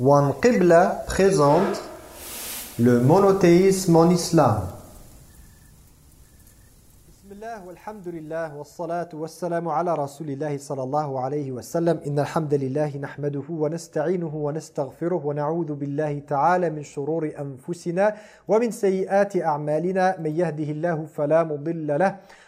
One Qibla présente le monothéisme en islam. Bismillah walhamdulillah wassalatu wassalamu ala rasulillahi sallallahu alayhi wa sallam. Inna alhamdulillahi nahmaduhu wa nasta'inuhu wa nastaghfiruh wa na'udhu billahi ta'ala min shururi anfusina wa min sayyiati a'malina. Man yahdihillahu fala mudilla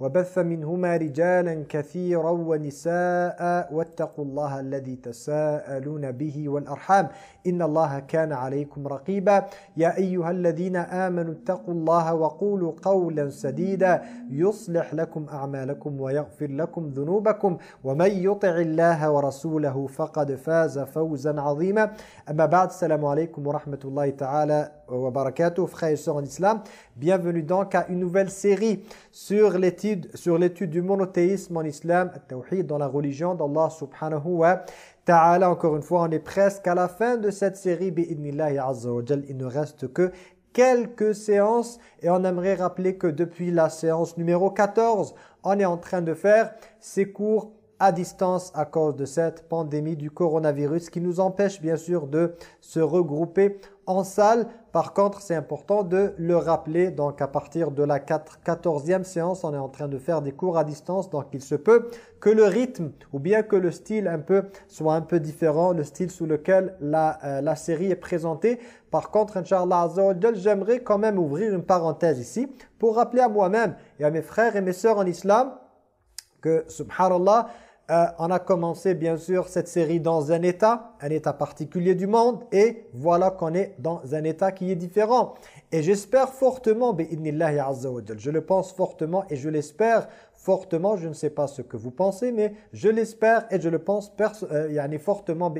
وبث منهما رجالا كثيرا ونساء واتقوا الله الذي تساءلون به والأرحام. إن الله كان عليكم رقيبا. يا أيها الذين آمنوا اتقوا الله وقولوا قولا سديدا. يصلح لكم أعمالكم ويغفر لكم ذنوبكم. ومن يطع الله ورسوله فقد فاز فوزا عظيما. أما بعد السلام عليكم ورحمة الله تعالى وبركاته. Et sœurs en islam bienvenue donc à une nouvelle série sur l'étude sur l'étude du monothéisme en islam tawhid dans la religion d'Allah subhanahu wa ta'ala encore une fois on est presque à la fin de cette série bi'idnillahi azza wa jal il ne reste que quelques séances et on aimerait rappeler que depuis la séance numéro 14 on est en train de faire ces cours à distance à cause de cette pandémie du coronavirus qui nous empêche bien sûr de se regrouper en salle. Par contre, c'est important de le rappeler. Donc, à partir de la 14e séance, on est en train de faire des cours à distance. Donc, il se peut que le rythme ou bien que le style un peu soit un peu différent, le style sous lequel la, euh, série est présentée. Par contre, Inch'Allah j'aimerais quand même ouvrir une parenthèse ici pour rappeler à moi-même et à mes frères et mes sœurs en islam que, subhanallah, euh, on a commencé bien sûr cette série dans un état, un état particulier du monde et voilà qu'on est dans un état qui est différent. Et j'espère fortement, je le pense fortement et je l'espère fortement, je ne sais pas ce que vous pensez, mais je l'espère et je le pense euh, fortement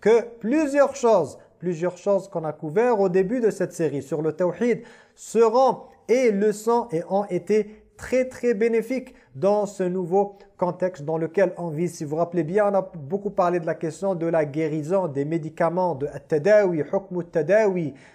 que plusieurs choses, plusieurs choses qu'on a couvertes au début de cette série sur le tawhid seront et le sont et ont été très très bénéfique dans ce nouveau contexte dans lequel on vit. Si vous vous rappelez bien, on a beaucoup parlé de la question de la guérison, des médicaments, de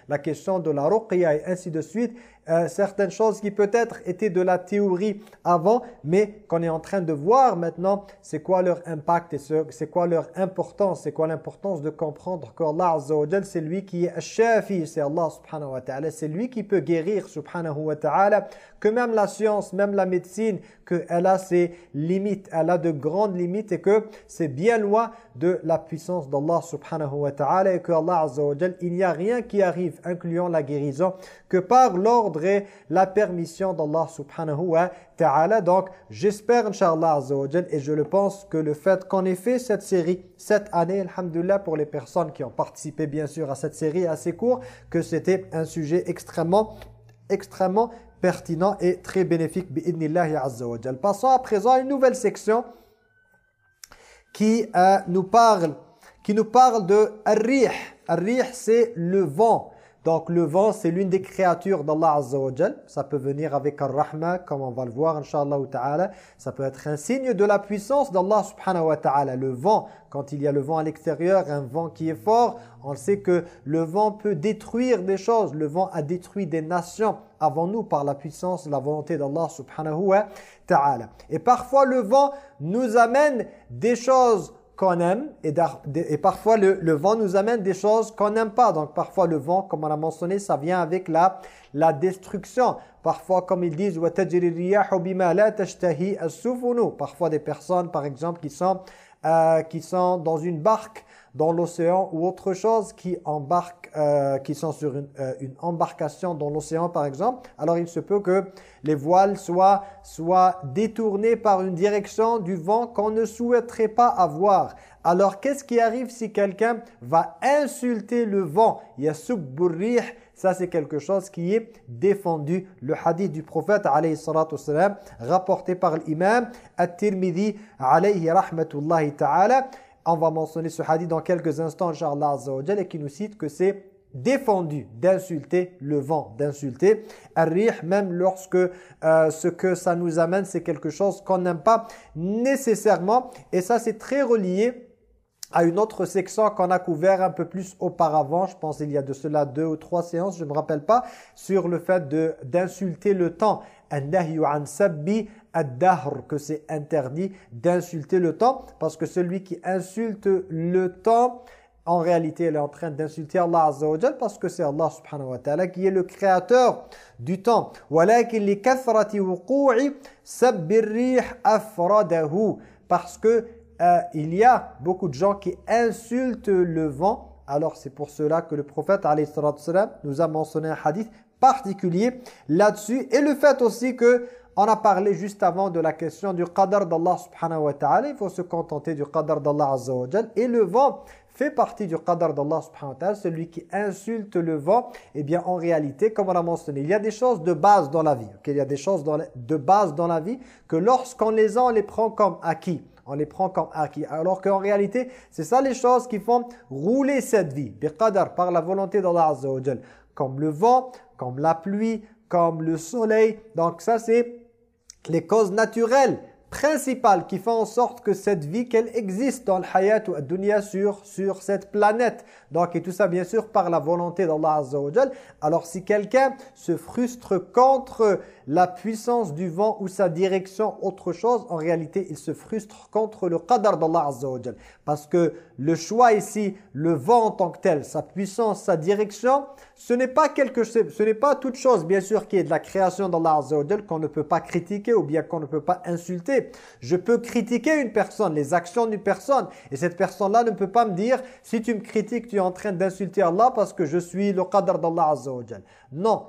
la question de la ruqya et ainsi de suite. Euh, certaines choses qui peut-être étaient de la théorie avant, mais qu'on est en train de voir maintenant, c'est quoi leur impact et c'est quoi leur importance, c'est quoi l'importance de comprendre qu'Allah Azza c'est lui qui est shafi, c'est Allah subhanahu wa ta'ala, c'est lui qui peut guérir subhanahu wa ta'ala, que même la science, même la médecine, qu'elle a ses limites, elle a de grandes limites et que c'est bien loin de la puissance d'Allah subhanahu wa ta'ala et que Allah Azza il n'y a rien qui arrive, incluant la guérison, que par l'ordre la permission d'Allah subhanahu wa ta'ala. Donc, j'espère, Inch'Allah et je le pense, que le fait ait fait cette série cette année, Alhamdulillah, pour les personnes qui ont participé bien sûr à cette série assez court, que c'était un sujet extrêmement, extrêmement pertinent et très bénéfique, bi'idnillahi Passons à présent à une nouvelle section qui euh, nous parle qui nous parle de Ar-Rih. Ar-Rih, c'est le vent. Donc le vent, c'est l'une des créatures d'Allah Azza wa Ça peut venir avec un rahma, comme on va le voir, inshallah ta'ala. Ça peut être un signe de la puissance d'Allah subhanahu wa ta'ala. Le vent, quand il y a le vent à l'extérieur, un vent qui est fort, on sait que le vent peut détruire des choses. Le vent a détruit des nations avant nous par la puissance la volonté d'Allah subhanahu wa ta'ala. Et parfois le vent nous amène des choses qu'on aime et, parfois le, le, vent nous amène des choses qu'on n'aime pas. Donc parfois le vent, comme on a mentionné, ça vient avec la, la destruction. Parfois, comme ils disent, Parfois des personnes, par exemple, qui sont, euh, qui sont dans une barque dans l'océan ou autre chose qui embarque, euh, qui sont sur une, euh, une embarcation dans l'océan par exemple, alors il se peut que les voiles soient, soient détournées par une direction du vent qu'on ne souhaiterait pas avoir. Alors qu'est-ce qui arrive si quelqu'un va insulter le vent? Yasubburrih, ça c'est quelque chose qui est défendu. Le hadith du prophète alayhi salatu rapporté par l'imam At-Tirmidhi alayhi rahmatullahi ta'ala on va mentionner ce hadith dans quelques instants, Inch'Allah et qui nous cite que c'est défendu d'insulter le vent, d'insulter rih même lorsque euh, ce que ça nous amène, c'est quelque chose qu'on n'aime pas nécessairement. Et ça, c'est très relié à une autre section qu'on a couvert un peu plus auparavant, je pense il y a de cela deux ou trois séances, je ne me rappelle pas, sur le fait d'insulter le temps. Que c'est interdit d'insulter le temps, parce que celui qui insulte le temps, en réalité, est en train d'insulter Allah Azza parce que c'est Allah subhanahu wa ta'ala qui est le créateur du temps. Parce que euh, il y a beaucoup de gens qui insultent le vent. Alors c'est pour cela que le prophète nous a mentionné un hadith particulier là-dessus. Et le fait aussi que on a parlé juste avant de la question du qadar d'Allah subhanahu wa ta'ala. Il faut se contenter du qadar d'Allah azza wa Et le vent fait partie du qadar d'Allah subhanahu wa ta'ala. Celui qui insulte le vent, eh bien en réalité, comme on a mentionné, il y a des choses de base dans la vie. Il y a des choses de base dans la vie que lorsqu'on les a, on les prend comme acquis. On les prend comme acquis. Alors qu'en réalité, c'est ça les choses qui font rouler cette vie. Biqadar, par la volonté d'Allah Azza wa Comme le vent, comme la pluie, comme le soleil. Donc ça, c'est les causes naturelles principales qui font en sorte que cette vie, qu'elle existe dans le hayat ou dunya sur, sur cette planète. Donc, et tout ça, bien sûr, par la volonté d'Allah Azza Alors, si quelqu'un se frustre contre la puissance du vent ou sa direction, autre chose, en réalité, il se frustre contre le qadar d'Allah Azza Parce que le choix ici, le vent en tant que tel, sa puissance, sa direction, ce n'est pas quelque chose, ce n'est pas toute chose, bien sûr, qui est de la création d'Allah Azza qu'on ne peut pas critiquer ou bien qu'on ne peut pas insulter. Je peux critiquer une personne, les actions d'une personne, et cette personne-là ne peut pas me dire, si tu me critiques, tu en train d'insulter Allah parce que je suis le qadar d'Allah Azza wa Non,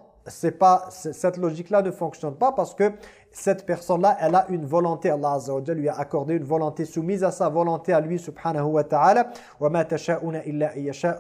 pas cette logique-là ne fonctionne pas parce que cette personne-là, elle a une volonté. Allah Azza lui a accordé une volonté soumise à sa volonté à lui, subhanahu wa ta'ala. wa ma illa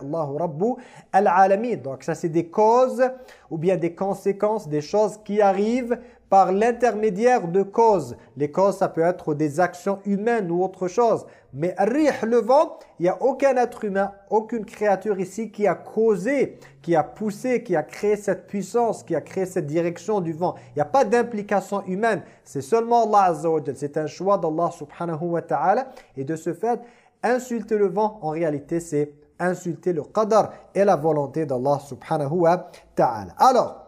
Allahu rabbu al-alamin. Donc ça, c'est des causes ou bien des conséquences, des choses qui arrivent par l'intermédiaire de causes. Les causes, ça peut être des actions humaines ou autre chose. Mais rih, le vent, il n'y a aucun être humain, aucune créature ici qui a causé, qui a poussé, qui a créé cette puissance, qui a créé cette direction du vent. Il n'y a pas d'implication humaine. C'est seulement Allah Azza wa C'est un choix d'Allah subhanahu wa ta'ala. Et de ce fait, insulter le vent, en réalité, c'est insulter le qadar et la volonté d'Allah subhanahu wa ta'ala. Alors,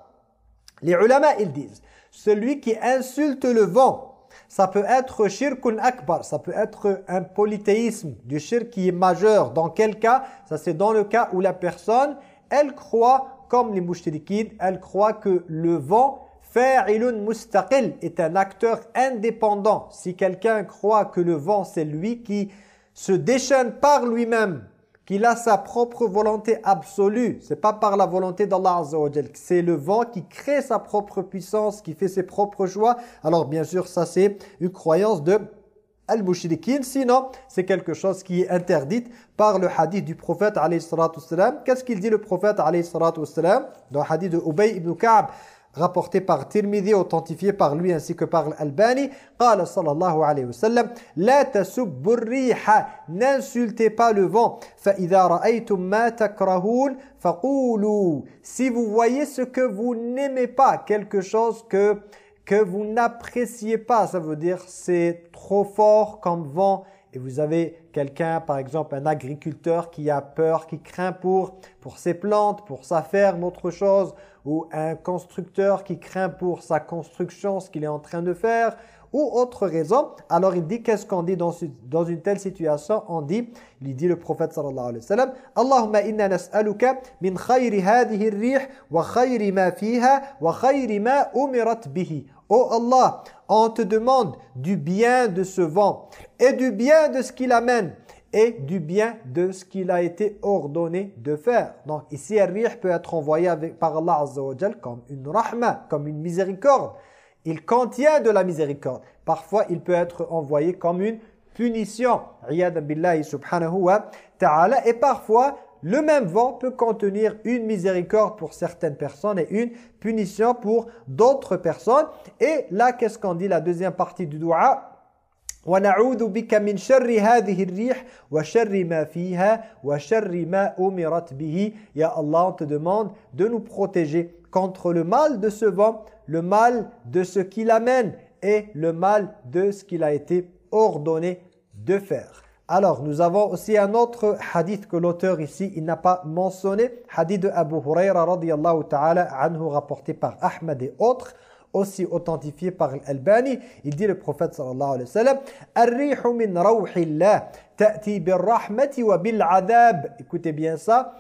les ulama, ils disent, celui qui insulte le vent, ça peut être shirkun akbar, ça peut être un polythéisme du shirk qui est majeur. Dans quel cas? Ça c'est dans le cas où la personne, elle croit, comme les mouchriquines, elle croit que le vent, fa'ilun mustaqil, est un acteur indépendant. Si quelqu'un croit que le vent, c'est lui qui se déchaîne par lui-même, qu'il a sa propre volonté absolue. C'est pas par la volonté d'Allah Azza C'est le vent qui crée sa propre puissance, qui fait ses propres choix. Alors bien sûr, ça c'est une croyance de al-mushrikin. Sinon, c'est quelque chose qui est interdit par le hadith du prophète alayhi Qu'est-ce qu'il dit le prophète alayhi Dans le hadith de Ubay ibn Ka'b? rapporté par Tirmidhi, authentifié par lui ainsi que par Al-Albani, قال صلى الله عليه وسلم لا تسبوا الريح n'insultez pas le vent فإذا رأيتم ما تكرهون فقولوا si vous voyez ce que vous n'aimez pas quelque chose que que vous n'appréciez pas ça veut dire c'est trop fort comme vent et vous avez quelqu'un, par exemple un agriculteur qui a peur, qui craint pour, pour ses plantes, pour sa ferme, autre chose, ou un constructeur qui craint pour sa construction, ce qu'il est en train de faire, ou autre raison, alors il dit qu'est-ce qu'on dit dans, dans une telle situation? On dit, il dit le prophète sallallahu alayhi wa sallam, Allahumma inna nas'aluka min khayri hadhihi rih wa khayri ma fiha wa khayri ma umirat bihi. Oh Allah, on te demande du bien de ce vent et du bien de ce qu'il amène et du bien de ce qu'il a été ordonné de faire. Donc ici, un peut être envoyé avec, par Allah Azza comme une rahma, comme une miséricorde. Il contient de la miséricorde. Parfois, il peut être envoyé comme une punition. billahi subhanahu wa ta'ala. Et parfois, le même vent peut contenir une miséricorde pour certaines personnes et une punition pour d'autres personnes. Et là, qu'est-ce qu'on dit la deuxième partie du dua ونعوذ بك من شر هذه الريح وشر ما فيها وشر ما أمرت به Ya Allah, on te demande de nous protéger contre le mal de ce vent, le mal de ce qui l'amène et le mal de ce qu'il a été ordonné de faire. Alors, nous avons aussi un autre hadith que l'auteur ici, il n'a pas mentionné, hadith de Abu Huraira radiyallahu ta'ala anhu rapporté par Ahmad et autres, aussi authentifié par Al-Albani. Il dit le prophète sallallahu alayhi wa sallam min ta'ti bir-rahmati wa bil-adab. Écoutez bien ça.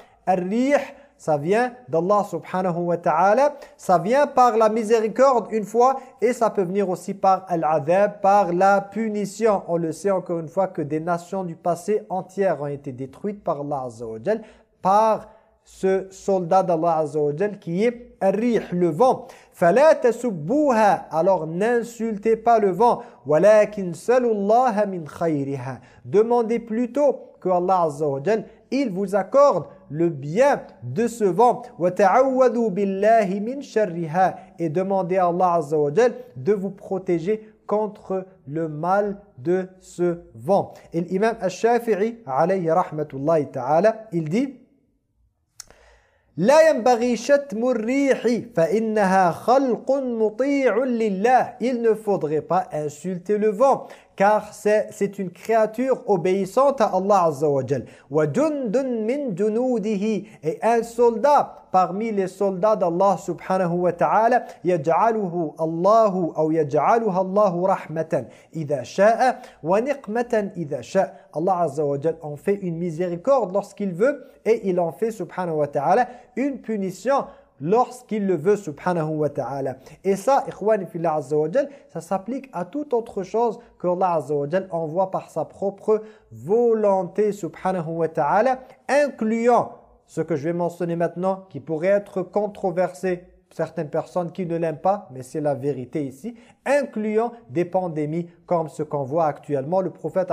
ça vient d'Allah subhanahu wa ta'ala. Ça vient par la miséricorde une fois et ça peut venir aussi par al-adab, par la punition. On le sait encore une fois que des nations du passé entières ont été détruites par Allah azza wa jal, par ce soldat d'Allah Azza wa Jal qui est rih, le vent. فَلَا تَسُبُّوهَا Alors n'insultez pas le vent. وَلَكِنْ سَلُوا اللَّهَ مِنْ خَيْرِهَا Demandez plutôt que Allah Azza wa Jal, il vous accorde le bien de ce vent. وَتَعَوَّذُوا بِاللَّهِ مِنْ شَرِّهَا Et demandez à Allah Azza wa Jal de vous protéger contre le mal de ce vent. Et l'imam al-Shafi'i, alayhi rahmatullahi ta'ala, il dit لا ينبغي شتم الريح فإنها خلق مطيع لله Il ne faudrait pas insulter le vent car c'est une créature obéissante à Allah Azza wa Et un soldat parmi les soldats d'Allah subhanahu wa ta'ala yaj'aluhu Allahu ou rahmatan idha sha'a wa idha Allah azza wa en fait une miséricorde lorsqu'il veut et il en fait subhanahu wa ta'ala une punition lorsqu'il le veut subhanahu wa ta'ala. Et ça, ikhwani fillah azza ça s'applique à toute autre chose que Allah azza envoie par sa propre volonté subhanahu wa ta'ala, incluant ce que je vais mentionner maintenant, qui pourrait être controversé certaines personnes qui ne l'aiment pas, mais c'est la vérité ici, incluant des pandémies comme ce qu'on voit actuellement. Le prophète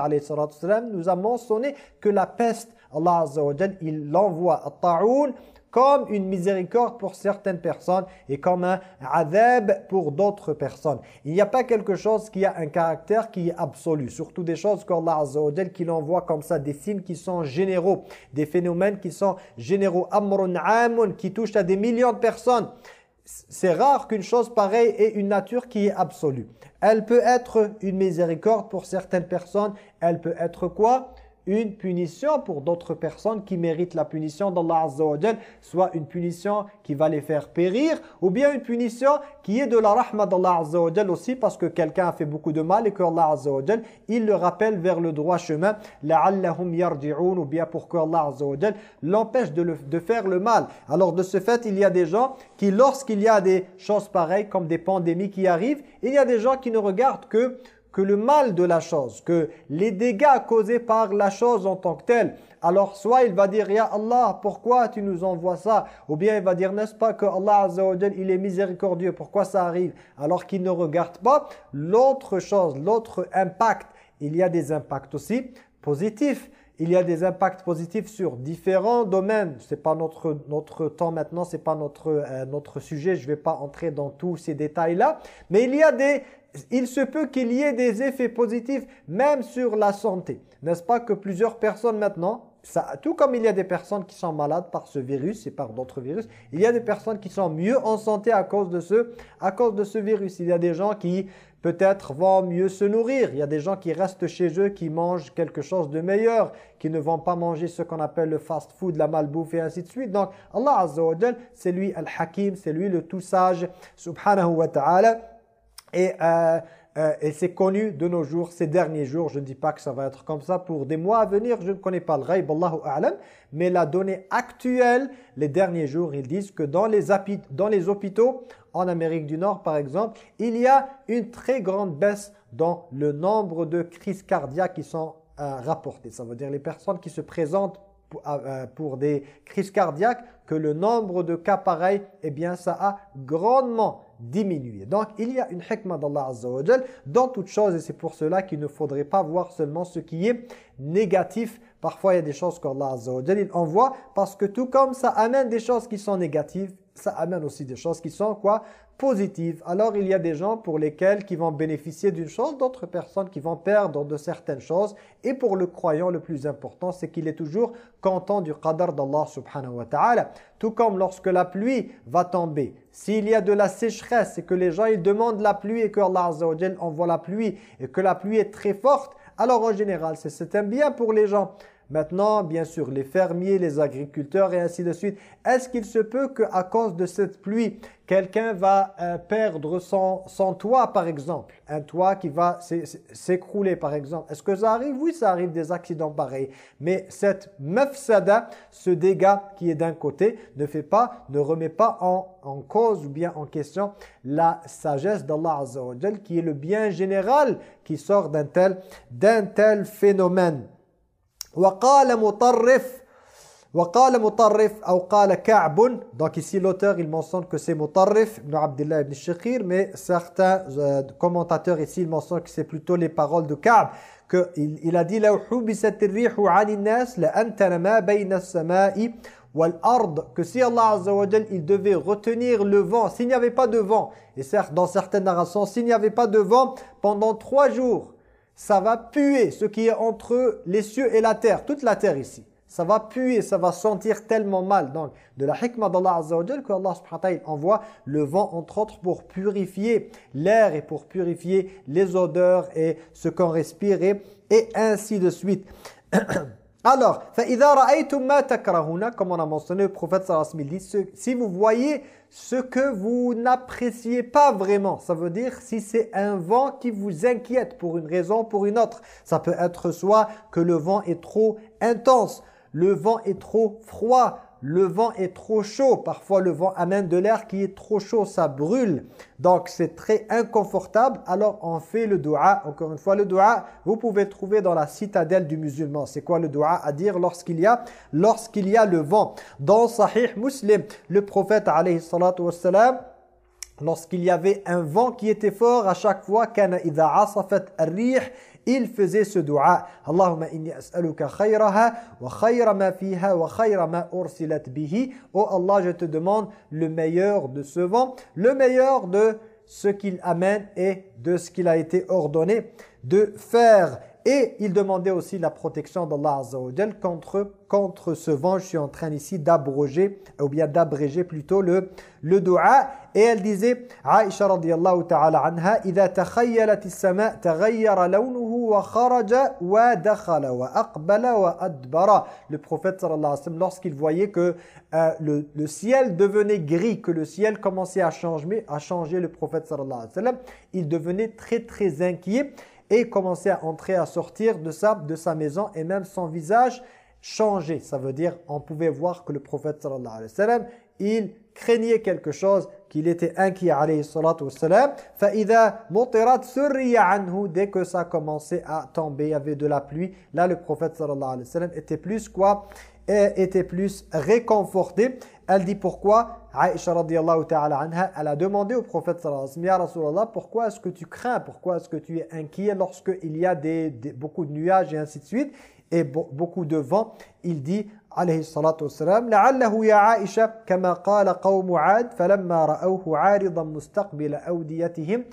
nous a mentionné que la peste, Allah Azza il l'envoie à Ta'oun comme une miséricorde pour certaines personnes et comme un adab pour d'autres personnes. Il n'y a pas quelque chose qui a un caractère qui est absolu, surtout des choses qu'Allah Azza wa Jal qui l'envoie comme ça, des signes qui sont généraux, des phénomènes qui sont généraux, amrun amun, qui touchent à des millions de personnes. C'est rare qu'une chose pareille ait une nature qui est absolue. Elle peut être une miséricorde pour certaines personnes, elle peut être quoi? Une punition pour d'autres personnes qui méritent la punition d'Allah Azza wa soit une punition qui va les faire périr, ou bien une punition qui est de la rahma d'Allah Azza wa aussi, parce que quelqu'un a fait beaucoup de mal et que Allah Azza wa il le rappelle vers le droit chemin, la'allahum yarji'un, ou bien pour que Allah Azza wa l'empêche de, de faire le mal. Alors de ce fait, il y a des gens qui, lorsqu'il y a des choses pareilles, comme des pandémies qui arrivent, il y a des gens qui ne regardent que que le mal de la chose, que les dégâts causés par la chose en tant que telle. Alors soit il va dire, Ya Allah, pourquoi tu nous envoies ça? Ou bien il va dire, n'est-ce pas que Allah Azza il est miséricordieux, pourquoi ça arrive? Alors qu'il ne regarde pas l'autre chose, l'autre impact. Il y a des impacts aussi positifs. Il y a des impacts positifs sur différents domaines. Ce n'est pas notre, notre temps maintenant, ce n'est pas notre, euh, notre sujet. Je vais pas entrer dans tous ces détails-là. Mais il y a des il se peut qu'il y ait des effets positifs même sur la santé. N'est-ce pas que plusieurs personnes maintenant, ça, tout comme il y a des personnes qui sont malades par ce virus et par d'autres virus, il y a des personnes qui sont mieux en santé à cause de ce, virus. Il y a des gens qui peut-être vont mieux se nourrir. Il y a des gens qui restent chez eux, qui mangent quelque chose de meilleur, qui ne vont pas manger ce qu'on appelle le fast-food, la malbouffe et ainsi de suite. Donc Allah Azza wa c'est lui Al-Hakim, c'est lui le tout sage, subhanahu wa ta'ala. Et, euh, euh, et c'est connu de nos jours, ces derniers jours, je ne dis pas que ça va être comme ça pour des mois à venir, je ne connais pas le ghaib, Allahu a'lam, mais la donnée actuelle, les derniers jours, ils disent que dans les, hôpitaux, en Amérique du Nord par exemple, il y a une très grande baisse dans le nombre de crises cardiaques qui sont euh, rapportées. Ça veut dire les personnes qui se présentent pour, des crises cardiaques, que le nombre de cas pareils, eh bien ça a grandement diminuer. Donc, il y a une hikmah d'Allah Azza wa dans toute chose et c'est pour cela qu'il ne faudrait pas voir seulement ce qui est négatif. Parfois, il y a des choses qu'Allah Azza wa il envoie parce que tout comme ça amène des choses qui sont négatives, ça amène aussi des choses qui sont quoi positive. Alors il y a des gens pour lesquels qui vont bénéficier d'une chose, d'autres personnes qui vont perdre de certaines choses. Et pour le croyant, le plus important, c'est qu'il est toujours content du qadar d'Allah subhanahu wa ta'ala. Tout comme lorsque la pluie va tomber. S'il y a de la sécheresse et que les gens ils demandent la pluie et que Allah envoie la pluie et que la pluie est très forte, alors en général, c'est un bien pour les gens. Maintenant, bien sûr, les fermiers, les agriculteurs et ainsi de suite. Est-ce qu'il se peut qu'à cause de cette pluie, quelqu'un va euh, perdre son, toit, par exemple? Un toit qui va s'écrouler, par exemple. Est-ce que ça arrive? Oui, ça arrive des accidents pareils. Mais cette mafsada, ce dégât qui est d'un côté, ne fait pas, ne remet pas en, en cause ou bien en question la sagesse d'Allah Azza qui est le bien général qui sort d'un tel, tel phénomène. وقال مطرف وقال مطرف أو قال كعب donc ici l'auteur il mentionne que c'est Mutarrif ibn Abdullah ibn Shakir mais certains euh, commentateurs ici ils mentionnent que c'est plutôt les paroles de Ka'b que il, il a dit لو حبست الريح عن الناس لأنتن ما بين السماء والأرض que si Allah Azza wa Jal il devait retenir le vent s'il n'y avait pas de vent et certes dans certaines narrations s'il n'y avait pas de vent pendant trois jours ça va puer ce qui est entre les cieux et la terre, toute la terre ici. Ça va puer, ça va sentir tellement mal. Donc, de la hikmah d'Allah Azza wa que Allah subhanahu wa envoie le vent, entre autres, pour purifier l'air et pour purifier les odeurs et ce qu'on respire et ainsi de suite. Alors, comme on a mentionné, le prophète sallallahu dit, si vous voyez ce que vous n'appréciez pas vraiment, ça veut dire si c'est un vent qui vous inquiète pour une raison ou pour une autre. Ça peut être soit que le vent est trop intense, le vent est trop froid, le vent est trop chaud. Parfois, le vent amène de l'air qui est trop chaud, ça brûle. Donc, c'est très inconfortable. Alors, on fait le dua. Encore une fois, le dua, vous pouvez le trouver dans la citadelle du musulman. C'est quoi le dua à dire lorsqu'il y a lorsqu'il y a le vent? Dans Sahih Muslim, le prophète, alayhi lorsqu'il y avait un vent qui était fort, à chaque fois, kana idha asafat il faisait ce dua. Allahumma inni as'aluka khayraha wa khayra ma fiha wa khayra ma ursilat bihi. Oh Allah je te demande le meilleur de ce vent le meilleur de ce qu'il amène et de ce qu'il a été ordonné de faire et il demandait aussi la protection d'Allah Azza wa contre, contre ce vent. Je suis en train ici d'abroger, ou bien d'abréger plutôt le, le dua. Et elle disait, Aisha radiyallahu ta'ala anha, إِذَا تَخَيَّلَتِ السَّمَاء تَغَيَّرَ لَوْنُهُ وَخَرَجَ وَدَخَلَ وَأَقْبَلَ وَأَدْبَرَ Le prophète sallallahu alayhi wa sallam, lorsqu'il voyait que euh, le, le, ciel devenait gris, que le ciel commençait à changer, à changer le prophète sallallahu alayhi wa sallam, il devenait très très inquiet et commençait à entrer, à sortir de sa, de sa maison et même son visage changeait. Ça veut dire, on pouvait voir que le prophète sallallahu alayhi wa sallam, il craignait quelque chose, qu'il était inquiet alayhi salatu wa sallam. Dès que ça commençait à tomber, il y avait de la pluie, là le prophète sallallahu alayhi wa sallam était plus quoi? Était plus réconforté. Elle dit pourquoi Aïcha radiallahu ta'ala anha, elle a demandé au prophète sallallahu alayhi wa sallam, Ya pourquoi est-ce que tu crains Pourquoi est-ce que tu es inquiet lorsqu'il y a des, des, beaucoup de nuages et ainsi de suite et beaucoup de vent Il dit عليه الصلاة والسلام لعله يا عائشة كما قال قوم عاد فلما رأوه عارضا مستقبل أوديتهم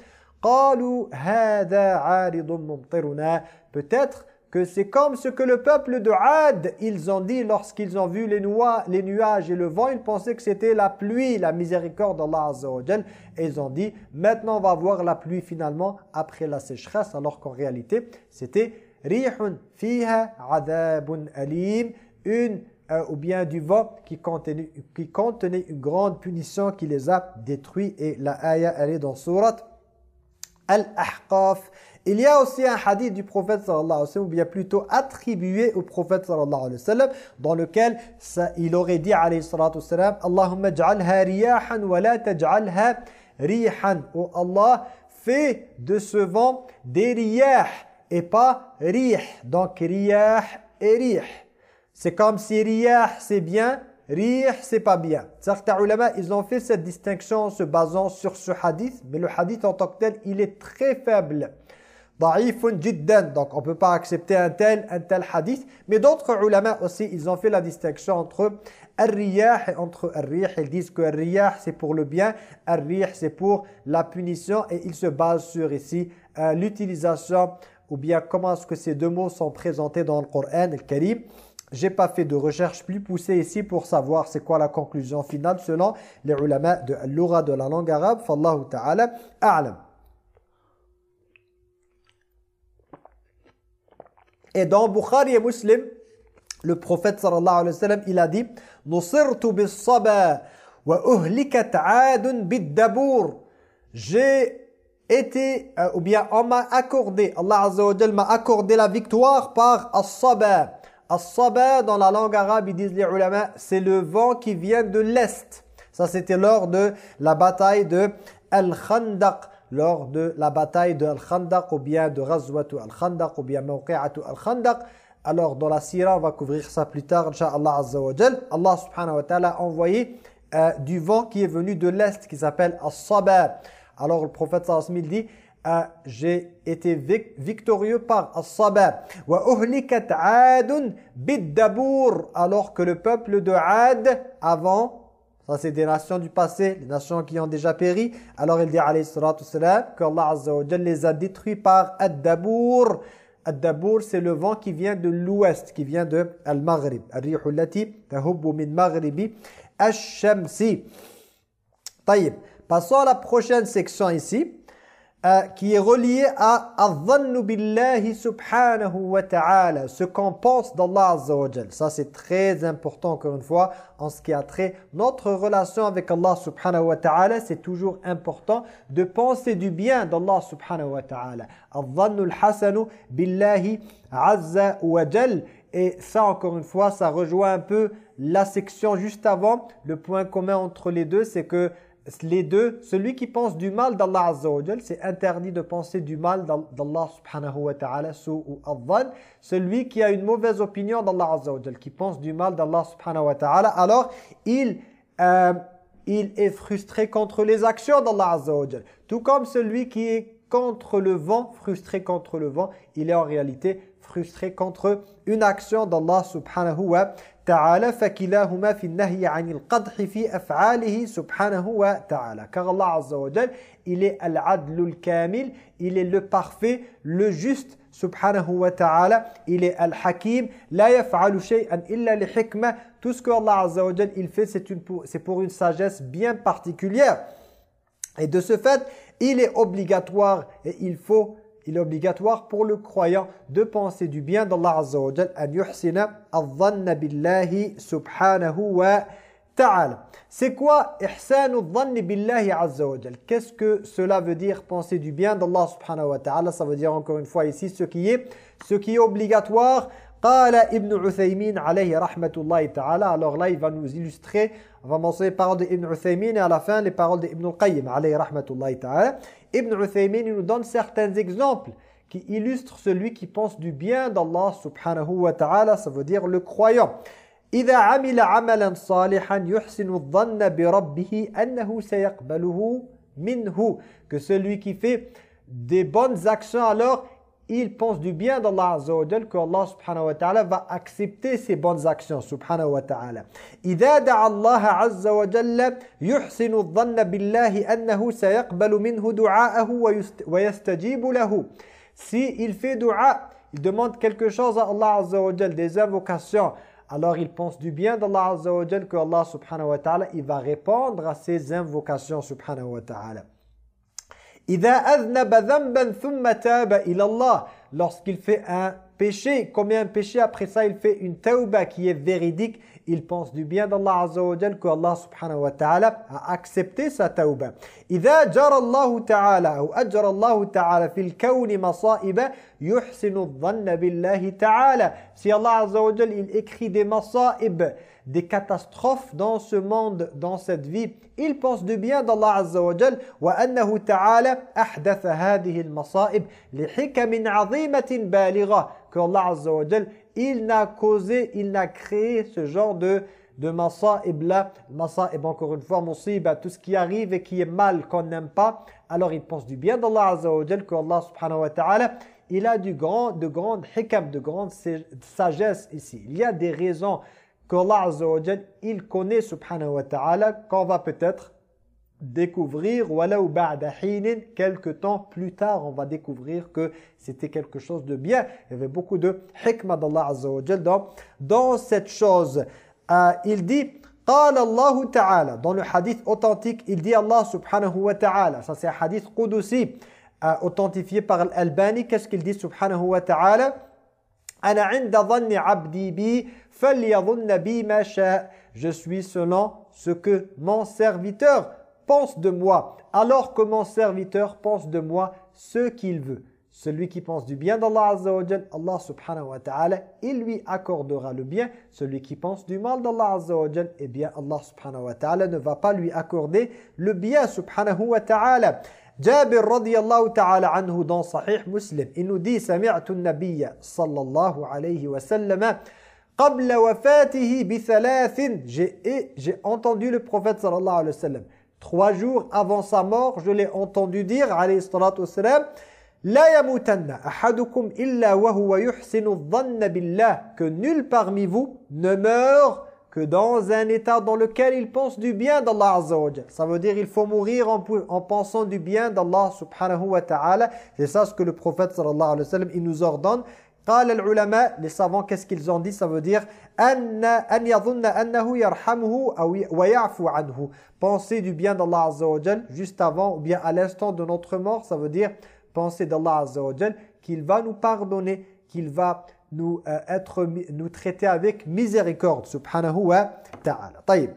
قالوا هذا عارض ممطرنا peut-être que c'est comme ce que le peuple de Had, ils ont dit lorsqu'ils ont vu les, les nuages et le vent, ils pensaient que c'était la pluie, la miséricorde d'Allah Azza wa Et ils ont dit, maintenant on va voir la pluie finalement après la sécheresse, alors qu'en réalité, c'était rihun fiha adabun alim, une euh, ou bien du vent qui contenait, une grande punition qui les a détruits. Et la ayah, elle est dans surat Al-Ahqaf. Il y a aussi un hadith du prophète sallallahu alayhi wa sallam, ou bien plutôt attribué au prophète sallallahu alayhi wa sallam, dans lequel il aurait dit alayhi salatu sallam, Allahumma ja'alha riyahan wa la taj'alha rihan. Oh Allah, fais de ce vent des riyah et pas rih. Donc riyah et rih. C'est comme si riyah c'est bien, rih c'est pas bien. Certains ulama, ils ont fait cette distinction en se basant sur ce hadith, mais le hadith en tant que tel, il est très faible. Da'ifun jiddan. Donc on ne peut pas accepter un tel, un tel hadith. Mais d'autres ulama aussi, ils ont fait la distinction entre Ar-riyah et entre Ar-rih. Ils disent que Ar-riyah c'est pour le bien, Ar-rih c'est pour la punition. Et ils se basent sur ici euh, l'utilisation ou bien comment est-ce que ces deux mots sont présentés dans le Coran, le Karim. J'ai pas fait de recherche plus poussée ici pour savoir c'est quoi la conclusion finale selon les ulama de l'aura de la langue arabe. Fallahu ta'ala a'lam. Et dans Bukhari et Muslim, le prophète sallallahu alayhi wa sallam, il a dit « Nusirtu bis-saba wa uhlikat 'adun bid-dabur » J'ai été, euh, ou bien on m'a accordé, Allah Azza wa m'a accordé la victoire par as-saba. As-saba, dans la langue arabe, ils disent les ulama, c'est le vent qui vient de l'est. Ça, c'était lors de la bataille de Al-Khandaq lors de la bataille de Al-Khandaq ou bien de Razwatu Al-Khandaq ou bien Mawqi'atu Al-Khandaq. Alors dans la sira, on va couvrir ça plus tard, Inch'Allah Azza wa Allah subhanahu wa ta'ala a envoyé euh, du vent qui est venu de l'Est qui s'appelle As-Sabah. Alors le prophète sallallahu dit euh, j'ai été victorieux par As-Sabah. Wa uhlikat 'adun bid-dabur alors que le peuple de 'Ad avant ça, c'est des nations du passé, des nations qui ont déjà péri. Alors, il dit, alayhi salatu salam, qu'Allah Azza wa les a détruits par Ad-Dabour. Ad-Dabour, c'est le vent qui vient de l'ouest, qui vient de Al-Maghrib. Al-Rihu lati tahubbu min maghribi ash-shamsi. Taïb. Passons à la prochaine section ici. Euh, qui est relié à al billahi subhanahu wa ta'ala, ce qu'on pense d'Allah Azza Ça c'est très important encore une fois en ce qui a trait notre relation avec Allah subhanahu wa ta'ala, c'est toujours important de penser du bien d'Allah subhanahu wa ta'ala. al hasanu billahi azza et ça encore une fois ça rejoint un peu la section juste avant, le point commun entre les deux c'est que les deux, celui qui pense du mal d'Allah Azza wa c'est interdit de penser du mal d'Allah subhanahu wa ta'ala, ou adhan. Celui qui a une mauvaise opinion d'Allah Azza qui pense du mal d'Allah subhanahu wa ta'ala, alors il, euh, il est frustré contre les actions d'Allah Azza wa Tout comme celui qui est contre le vent, frustré contre le vent, il est en réalité frustré contre une action d'Allah subhanahu wa ta'ala فكلاهما في النهي عن القدح في أفعاله سبحانه وتعالى car Allah Azza wa Jal il est al-adlul kamil il est le parfait le juste subhanahu wa ta'ala il est al-hakim la yaf'alu shay'an illa li hikma tout ce que Allah Azza wa Jal il fait c'est une c'est pour une sagesse bien particulière et de ce fait il est obligatoire et il faut il est obligatoire pour le croyant de penser du bien d'Allah Azza wa Jal, an yuhsina al-dhanna billahi subhanahu wa ta'ala. C'est quoi ihsanu dhanni billahi azza wa jal Qu'est-ce que cela veut dire penser du bien d'Allah subhanahu wa ta'ala? Ça veut dire encore une fois ici ce qui est, ce qui est obligatoire. Qala ibn Uthaymin alayhi rahmatullahi ta'ala. Alors là, il va nous illustrer, on va mentionner les paroles d'Ibn Uthaymin et à la fin les paroles d'Ibn al-Qayyim alayhi rahmatullahi ta'ala. Ibn Uthaymin nous donne certains exemples qui illustrent celui qui pense du bien d'Allah subhanahu wa ta'ala, ça veut dire le croyant. إذا عمل عملا صالحا يحسن الظن بربه أنه سيقبله منه que celui qui fait des bonnes actions alors il pense du bien d'Allah Azza wa Jal que Allah subhanahu wa ta'ala va accepter ses bonnes actions subhanahu wa ta'ala. إذا دعا الله عز وجل يحسن الظن بالله أنه سيقبل منه دعاءه ويستجيب له. Si il fait dua, il demande quelque chose à Allah Azza wa Jal, des invocations, alors il pense du bien d'Allah Azza wa Jal que Allah subhanahu wa ta'ala il va répondre à ses invocations subhanahu wa ta'ala. Lorsqu'il fait un péché, combien un péché, après ça il fait une tauba qui est véridique, il pense du bien d'Allah Azza wa Jal que Allah subhanahu wa ta'ala a accepté sa tauba. إذا جرى الله تعالى أو أجرى الله تعالى في الكون مصائب يحسن الظن بالله تعالى. Si Allah Azza wa Jal il écrit des masaib, des catastrophes dans ce monde, dans cette vie, il pense du bien d'Allah Azza wa Jal وأنه تعالى أحدث هذه المصائب لحكم عظيمة بالغة que Allah Azza wa Jal il n'a causé, il n'a créé ce genre de de masa'ib là, masa'ib encore une fois, musiba, tout ce qui arrive et qui est mal, qu'on n'aime pas, alors il pense du bien d'Allah Azza wa Jal, qu'Allah subhanahu wa ta'ala, il a du grand, de grandes hikam, de grande sagesse ici. Il y a des raisons qu'Allah Azza wa Jal, il connaît subhanahu wa ta'ala, qu'on va peut-être découvrir ou ba'da quelque temps plus tard on va découvrir que c'était quelque chose de bien il y avait beaucoup de hikmah d'Allah Azza wa Jal dans, dans cette chose euh, il dit قال الله تعالى dans le hadith authentique il dit Allah subhanahu wa ta'ala ça c'est un hadith qudusi euh, authentifié par Al-Albani qu'est-ce qu'il dit subhanahu wa ta'ala أنا عند ظن عبدي بي je suis selon ce que mon serviteur pense de moi. Alors que mon serviteur pense de moi ce qu'il veut. Celui qui pense du bien d'Allah Allah subhanahu wa ta'ala, il lui accordera le bien. Celui qui pense du mal d'Allah eh bien Allah subhanahu wa ta'ala ne va pas lui accorder le bien subhanahu wa ta'ala. Jabir radiyallahu ta'ala anhu dans Sahih Muslim, il nous dit « Sami'tu nabiyya sallallahu alayhi wa » qabla wafatihi bi thalathin » J'ai entendu le prophète sallallahu alayhi wa sallam Trois jours avant sa mort, je l'ai entendu dire, alayhi salatu wa billah que nul parmi vous ne meurt que dans un état dans lequel il pense du bien d'Allah Azza Ça veut dire il faut mourir en, en pensant du bien d'Allah subhanahu wa ta'ala. C'est ça ce que le prophète sallallahu alayhi wa sallam il nous ordonne قال العلماء les savants qu'est-ce qu'ils ont dit ça veut dire أن أن يظن أنه يرحمه أو ويعفو عنه penser du bien d'Allah Azza wa Jal juste avant ou bien à l'instant de notre mort ça veut dire penser d'Allah Azza wa Jal qu'il va nous pardonner qu'il va nous euh, être nous traiter avec miséricorde subhanahu wa ta'ala طيب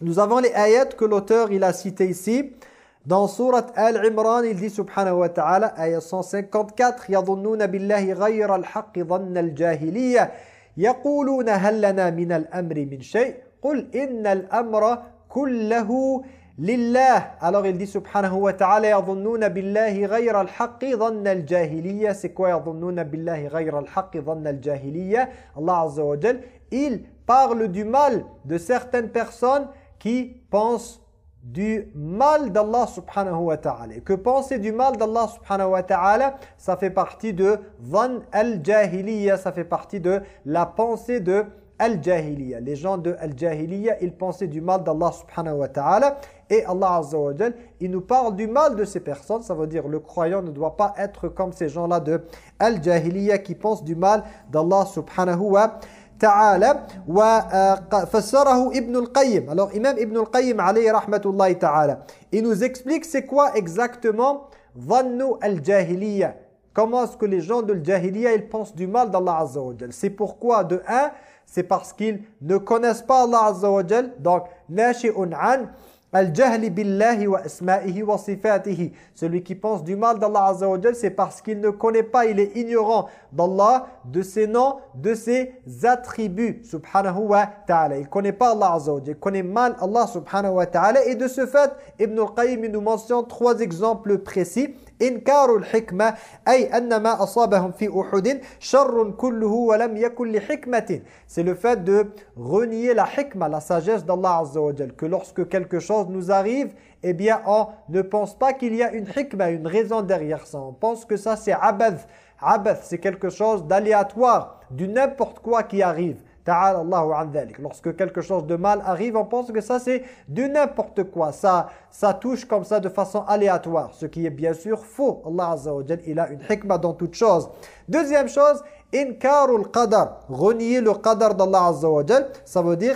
nous avons les ayats que l'auteur il a cité ici Dans sourate Al-Imran, il dit subhanahu wa ta'ala, ayat 154, يَظُنُّونَ بِاللَّهِ غَيْرَ الْحَقِّ ظَنَّ الْجَاهِلِيَّةِ يَقُولُونَ هَلْ لَنَا مِنَ الْأَمْرِ مِنْ شَيْءٍ قُلْ إِنَّ الْأَمْرَ كُلَّهُ لله alors il dit subhanahu wa ta'ala يظنون بالله غير الحق ظن الجاهلية c'est quoi يظنون بالله غير الحق ظن الجاهلية Allah azza wa jal il parle du mal de certaines personnes qui pensent du mal d'Allah subhanahu wa ta'ala. Que penser du mal d'Allah subhanahu wa ta'ala, ça fait partie de Van al-Jahiliya, ça fait partie de la pensée de al-Jahiliya. Les gens de al-Jahiliya, ils pensaient du mal d'Allah subhanahu wa ta'ala. Et Allah azza wa jal, il nous parle du mal de ces personnes. Ça veut dire le croyant ne doit pas être comme ces gens-là de al-Jahiliya qui pensent du mal d'Allah subhanahu wa ta'ala. تعالى وفسره ابن القيم alors imam Ibn al-Qayyim alayhi rahmatullahi ta'ala il nous explique c'est quoi exactement dhannu al-jahiliya comment est-ce que les gens de al-jahiliya ils pensent du mal d'Allah azza wa c'est pourquoi de un c'est parce qu'ils ne connaissent pas Allah azza wa donc nashi'un an Al-jahli billahi wa wa sifatihi. Celui qui pense du mal d'Allah Azza c'est parce qu'il ne connaît pas, il est ignorant d'Allah, de ses noms, de ses attributs. Subhanahu wa ta'ala. Il connaît pas Allah il connaît mal Allah subhanahu wa ta'ala. Et de ce fait, Ibn al-Qayyim nous mentionne trois exemples précis. إنكار الحكمة أي أن ما أصابهم في أحد شر كله ولم يكن لحكمة c'est le fait de renier la hikmah, la sagesse d'Allah Azza wa que lorsque quelque chose nous arrive eh bien on ne pense pas qu'il y a une hikmah, une raison derrière ça on pense que ça c'est abath abath c'est quelque chose d'aléatoire du n'importe quoi qui arrive Lorsque quelque chose de mal arrive, on pense que ça c'est de n'importe quoi. Ça, ça touche comme ça de façon aléatoire. Ce qui est bien sûr faux. Allah Azza il a une hikmah dans toute chose. Deuxième chose, inkarul qadar renier le qadar d'Allah Azza wa ça veut dire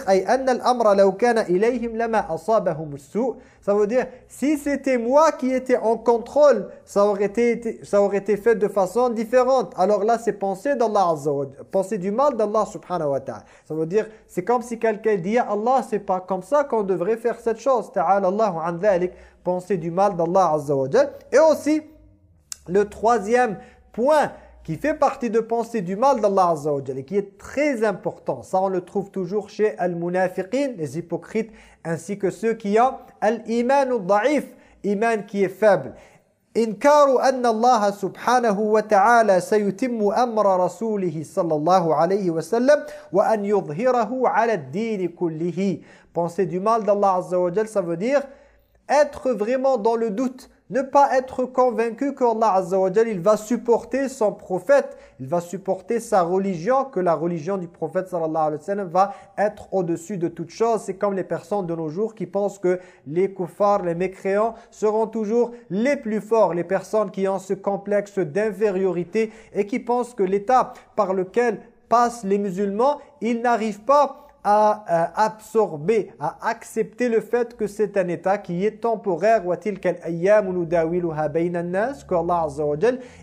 ça veut dire si c'était moi qui étais en contrôle ça aurait été ça aurait été fait de façon différente. Alors là c'est penser d'Allah Azza wa penser du mal d'Allah subhanahu wa ta'ala. Ça veut dire c'est comme si quelqu'un dit Allah c'est pas comme ça qu'on devrait faire cette chose. Ta'ala Allahu an dhalik. Penser du mal d'Allah Azza wa et aussi le troisième point qui fait partie de penser du mal d'Allah Azza et qui est très important. Ça, on le trouve toujours chez Al-Munafiqin, les hypocrites, ainsi que ceux qui ont Al-Iman al-Da'if, iman qui est faible. Inkaru anna Allah subhanahu wa ta'ala sayutimmu amra rasulihi sallallahu alayhi wa sallam wa an yudhhirahu ala ad-din kullihi. Penser du mal d'Allah Azza wa ça veut dire être vraiment dans le doute ne pas être convaincu qu'Allah Azza wa il va supporter son prophète, il va supporter sa religion, que la religion du prophète sallallahu alayhi wa va être au-dessus de toute chose. C'est comme les personnes de nos jours qui pensent que les kuffars, les mécréants seront toujours les plus forts. Les personnes qui ont ce complexe d'infériorité et qui pensent que l'état par lequel passent les musulmans, ils n'arrivent pas à absorber, à accepter le fait que c'est un état qui est temporaire. qu'Allah Azza wa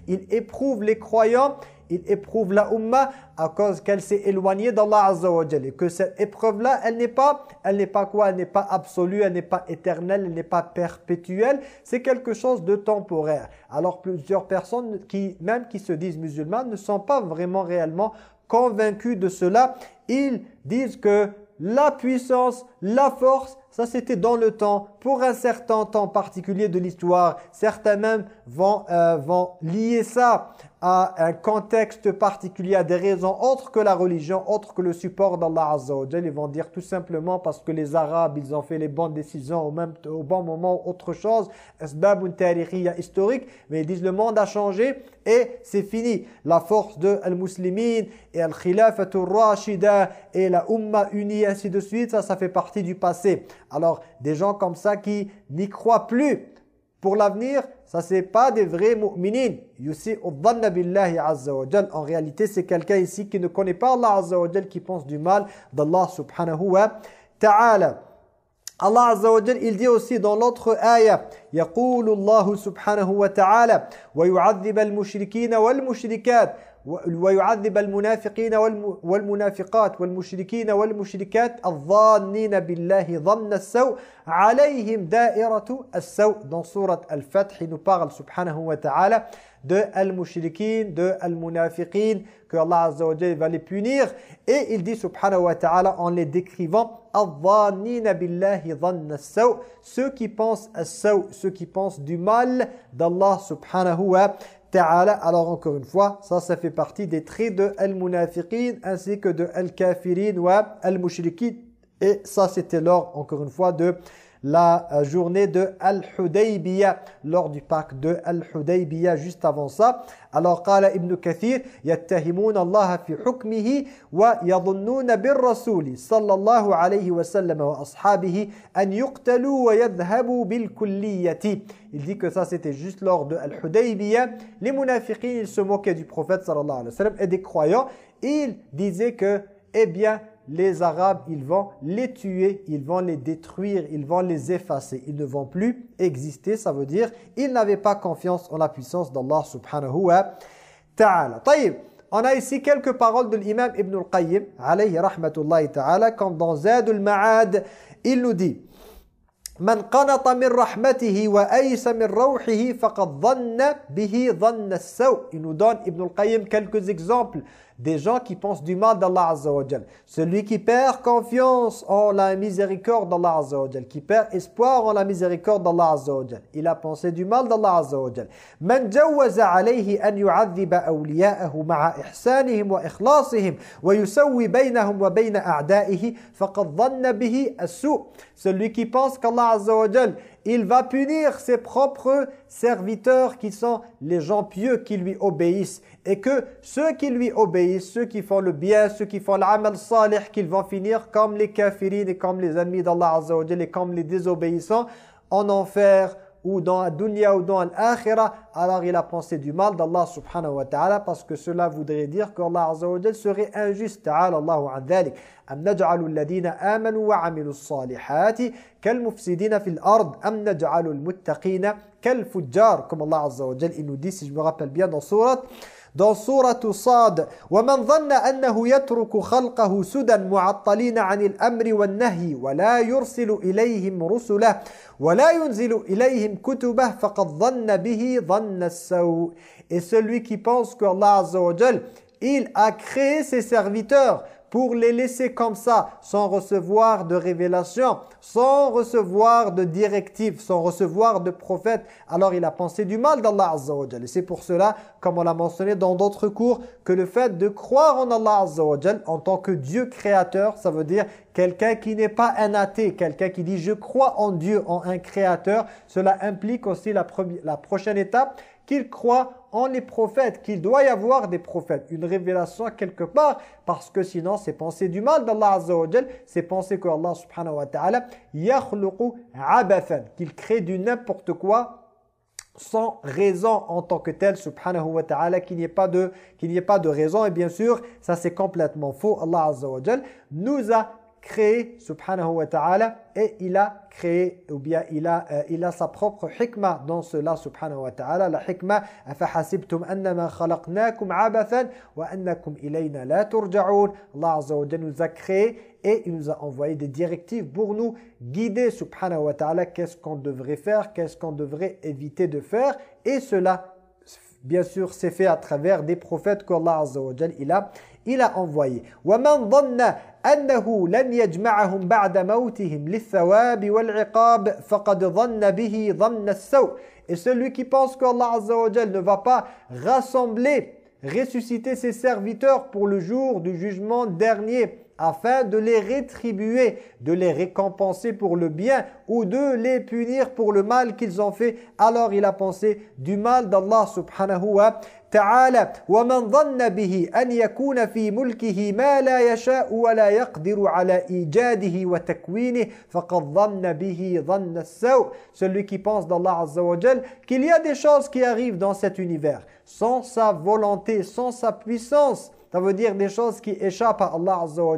il éprouve les croyants, il éprouve la Ummah à cause qu'elle s'est éloignée d'Allah Azza Et que cette épreuve-là, elle n'est pas, elle n'est pas quoi? Elle n'est pas absolue, elle n'est pas éternelle, elle n'est pas perpétuelle. C'est quelque chose de temporaire. Alors plusieurs personnes qui, même qui se disent musulmanes, ne sont pas vraiment réellement convaincus de cela, ils disent que la puissance, la force, ça c'était dans le temps, pour un certain temps particulier de l'histoire. Certains même vont, euh, vont lier ça à un contexte particulier, à des raisons autres que la religion, autres que le support d'Allah Azza wa Ils vont dire tout simplement parce que les Arabes, ils ont fait les bonnes décisions au, même, au bon moment, autre chose. Asbab historique, mais ils disent le monde a changé et c'est fini. La force de al-muslimin et al-khilafatul rashida et la umma unie, ainsi de suite, ça, ça fait partie du passé. Alors, des gens comme ça qui n'y croient plus pour l'avenir, ça c'est pas des vrais mu'minin. billahi azza wa En réalité, c'est quelqu'un ici qui ne connaît pas Allah azza wa qui pense du mal d'Allah subhanahu wa ta'ala. Allah azza wa il dit aussi dans l'autre ayah, يقول الله سبحانه وتعالى ويعذب المشركين والمشركات ويعذب المنافقين والمنافقات والمشركين والمشركات الظانين بالله ظن السوء عليهم دائرة السوء dans سورة الفتح parle سبحانه وتعالى de al-mushrikin, de al-munafiqin, que Allah Azza wa va les punir. Et il dit subhanahu wa ta'ala en les décrivant billahi ceux qui pensent à ceux qui pensent du mal d'Allah subhanahu wa. Alors encore une fois, ça, fait partie des traits de al-munafiqin ainsi que de al-kafirin ou al-mushrikin. Et ça, c'était lors, encore une fois, de la euh, journée de Al-Hudaybiyah, lors du pacte de Al-Hudaybiyah, juste avant ça. Alors, قال ابن كثير يتهمون الله في حكمه ويظنون بالرسول صلى الله عليه وسلم وأصحابه أن يقتلوا ويذهبوا بالكلية Il dit que ça c'était juste lors de Al-Hudaybiyah. Les munafiqins, ils se moquaient du prophète sallallahu alayhi wa sallam et des croyants. Ils disaient que, eh bien, les Arabes, ils vont les tuer, ils vont les détruire, ils vont les effacer. Ils ne vont plus exister, ça veut dire ils n'avaient pas confiance en la puissance d'Allah subhanahu wa ta'ala. On a ici quelques paroles de l'imam Ibn al-Qayyim, alayhi rahmatullahi ta'ala, comme dans Zad al-Ma'ad, il nous dit من قنط من رحمته وأيس من روحه فقد ظن به ظن السوء. Il nous donne Ibn al-Qayyim quelques exemples des gens qui pensent du mal d'Allah Azza wa Celui qui perd confiance en la miséricorde d'Allah Azza wa qui perd espoir en la miséricorde d'Allah Azza wa il a pensé du mal d'Allah Azza wa Man jawaza alayhi an yu'adhiba awliya'ahu ma'a ihsanihim wa ikhlasihim wa yusawwi baynahum wa bayna a'da'ihi faqad dhanna bihi as-su' Celui qui pense qu'Allah Azza wa il va punir ses propres serviteurs qui sont les gens pieux qui lui obéissent. Et que ceux qui lui obéissent, ceux qui font le bien, ceux qui font l'amal salih, qu'ils vont finir comme les kafirines et comme les ennemis d'Allah Azza et comme les désobéissants en enfer ou dans la ou dans l'akhirah, alors il a pensé du mal d'Allah subhanahu wa ta'ala parce que cela voudrait dire qu'Allah azza wa serait injuste. Ta'ala Allahu an dhalik. Am naj'alu alladhina amanu wa 'amilu s-salihati kal mufsidina fil ard am naj'alu al-muttaqina kal fujjar comme Allah azza wa il nous dit si je me rappelle bien dans sourate dans سورة صاد. ومن ظن أنه يترك خلقه سدى معطلين عن الأمر والنهي ولا يرسل إليهم رسله ولا ينزل إليهم كتبه فقد ظن به ظن السوء. Et celui qui pense que Allah Azza wa Jal, il a créé ses serviteurs pour les laisser comme ça, sans recevoir de révélation, sans recevoir de directives, sans recevoir de prophètes, alors il a pensé du mal d'Allah Azza wa Et c'est pour cela, comme on l'a mentionné dans d'autres cours, que le fait de croire en Allah Azza wa en tant que Dieu créateur, ça veut dire quelqu'un qui n'est pas un athée, quelqu'un qui dit « je crois en Dieu, en un créateur », cela implique aussi la prochaine étape, qu'il croit en les prophètes, qu'il doit y avoir des prophètes, une révélation quelque part, parce que sinon c'est penser du mal d'Allah Azza wa c'est penser que Allah subhanahu wa ta'ala abathan, qu'il crée du n'importe quoi sans raison en tant que tel, subhanahu wa ta'ala, qu'il n'y ait, pas de, ait pas de raison. Et bien sûr, ça c'est complètement faux. Allah Azza wa nous a créé, subhanahu wa ta'ala, et il a créé, ou bien il a, euh, il a sa propre hikmah dans cela, subhanahu wa ta'ala. La hikmah, « Afahasibtum annama khalaqnakum abathan wa annakum ilayna la turja'oun » Allah Azza wa nous a créé et il nous a envoyé des directives pour nous guider, subhanahu wa ta'ala, qu'est-ce qu'on devrait faire, qu'est-ce qu'on devrait éviter de faire, et cela, bien sûr, c'est fait à travers des prophètes qu'Allah Azza wa il a, il a envoyé. وَمَنْ ظَنَّ أَنَّهُ لَنْ يَجْمَعَهُمْ بَعْدَ مَوْتِهِمْ لِلثَّوَابِ وَالْعِقَابِ فَقَدْ ظَنَّ بِهِ ظَنَّ السَّوْءِ Et celui qui pense qu'Allah Azza wa ne va pas rassembler, ressusciter ses serviteurs pour le jour du jugement dernier, afin de les rétribuer, de les récompenser pour le bien ou de les punir pour le mal qu'ils ont fait. Alors il a pensé du mal d'Allah subhanahu wa ta'ala. وَمَنْ ظَنَّ بِهِ أَنْ يَكُونَ فِي مُلْكِهِ مَا لَا يَشَاءُ وَلَا يَقْدِرُ عَلَى إِيجَادِهِ وَتَكْوِينِهِ فَقَدْ ظَنَّ بِهِ ظَنَّ السَّوْءِ Celui qui pense d'Allah Azza wa qu'il y a des choses qui arrivent dans cet univers sans sa volonté, sans sa puissance, ça veut dire des choses qui échappent à Allah Azza wa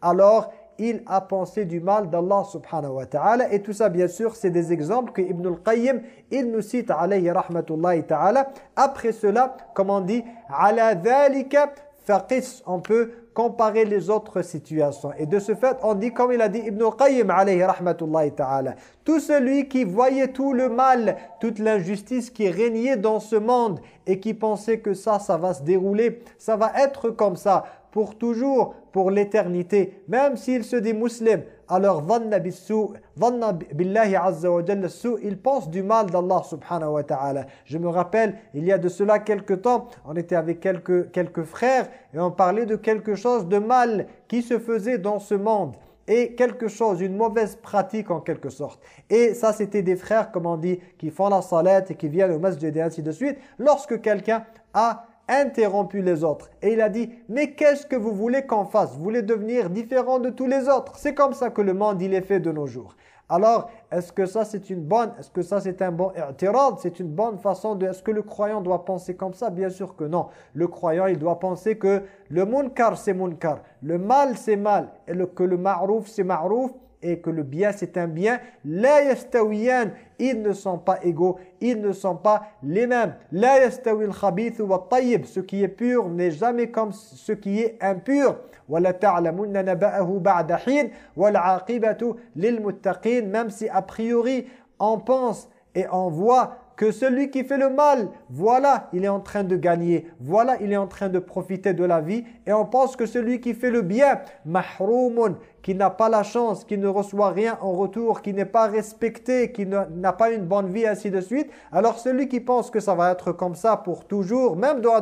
alors il a pensé du mal d'Allah subhanahu wa ta'ala. Et tout ça, bien sûr, c'est des exemples que Ibn al-Qayyim, il nous cite, alayhi rahmatullahi ta'ala. Après cela, comme on dit, ala dhalika faqis, on peut comparer les autres situations. Et de ce fait, on dit, comme il a dit Ibn al-Qayyim, alayhi rahmatullahi ta'ala, tout celui qui voyait tout le mal, toute l'injustice qui régnait dans ce monde et qui pensait que ça, ça va se dérouler, ça va être comme ça, pour toujours, pour l'éternité, même s'il se dit musulman, alors billahi azza wa jalla il pense du mal d'Allah subhanahu wa ta'ala. Je me rappelle, il y a de cela quelques temps, on était avec quelques, quelques frères et on parlait de quelque chose de mal qui se faisait dans ce monde et quelque chose, une mauvaise pratique en quelque sorte. Et ça, c'était des frères, comme on dit, qui font la salat et qui viennent au masjid et ainsi de suite. Lorsque quelqu'un a interrompu les autres. Et il a dit, mais qu'est-ce que vous voulez qu'on fasse? Vous voulez devenir différent de tous les autres? C'est comme ça que le monde, il est fait de nos jours. Alors, est-ce que ça c'est une bonne, est-ce que ça c'est un bon i'tirad, c'est une bonne façon de, est-ce que le croyant doit penser comme ça? Bien sûr que non. Le croyant, il doit penser que le munkar c'est munkar, le mal c'est mal, et que le ma'rouf c'est ma'rouf, et que le bien c'est un bien, la yastawiyan, ils ne sont pas égaux, ils ne sont pas les mêmes. La yastawi al-khabith wa tayyib, ce qui est pur n'est jamais comme ce qui est impur. وَلَا تَعْلَمُنَّ نَبَأَهُ بَعْدَ حِينٍ وَالْعَاقِبَةُ لِلْمُتَّقِينَ Même si a priori on pense et on voit que celui qui fait le mal, voilà, il est en train de gagner. Voilà, il est en train de profiter de la vie. Et on pense que celui qui fait le bien, mahroumun, qui n'a pas la chance, qui ne reçoit rien en retour, qui n'est pas respecté, qui n'a pas une bonne vie, ainsi de suite. Alors celui qui pense que ça va être comme ça pour toujours, même dans la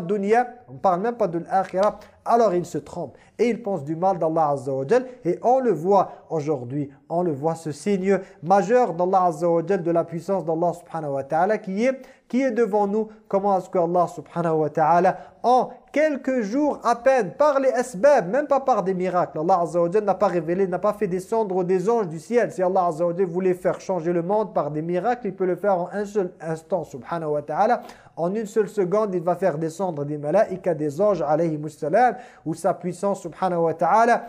on ne parle même pas de l'akhirah, alors il se trompe. Et il pense du mal d'Allah Azza Et on le voit aujourd'hui, on le voit ce signe majeur d'Allah Azza de la puissance d'Allah subhanahu wa ta'ala qui est qui est devant nous, comment est-ce que Allah subhanahu wa ta'ala, en quelques jours à peine, par les asbab, même pas par des miracles, Allah azza n'a pas révélé, n'a pas fait descendre des anges du ciel. Si Allah azza voulait faire changer le monde par des miracles, il peut le faire en un seul instant, subhanahu wa ta'ala. En une seule seconde, il va faire descendre des malaïkas, des anges, alayhi ou sa puissance, subhanahu wa ta'ala,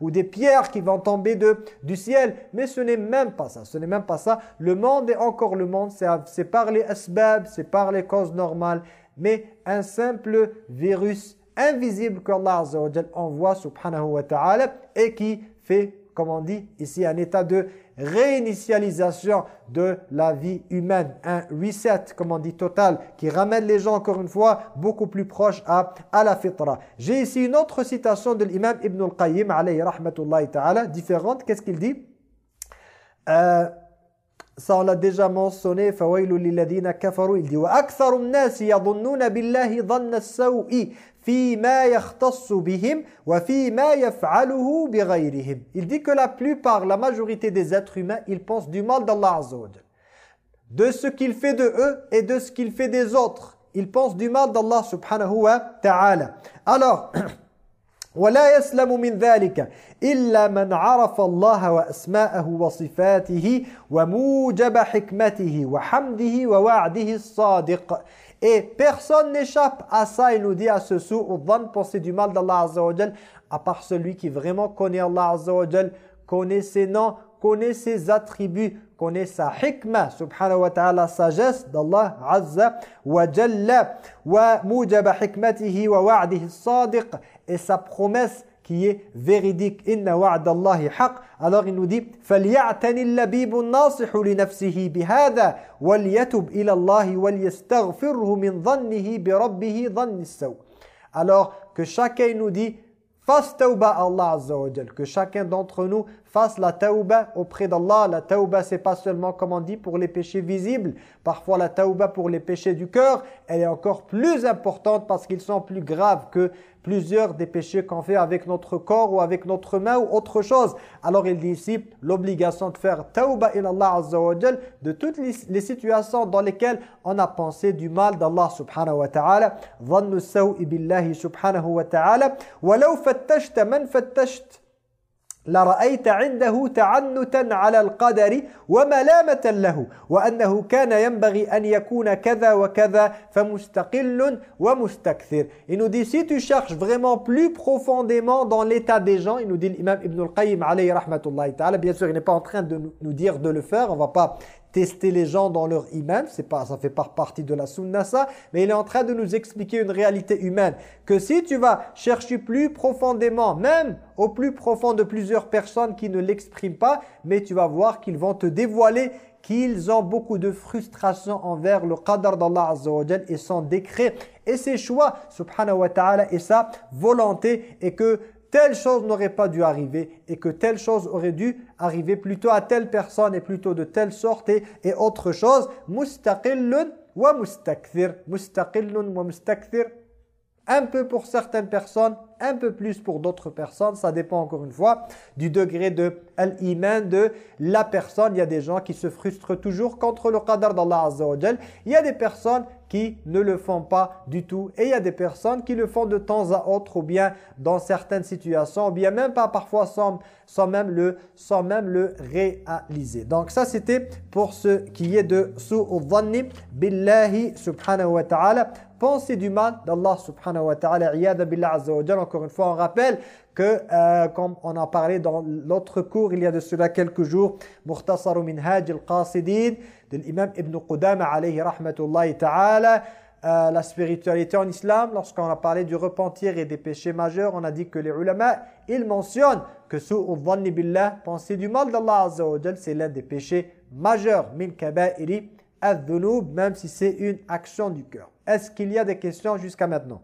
ou des pierres qui vont tomber de, du ciel. Mais ce n'est même pas ça, ce n'est même pas ça. Le monde est encore le monde, c'est par les asbab, c'est par les causes normales, mais un simple virus invisible qu'Allah envoie, subhanahu wa ta'ala, et qui fait comme on dit ici, un état de réinitialisation de la vie humaine, un reset, comme on dit, total, qui ramène les gens, encore une fois, beaucoup plus proches à, à la fitra. J'ai ici une autre citation de l'imam Ibn al-Qayyim, alayhi rahmatullahi ta'ala, différente. Qu'est-ce qu'il dit? Euh, ça on l'a déjà mentionné فويل للذين كفروا il dit واكثر الناس يظنون بالله ظن السوء فيما يختص بهم وفيما يفعله بغيرهم il dit que la plupart la majorité des êtres humains ils pensent du mal d'Allah Azza wa de ce qu'il fait de eux et de ce qu'il fait des autres ils pensent du mal d'Allah subhanahu wa ta'ala alors ولا يسلم من ذلك إلا من عرف الله وأسماءه وصفاته وموجب حكمته وحمده ووعده الصادق Et personne n'échappe à ça, il nous dit à ce sou, au dhan penser du mal d'Allah Azza wa à part celui qui vraiment connaît Allah Azza wa connaît ses noms, connaît ses attributs, connaît sa hikmah, subhanahu wa ta'ala, sagesse d'Allah Azza wa Jalla, wa mujaba hikmatihi wa wa'dihi sadiq, et sa promesse qui est véridique. Inna wa'dallahi haq. Alors il nous dit فَلْيَعْتَنِ اللَّبِيبُ النَّاصِحُ لِنَفْسِهِ بِهَذَا وَلْيَتُبْ إِلَى اللَّهِ وَلْيَسْتَغْفِرْهُ مِنْ ظَنِّهِ بِرَبِّهِ ظَنِّ السَّوْءِ Alors que chacun nous dit fasse tauba à Allah Azza wa Que chacun d'entre nous fasse la tauba auprès d'Allah. La tauba, c'est pas seulement, comme on dit, pour les péchés visibles. Parfois, la tauba pour les péchés du cœur, elle est encore plus importante parce qu'ils sont plus graves que plusieurs des péchés qu'on fait avec notre corps ou avec notre main ou autre chose. Alors il dit ici l'obligation de faire tauba Allah azza wa de toutes les, situations dans lesquelles on a pensé du mal d'Allah subhanahu wa ta'ala. Sawi billahi subhanahu wa ta'ala. Walau fattashta man fattashta لرأيت عنده تعنتا على القدر وملامة له وأنه كان ينبغي أن يكون كذا وكذا فمستقل ومستكثر Il nous dit si tu cherches vraiment plus profondément dans l'état des gens, il nous dit l'imam Ibn al-Qayyim alayhi rahmatullahi ta'ala, bien sûr il n'est pas en train de nous dire de le faire, on va pas tester les gens dans leur iman, c'est pas ça fait pas partie de la sunna ça, mais il est en train de nous expliquer une réalité humaine. Que si tu vas chercher plus profondément, même au plus profond de plusieurs personnes qui ne l'expriment pas, mais tu vas voir qu'ils vont te dévoiler qu'ils ont beaucoup de frustration envers le qadar d'Allah Azza wa et son décret et ses choix subhanahu wa ta'ala et sa volonté et que telle chose n'aurait pas dû arriver et que telle chose aurait dû arriver plutôt à telle personne et plutôt de telle sorte et, autre chose. Mustaqillun wa mustakthir. Mustaqillun wa mustakthir. Un peu pour certaines personnes, un peu plus pour d'autres personnes. Ça dépend encore une fois du degré de l'iman de la personne. Il y a des gens qui se frustrent toujours contre le qadar d'Allah Azza wa Il y a des personnes qui ne le font pas du tout. Et il y a des personnes qui le font de temps à autre ou bien dans certaines situations ou bien même pas parfois sans, sans, même, le, sans même le réaliser. Donc ça c'était pour ce qui est de su'udhanni billahi subhanahu wa ta'ala. Penser du mal d'Allah subhanahu wa ta'ala. billah azza wa Encore une fois on rappelle que euh, comme on a parlé dans l'autre cours il y a de cela quelques jours. Mukhtasaru minhaj al-qasidin de l'imam Ibn Qudama alayhi rahmatullahi ta'ala. Euh, la spiritualité en islam, lorsqu'on a parlé du repentir et des péchés majeurs, on a dit que les ulama, ils mentionnent que su'udhanni billah, penser du mal d'Allah Azza wa c'est l'un des péchés majeurs, min kaba'iri adh-dhunub, même si c'est une action du cœur. Est-ce qu'il y a des questions jusqu'à maintenant?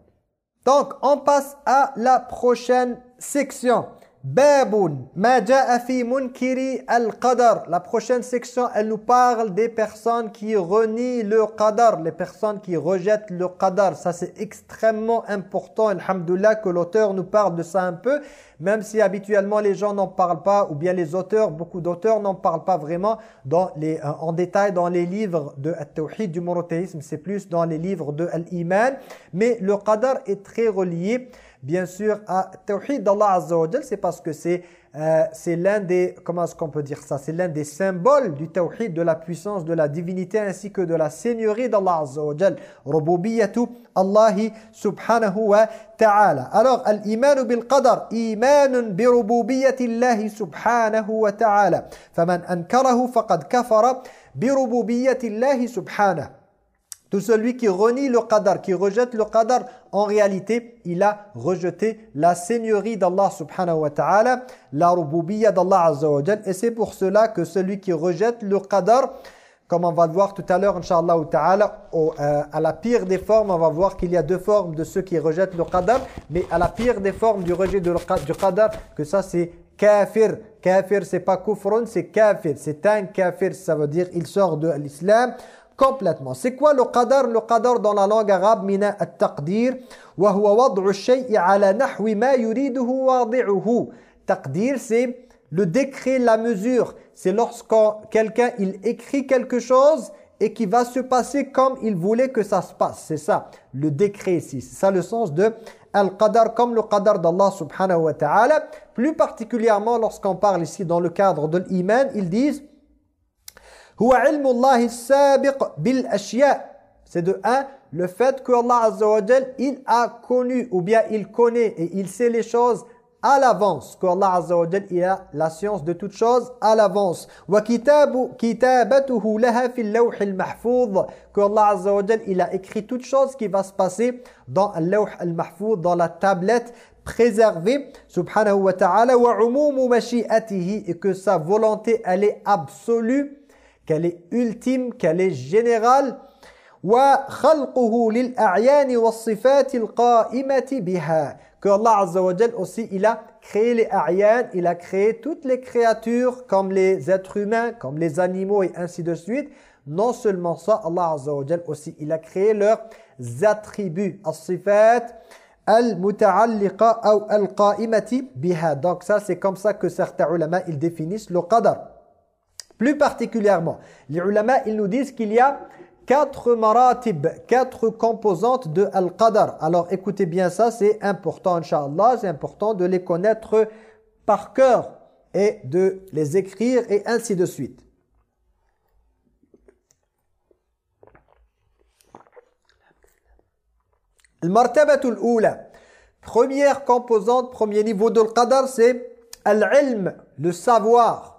Donc, on passe à la prochaine section. Babun munkiri al-qadar. La prochaine section, elle nous parle des personnes qui renient le qadar, les personnes qui rejettent le qadar. Ça c'est extrêmement important, alhamdoulilah, que l'auteur nous parle de ça un peu, même si habituellement les gens n'en parlent pas, ou bien les auteurs, beaucoup d'auteurs n'en parlent pas vraiment dans les, euh, en détail dans les livres de At-Tawhid, du monothéisme, c'est plus dans les livres de Al-Iman. Mais le qadar est très relié bien sûr à Tawhid d'Allah Azza wa c'est parce que c'est euh, c'est l'un des comment est-ce qu'on peut dire ça c'est l'un des symboles du tawhid de la puissance de la divinité ainsi que de la seigneurie d'Allah Azza wa Jal rububiyatu Allah subhanahu wa ta'ala. Alors al-iman bil qadar iman bi rububiyyati Allah subhanahu wa ta'ala. Faman ankarahu faqad kafara bi rububiyyati Allah subhanahu Tout celui qui renie le qadar, qui rejette le qadar, en réalité, il a rejeté la seigneurie d'Allah subhanahu wa ta'ala, la rububiyya d'Allah azza Et c'est pour cela que celui qui rejette le qadar, comme on va le voir tout à l'heure, inshallah ta'ala, euh, à la pire des formes, on va voir qu'il y a deux formes de ceux qui rejettent le qadar, mais à la pire des formes du rejet du qadar, que ça c'est kafir. Kafir, c'est pas kufrun, c'est kafir. C'est un kafir, ça veut dire il sort de l'islam complètement. C'est quoi le qadar? Le qadar dans la langue arabe, mina at-taqdir, wa huwa wad'u shay'i ala nahwi ma yuriduhu wadi'uhu. Taqdir, c'est le décret, la mesure. C'est lorsque quelqu'un il écrit quelque chose et qui va se passer comme il voulait que ça se passe. C'est ça, le décret ici. C'est ça le sens de al-qadar, comme le qadar d'Allah subhanahu wa ta'ala. Plus particulièrement lorsqu'on parle ici dans le cadre de l'iman, ils disent c'est de un, le fait que Allah Azza wa il a connu ou bien il connaît et il sait les choses à l'avance. Que Allah Azza wa il a la science de toutes choses à l'avance. Wa kitabu kitabatuhu laha fil lawh al-mahfuz. Que Allah Azza wa il a écrit toutes choses qui va se passer dans le lawh al-mahfuz, dans la tablette préservée, subhanahu wa ta'ala, wa umumu mashi'atihi, et que sa volonté, elle est absolue, qu'elle est ultime, qu'elle est générale. وخلقه للأعيان والصفات القائمة بها que Allah Azza wa aussi il a créé les a'yan, il a créé toutes les créatures comme les êtres humains, comme les animaux et ainsi de suite. Non seulement ça, Allah Azza wa aussi il a créé leurs attributs, as-sifat al-muta'alliqa ou al-qa'imati biha. Donc ça c'est comme ça que certains ulama ils définissent le qadar. Plus particulièrement, les ulama, ils nous disent qu'il y a quatre maratib, quatre composantes de Al-Qadar. Alors écoutez bien ça, c'est important, Inch'Allah, c'est important de les connaître par cœur et de les écrire et ainsi de suite. Al-Martabatul Oula, première composante, premier niveau de Al-Qadar, c'est Al-Ilm, le savoir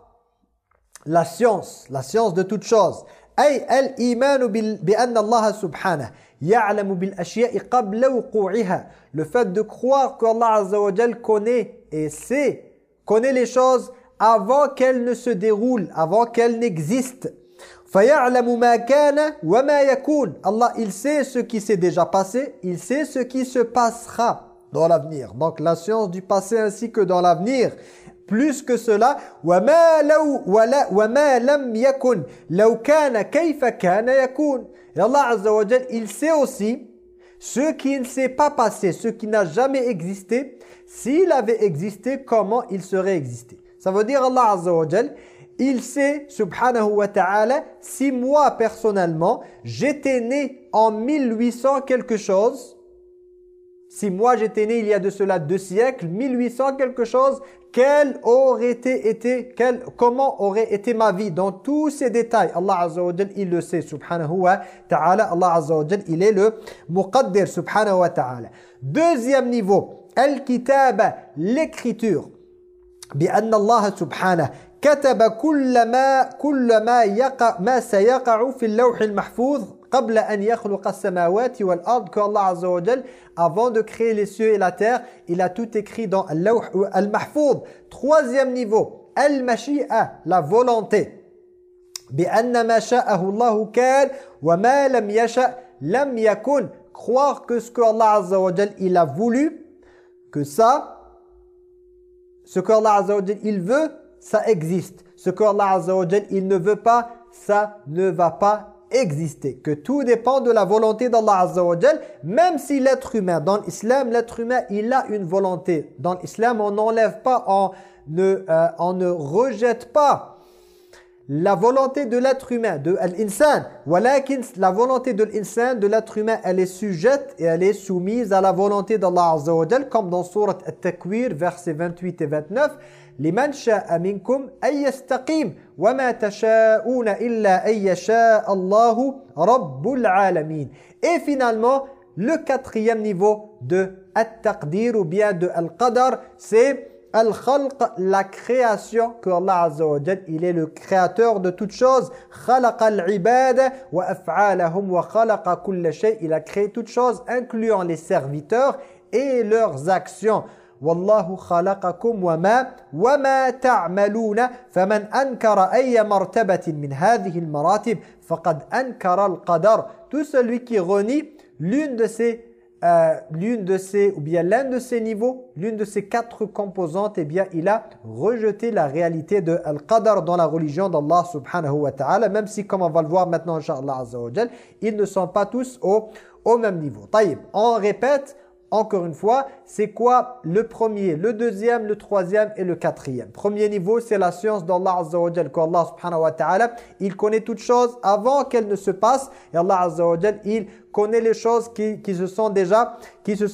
la science, la science de toutes choses. أي الإيمان بأن الله سبحانه يعلم بالأشياء قبل وقوعها. Le fait de croire qu'Allah Azza wa Jal connaît et sait, connaît les choses avant qu'elles ne se déroulent, avant qu'elles n'existent. فيعلم ما كان وما يكون. Allah, il sait ce qui s'est déjà passé, il sait ce qui se passera dans l'avenir. Donc la science du passé ainsi que dans l'avenir. plus que cela Allah Azza wa il sait aussi ce qui ne s'est pas passé ce qui n'a jamais existé. S'il avait existé comment il serait existé? Ça veut dire Allah Azza wa il sait subhanahu wa ta'ala si moi personnellement j'étais né en 1800 quelque chose si moi j'étais né il y a de cela deux siècles, 1800 quelque chose, quel aurait été, quel, comment aurait été ma vie dans tous ces détails Allah Azza wa il le sait subhanahu wa ta'ala Allah Azza wa il est le muqaddir subhanahu wa ta'ala deuxième niveau al-kitab l'écriture بأن الله سبحانه كتب كل ما كل ما يقع ما سيقع في اللوح المحفوظ avant de créer les cieux et la terre, il a tout écrit dans Al-Mahfoud. Troisième niveau, Al-Mashi'a, la volonté. Croire que ce que Allah il a voulu, que ça, ce que Allah Azza il veut, ça existe. Ce que Allah Azza il ne veut pas, ça ne va pas exister, que tout dépend de la volonté d'Allah même si l'être humain, dans l'islam, l'être humain, il a une volonté. Dans l'islam, on n'enlève pas, on ne, euh, on ne rejette pas la volonté de l'être humain, de l'insan. La volonté de l'insan, de l'être humain, elle est sujette et elle est soumise à la volonté d'Allah Azza comme dans Surat At-Takwir, versets 28 et 29. لمن شاء منكم أن يستقيم وما تشاءون إلا أن يشاء الله رب العالمين et finalement le quatrième niveau de At-Taqdir ou bien de Al-Qadar c'est Al-khalq, la création, que Allah Azza wa Jal, il est le créateur de toutes choses. Khalaqa al-ibada wa af'alahum wa khalaqa kulla shay. Il a créé toutes choses, incluant les serviteurs et leurs actions. والله خلقكم وما وما تعملون فمن أنكر أي مرتبة من هذه المراتب فقد أنكر القدر tout celui qui renie l'une de ces euh, l'une de ces ou bien l'un de ces niveaux l'une de ces quatre composantes eh bien il a rejeté la réalité de al-qadar dans la religion d'Allah subhanahu wa ta'ala même si comme on va le voir maintenant inchallah azza wa jal ils ne sont pas tous au, au même niveau طيب on répète encore une fois, c'est quoi le premier, le deuxième, le troisième et le quatrième? Premier niveau, c'est la science d'Allah Azza wa Jal, qu'Allah subhanahu wa ta'ala, il connaît toutes choses avant qu'elles ne se passent. Et Allah Azza wa il connaît les choses qui, qui, se sont déjà, qui se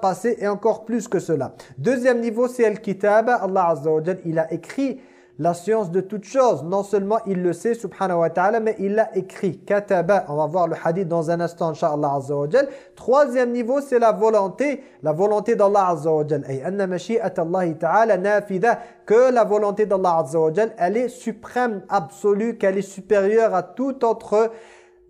passées et encore plus que cela. Deuxième niveau, c'est le kitab. Allah Azza wa il a écrit la science de toutes choses. Non seulement il le sait, subhanahu wa ta'ala, mais il l'a écrit. Kataba, on va voir le hadith dans un instant, inshallah azza. Troisième niveau, c'est la volonté, la volonté d'Allah azza wa jal. Ay anna ta'ala nafida, que la volonté d'Allah azza wa elle est suprême, absolue, qu'elle est supérieure à toute autre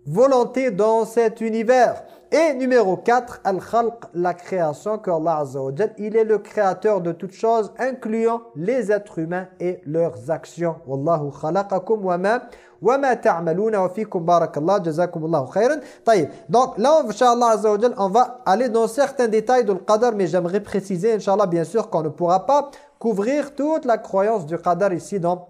volonté dans cet univers. Et numéro 4, Al-Khalq, la création, que Allah Azza il est le créateur de toutes choses, incluant les êtres humains et leurs actions. Wallahu khalaqakum wa ma wa ma ta'maluna wa fikum barakallah, jazakumullahu khairan. Taïb. Donc là, Inch'Allah Azza wa on va aller dans certains détails du Qadar, mais j'aimerais préciser, Inch'Allah, bien sûr, qu'on ne pourra pas couvrir toute la croyance du Qadar ici dans,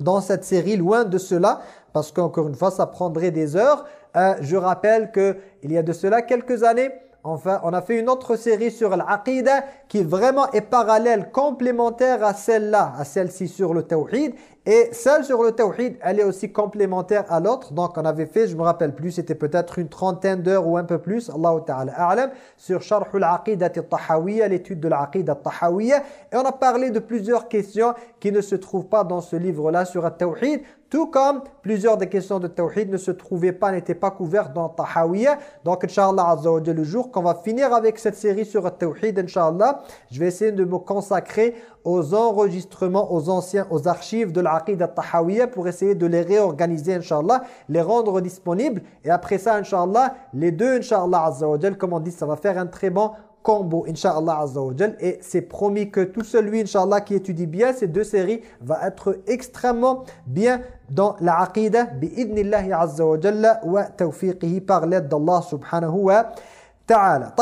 dans cette série, loin de cela, parce qu'encore une fois, ça prendrait des heures. Euh, je rappelle qu'il y a de cela quelques années, enfin, on a fait une autre série sur l'Aqidah qui vraiment est parallèle, complémentaire à celle-là, à celle-ci sur le Tawhid. Et celle sur le Tawhid, elle est aussi complémentaire à l'autre. Donc on avait fait, je me rappelle plus, c'était peut-être une trentaine d'heures ou un peu plus, Allah Ta'ala a'lam, sur Sharh al-Aqidah al-Tahawiyya, l'étude de l'Aqidah al-Tahawiyya. Et on a parlé de plusieurs questions qui ne se trouvent pas dans ce livre-là sur le Tawhid. Tout comme plusieurs des questions de Tawhid ne se trouvaient pas, n'étaient pas couvertes dans Tahawiyya. Donc, Inch'Allah Azza wa le jour qu'on va finir avec cette série sur le Tawhid, Inch'Allah, je vais essayer de me consacrer aux enregistrements, aux anciens, aux archives de l'Aqidah Tahawiyya pour essayer de les réorganiser, Inch'Allah, les rendre disponibles. Et après ça, Inch'Allah, les deux, Inch'Allah comme on dit, ça va faire un très bon combo, Inch'Allah Azza wa Et c'est promis que tout celui, Inch'Allah, qui étudie bien ces deux séries, va être extrêmement bien dans la bi'idnillahi Azza wa Jalla, wa tawfiqihi par l'aide d'Allah subhanahu wa ta'ala.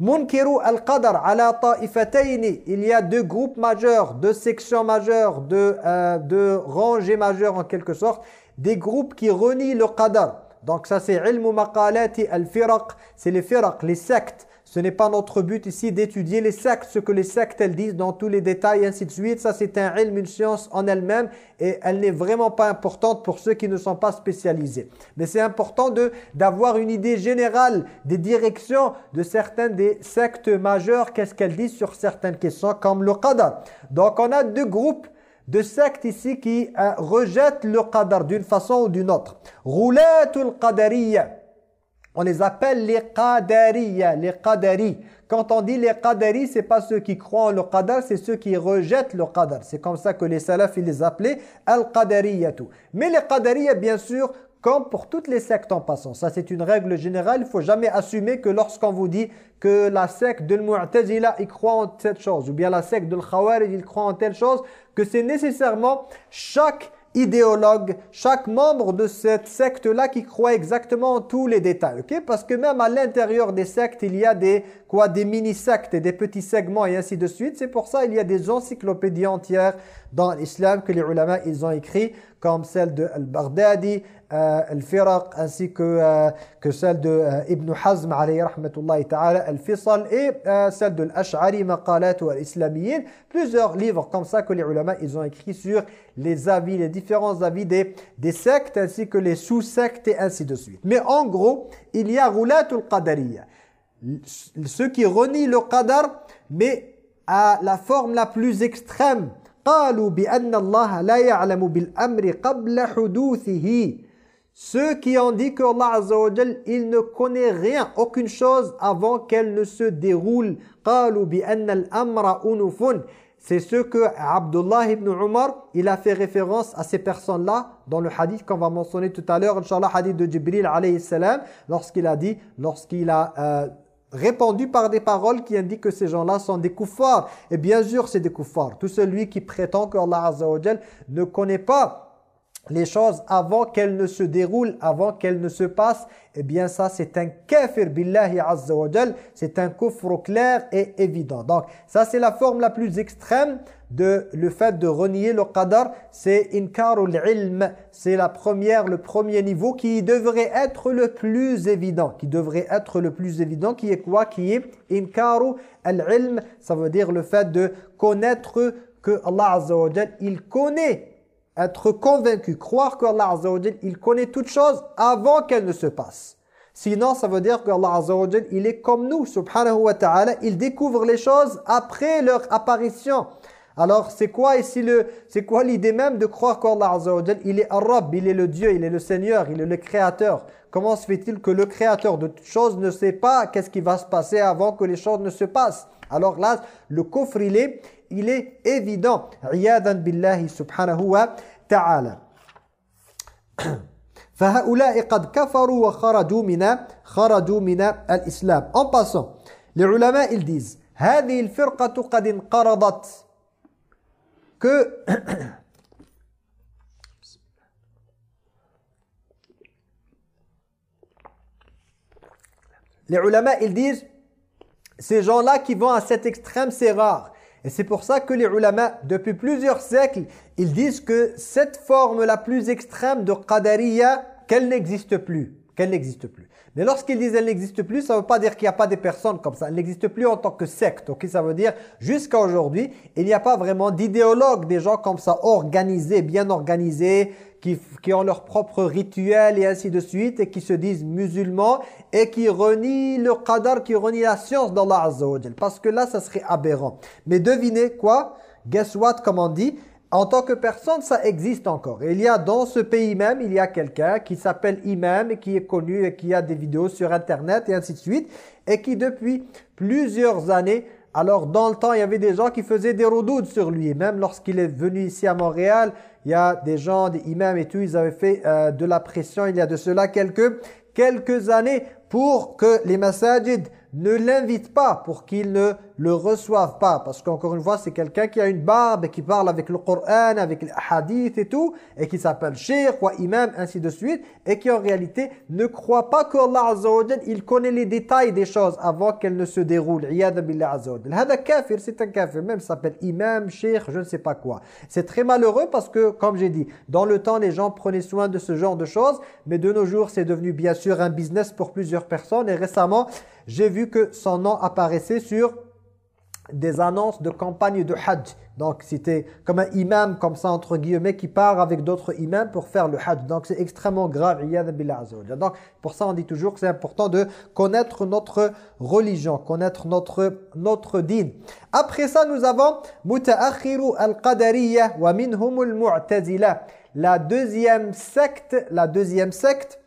Munkiru al-Qadar ala ta'ifataini. Il y a deux groupes majeurs, deux sections majeures, euh, deux, rangées majeures en quelque sorte. Des groupes qui renient le Qadar. Donc ça c'est ilmu maqalati. C'est les firaq, les sectes. Ce n'est pas notre but ici d'étudier les sectes, ce que les sectes elles disent dans tous les détails et ainsi de suite. Ça c'est un ilm, une science en elle-même et elle n'est vraiment pas importante pour ceux qui ne sont pas spécialisés. Mais c'est important d'avoir une idée générale des directions de certaines des sectes majeures, qu'est-ce qu'elles disent sur certaines questions comme le qadar. Donc on a deux groupes de sectes ici qui euh, rejettent le qadar d'une façon ou d'une autre. Roulatul qadariyya on les appelle les qadariya, les qadari. Quand on dit les qadari, c'est pas ceux qui croient en le qadar, c'est ceux qui rejettent le qadar. C'est comme ça que les salafs ils les appelaient al-qadariyatu. Mais les qadariya bien sûr, comme pour toutes les sectes en passant. Ça c'est une règle générale, il faut jamais assumer que lorsqu'on vous dit que la secte de l'Mu'tazila il croit en cette chose ou bien la secte de l'Khawarij il croit en telle chose que c'est nécessairement chaque idéologue, chaque membre de cette secte-là qui croit exactement en tous les détails. ok? Parce que même à l'intérieur des sectes, il y a des, quoi, des mini-sectes et des petits segments et ainsi de suite. C'est pour ça il y a des encyclopédies entières dans l'islam que les ulama ils ont écrit comme celle de Al-Baghdadi, euh, Al-Firaq ainsi que, euh, que celle de euh, Ibn Hazm alayhi rahmatullahi ta'ala, Al-Fisal et celle de Al-Ash'ari, Maqalat ou Al-Islamiyin. Plusieurs livres comme ça que les ulama ils ont écrit sur les avis, les différents avis des, des sectes ainsi que les sous-sectes et ainsi de suite. Mais en gros, il y a Roulatul Qadariyya ceux qui renient le qadar, mais à la forme la plus extrême. Ceux qui ont dit que Allah Azza wa il ne connaît rien, aucune chose avant qu'elle ne se déroule. C'est ce que Abdullah ibn Umar, il a fait référence à ces personnes-là dans le hadith qu'on va mentionner tout à l'heure, Inch'Allah, hadith de Jibril alayhi salam, lorsqu'il a dit, lorsqu'il a... Euh, répandu par des paroles qui indiquent que ces gens-là sont des kuffars. Et bien sûr, c'est des kuffars. Tout celui qui prétend que Allah ne connaît pas les choses avant qu'elles ne se déroulent, avant qu'elles ne se passent, eh bien ça c'est un kafir billahi azza c'est un kufr clair et évident. Donc ça c'est la forme la plus extrême de le fait de renier le qadar, c'est inkarul ilm, c'est la première le premier niveau qui devrait être le plus évident, qui devrait être le plus évident qui est quoi? Qui est inkaru al-ilm, ça veut dire le fait de connaître que Allah azza wa il connaît être convaincu, croire qu'Allah Azza wa il connaît toutes choses avant qu'elles ne se passent. Sinon, ça veut dire qu'Allah Azza wa il est comme nous, subhanahu wa ta'ala, il découvre les choses après leur apparition. Alors, c'est quoi ici le c'est quoi l'idée même de croire qu'Allah Azza wa il est Arab, il est le Dieu, il est le Seigneur, il est le créateur. Comment se fait-il que le créateur de toutes choses ne sait pas qu'est-ce qui va se passer avant que les choses ne se passent Alors là, le coffre il est il est évident. Iyadan billahi subhanahu wa ta'ala. فهؤلاء قد كفروا وخرجوا من خرجوا من الإسلام. En passant, les ulama ils disent هذه الفرقة قد انقرضت que les ulama ils disent ces gens-là qui vont à cet extrême c'est rare et c'est pour ça que les ulama, depuis plusieurs siècles, ils disent que cette forme la plus extrême de qadariya, qu'elle n'existe plus. Qu'elle n'existe plus. Mais lorsqu'ils disent qu'elle n'existe plus, ça ne veut pas dire qu'il n'y a pas des personnes comme ça. Elle n'existe plus en tant que secte. Ok, Ça veut dire jusqu'à aujourd'hui, il n'y a pas vraiment d'idéologues, des gens comme ça organisés, bien organisés, qui, ont leur propre rituel et ainsi de suite, et qui se disent musulmans, et qui renient le qadar, qui renient la science d'Allah Azza Parce que là, ça serait aberrant. Mais devinez quoi? Guess what, comme on dit? En tant que personne, ça existe encore. il y a dans ce pays même, il y a quelqu'un qui s'appelle Imam et qui est connu et qui a des vidéos sur Internet et ainsi de suite. Et qui depuis plusieurs années alors, dans le temps, il y avait des gens qui faisaient des redoutes sur lui. Même lorsqu'il est venu ici à Montréal, il y a des gens, des imams et tout, ils avaient fait euh, de la pression il y a de cela quelques, années pour que les massajids ne l'invite pas pour qu'il ne le reçoive pas. Parce qu'encore une fois, c'est quelqu'un qui a une barbe et qui parle avec le Coran, avec les hadiths et tout, et qui s'appelle cheikh ou imam, ainsi de suite, et qui en réalité ne croit pas qu'Allah Azza il connaît les détails des choses avant qu'elles ne se déroulent. Iyad billah Azza wa kafir, c'est un kafir, même s'appelle imam, cheikh, je ne sais pas quoi. C'est très malheureux parce que, comme j'ai dit, dans le temps, les gens prenaient soin de ce genre de choses, mais de nos jours, c'est devenu bien sûr un business pour plusieurs personnes, et récemment, j'ai vu que son nom apparaissait sur des annonces de campagne de Hajj. Donc c'était comme un imam comme ça entre guillemets qui part avec d'autres imams pour faire le Hajj. Donc c'est extrêmement grave. Donc pour ça on dit toujours que c'est important de connaître notre religion, connaître notre notre din. Après ça nous avons mutaakhiru al-qadariyya wa minhum al-mu'tazila. La deuxième secte, la deuxième secte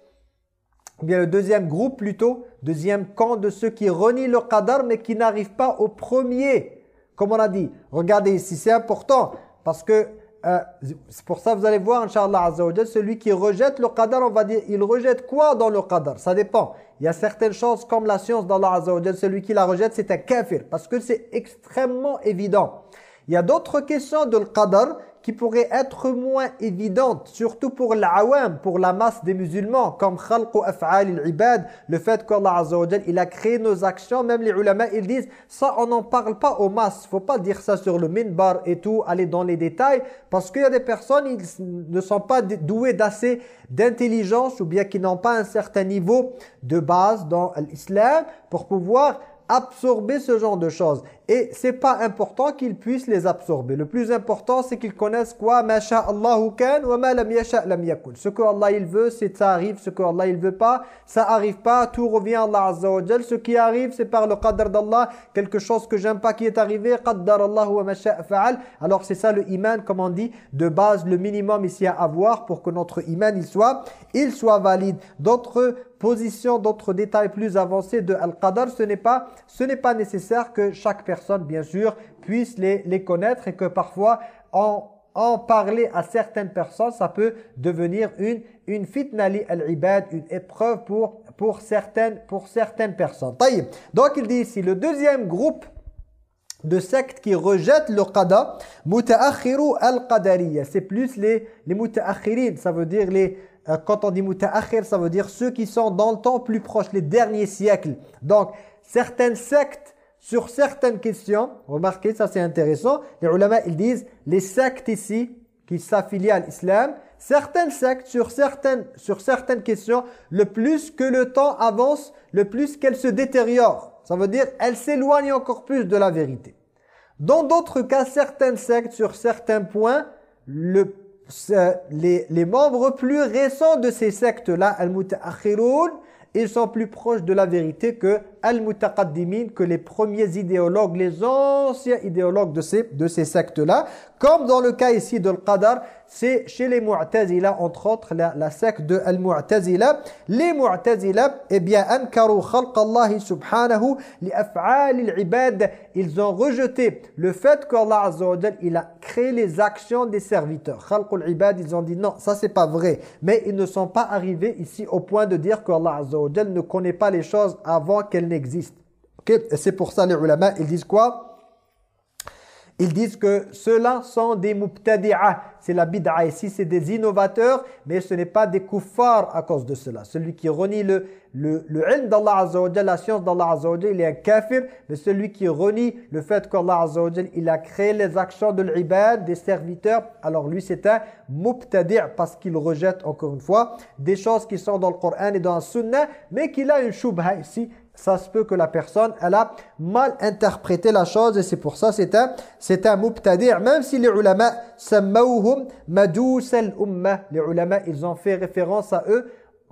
bien le deuxième groupe plutôt, deuxième camp de ceux qui renient le qadar mais qui n'arrivent pas au premier. Comme on a dit, regardez ici, c'est important parce que euh, c'est pour ça que vous allez voir, Inch'Allah Azza celui qui rejette le qadar, on va dire, il rejette quoi dans le qadar? Ça dépend. Il y a certaines choses comme la science d'Allah Azza celui qui la rejette, c'est un kafir parce que c'est extrêmement évident. Il y a d'autres questions de le qadar qui pourrait être moins évidente, surtout pour l'awam, pour la masse des musulmans, comme khalqu af'al al-ibad, le fait qu'Allah il a créé nos actions, même les ulama, ils disent, ça on n'en parle pas aux masses, faut pas dire ça sur le minbar et tout, aller dans les détails, parce qu'il y a des personnes, ils ne sont pas doués d'assez d'intelligence, ou bien qui n'ont pas un certain niveau de base dans l'islam, pour pouvoir absorber ce genre de choses. Et c'est pas important qu'ils puissent les absorber. Le plus important, c'est qu'ils connaissent quoi? Kan wa ma lam yasha lam yakun. Ce que Allah il veut, c'est ça arrive. Ce que Allah il veut pas, ça arrive pas. Tout revient à Allah Azza Ce qui arrive, c'est par le qadr d'Allah. Quelque chose que j'aime pas qui est arrivé, qaddar Allah wa ma fa'al. Alors c'est ça le iman, comme on dit, de base, le minimum ici à avoir pour que notre iman il soit, il soit valide. D'autres positions, d'autres détails plus avancés de Al-Qadar, ce n'est pas, ce n'est pas nécessaire que chaque personne personnes, bien sûr, puissent les, les connaître et que parfois, en, en parler à certaines personnes, ça peut devenir une, une fitnali al-ibad, une épreuve pour, pour, certaines, pour certaines personnes. Donc il dit ici, le deuxième groupe de sectes qui rejettent le qada, muta'akhiru al-qadariya. C'est plus les, les muta'akhirin, ça veut dire les... Euh, quand on dit muta'akhir, ça veut dire ceux qui sont dans le temps plus proche, les derniers siècles. Donc, certaines sectes sur certaines questions, remarquez, ça c'est intéressant, les ulama ils disent, les sectes ici, qui s'affilient à l'islam, certaines sectes sur certaines, sur certaines questions, le plus que le temps avance, le plus qu'elles se détériorent. Ça veut dire elle s'éloigne encore plus de la vérité. Dans d'autres cas, certaines sectes, sur certains points, le, les, les, membres plus récents de ces sectes-là, al-muta'akhiroun, ils sont plus proches de la vérité que al-mutaqaddimin, que les premiers idéologues, les anciens idéologues de ces, de ces sectes-là. Comme dans le cas ici de l'Qadar, c'est chez les Mu'tazila, entre autres, la, la secte de Al-Mu'tazila. Les Mu'tazila, eh bien, ankaru khalq Allah subhanahu li. Ils ont rejeté le fait qu'Allah Azza wa a créé les actions des serviteurs. Khalq al-ibad, ils ont dit non, ça c'est pas vrai. Mais ils ne sont pas arrivés ici au point de dire qu'Allah Azza wa ne connaît pas les choses avant qu'elles n'existent. Okay? C'est pour ça les ulama, ils disent quoi? Ils disent que ceux-là sont des mubtadi'a. C'est la bid'a ici, c'est des innovateurs, mais ce n'est pas des kuffars à cause de cela. Celui qui renie le, le, le ilm d'Allah Azza wa la science d'Allah Azza wa il est un kafir, mais celui qui renie le fait qu'Allah Azza wa il a créé les actions de l'ibad, des serviteurs, alors lui c'est un mubtadi' parce qu'il rejette encore une fois des choses qui sont dans le Coran et dans le Sunnah, mais qu'il a une shubha ici, ça se peut que la personne, elle a mal interprété la chose et c'est pour ça c'est un c'est un mubtadi' même si les ulama sammawhum madous al-umma les ulama ils ont fait référence à eux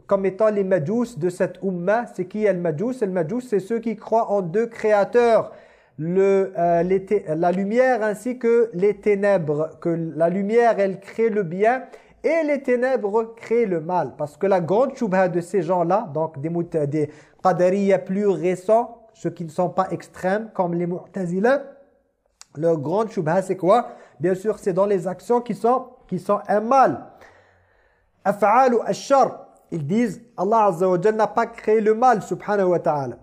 comme étant les madous de cette umma. C'est qui el madous? El madous c'est ceux qui croient en deux créateurs. Euh, la lumière ainsi que les ténèbres que la lumière elle crée le bien et les ténèbres créent le mal. Parce que la grande choubha de ces gens-là donc des, des Qadariya plus récents, ceux qui ne sont pas extrêmes, comme les Mu'tazila, leur grande shubha, c'est quoi? Bien sûr, c'est dans les actions qui sont, qui sont un mal. Af'alu ash-shar, ils disent, Allah Azza wa n'a pas créé le mal, subhanahu wa ta'ala.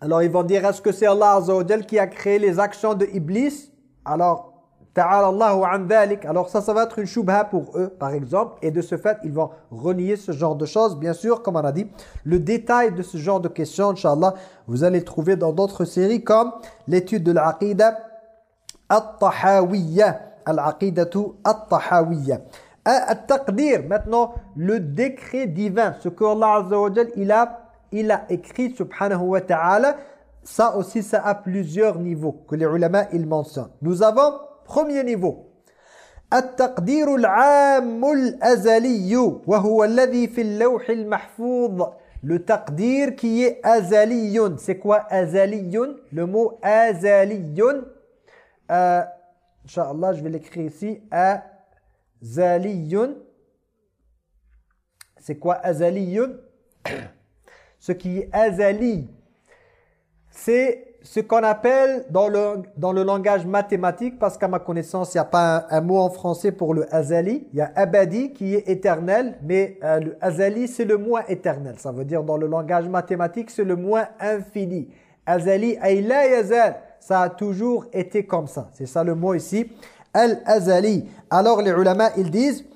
Alors ils vont dire, est-ce que c'est Allah Azza wa qui a créé les actions de Iblis? Alors, alors ça, ça va être une shubha pour eux, par exemple. Et de ce fait, ils vont renier ce genre de choses. Bien sûr, comme on a dit, le détail de ce genre de questions, Inch'Allah, vous allez le trouver dans d'autres séries comme l'étude de l'aqida at-tahawiyya. Al-aqidatu at-tahawiyya. At-taqdir, maintenant, le décret divin, ce que Allah Azza wa il a, il a écrit, subhanahu wa ta'ala, ça aussi, ça a plusieurs niveaux que les ulama, ils mentionnent. Nous avons Premier niveau. التقدير العام الأزلي وهو الذي في اللوح المحفوظ Le taqdir qui est azaliyun. C'est quoi azaliyun Le mot azaliyun. Euh, Inch'Allah, je vais l'écrire ici. Azaliyun. C'est quoi azaliyun Ce qui est azali, c'est ce qu'on appelle dans le, dans le langage mathématique, parce qu'à ma connaissance, il n'y a pas un, mot en français pour le azali, il y a abadi qui est éternel, mais euh, le azali c'est le moins éternel, ça veut dire dans le langage mathématique, c'est le moins infini. Azali, ayla yazal, ça a toujours été comme ça, c'est ça le mot ici, al-azali. Alors les ulama, ils disent,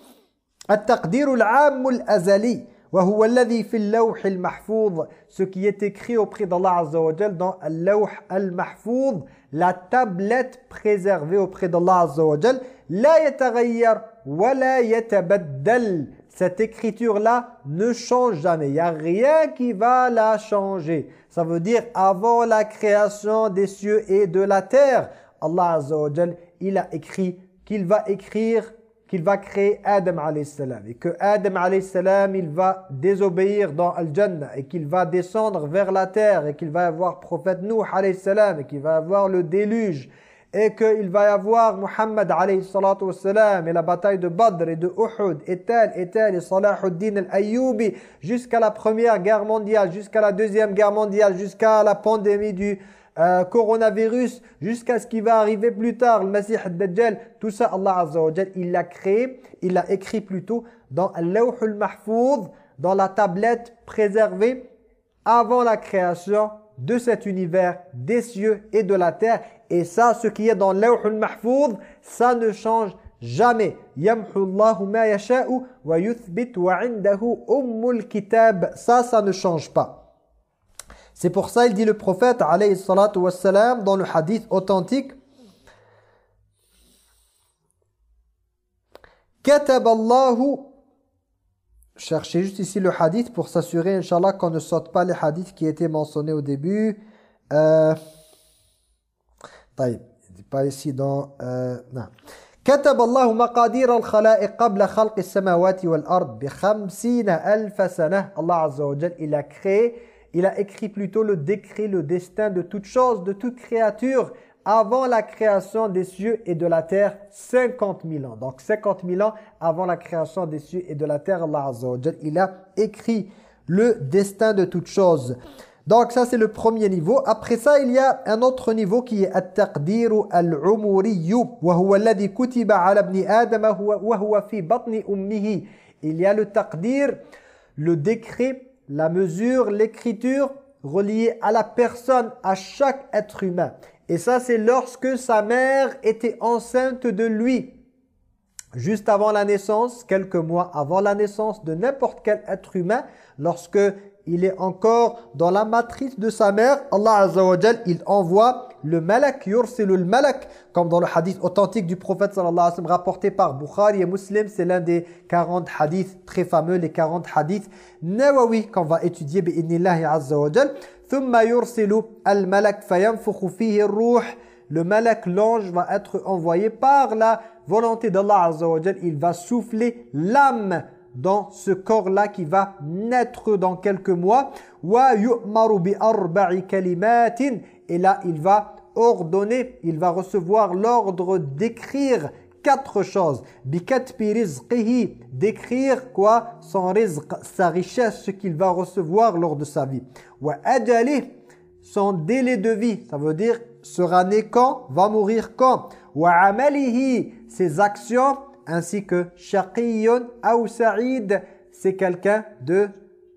al-taqdir al-azali, وهو الذي في اللوح المحفوظ ce qui est écrit auprès d'Allah Azza wa Jal dans al-lawh al-mahfouz la tablette préservée auprès d'Allah Azza wa Jal la yataghayyar wa la yatabaddal cette écriture là ne change jamais il y a rien qui va la changer ça veut dire avant la création des cieux et de la terre Allah Azza wa Jal il a écrit qu'il va écrire qu'il va créer Adam salam et que Adam salam il va désobéir dans Al-Jannah et qu'il va descendre vers la terre et qu'il va avoir prophète Nuh salam et qu'il va avoir le déluge et qu'il va y avoir Muhammad wassalam et la bataille de Badr et de Uhud et tel et tel et Salahuddin al-Ayyubi jusqu'à la première guerre mondiale, jusqu'à la deuxième guerre mondiale, jusqu'à la pandémie du euh, coronavirus, jusqu'à ce qui va arriver plus tard, le Messie al-Dajjal, tout ça Allah Azza wa il l'a créé, il l'a écrit plutôt dans al-Lawh al-Mahfouz, dans la tablette préservée avant la création de cet univers des cieux et de la terre. Et ça, ce qui est dans l'Awh al-Mahfouz, ça ne change jamais. Yamhullahu ma wa yuthbit wa ummul kitab. Ça, ça ne change pas. C'est pour ça, il dit le prophète, alayhi salatu wassalam, dans le hadith authentique, Allahu Cherchez juste ici le hadith pour s'assurer, Inch'Allah, qu'on ne saute pas les hadiths qui étaient mentionnés au début. Euh, pas ici dans... Euh, non. كتب الله مقادير الخلائق قبل خلق السماوات والأرض بخمسين ألف سنة Allah Azza wa Jal, il a créé, il a écrit plutôt le décret, le destin de toute chose, de toute créature avant la création des cieux et de la terre, 50 000 ans. Donc 50 000 ans avant la création des cieux et de la terre, Allah Azza il a écrit le destin de toutes choses. Donc ça c'est le premier niveau. Après ça il y a un autre niveau qui est. Il y a le taqdir, le décret, la mesure, l'écriture reliée à la personne, à chaque être humain. Et ça, c'est lorsque sa mère était enceinte de lui. Juste avant la naissance, quelques mois avant la naissance de n'importe quel être humain, lorsque il est encore dans la matrice de sa mère, Allah Azza wa il envoie le malak, yursilul malak, comme dans le hadith authentique du prophète sallallahu alayhi wa sallam, rapporté par Bukhari et Muslim, c'est l'un des 40 hadiths très fameux, les 40 hadiths nawawi qu'on va étudier, bi'idnillahi Azza wa le malak, l'ange, va être envoyé par la volonté d'Allah Azza wa Il va souffler l'âme dans ce corps-là qui va naître dans quelques mois. Et là, il va ordonner, il va recevoir l'ordre d'écrire quatre choses. d'écrire quoi? Son rizq, sa richesse, ce qu'il va recevoir lors de sa vie. Son délai de vie, ça veut dire sera né quand, va mourir quand? Wa ses actions, ainsi que shaqiyun ou sa'id, c'est quelqu'un de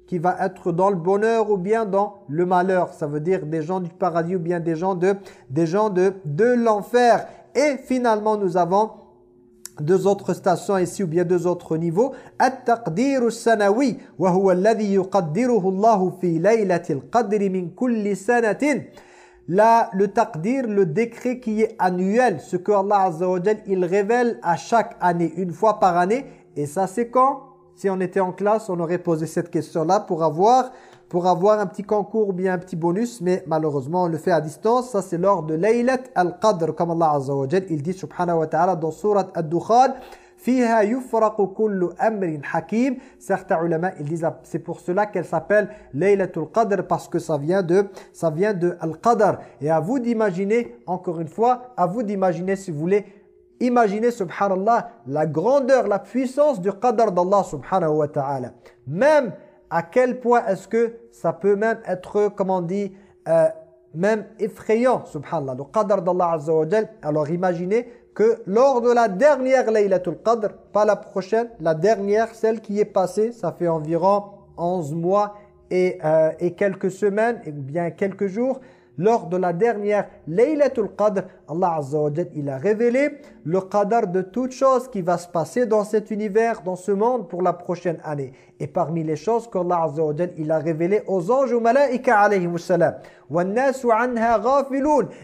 qui va être dans le bonheur ou bien dans le malheur. Ça veut dire des gens du paradis ou bien des gens de, des gens de, de l'enfer. Et finalement, nous avons deux autres stations ici ou bien deux autres niveaux التقدير السنوي وهو الذي يقدره الله في ليلة القدر من كل سنة Là, le taqdir, le décret qui est annuel, ce que Allah Azza wa il révèle à chaque année, une fois par année. Et ça, c'est quand? Si on était en classe, on aurait posé cette question-là pour avoir pour avoir un petit concours ou bien un petit bonus, mais malheureusement on le fait à distance. Ça c'est lors de Laylat al-Qadr, comme Allah Azza wa il dit subhanahu wa ta'ala dans surat Ad-Dukhan, Fiha yufraqu kullu amrin hakim. Certains ulama ils disent c'est pour cela qu'elle s'appelle Laylatul Qadr parce que ça vient de ça vient de al-Qadr. Et à vous d'imaginer encore une fois, à vous d'imaginer si vous voulez Imaginez, subhanallah, la grandeur, la puissance du qadr d'Allah, subhanahu wa ta'ala. Même à quel point est-ce que ça peut même être, comment on dit, euh, même effrayant, subhanallah, le qadr d'Allah Azza wa Alors imaginez que lors de la dernière Laylatul Qadr, pas la prochaine, la dernière, celle qui est passée, ça fait environ 11 mois et, euh, et quelques semaines, et bien quelques jours, lors de la dernière Laylatul Qadr, Allah Azza il a révélé le qadar de toutes choses qui va se passer dans cet univers, dans ce monde pour la prochaine année. Et parmi les choses qu'Allah Azza a révélé aux anges ou malaïka alayhi salam.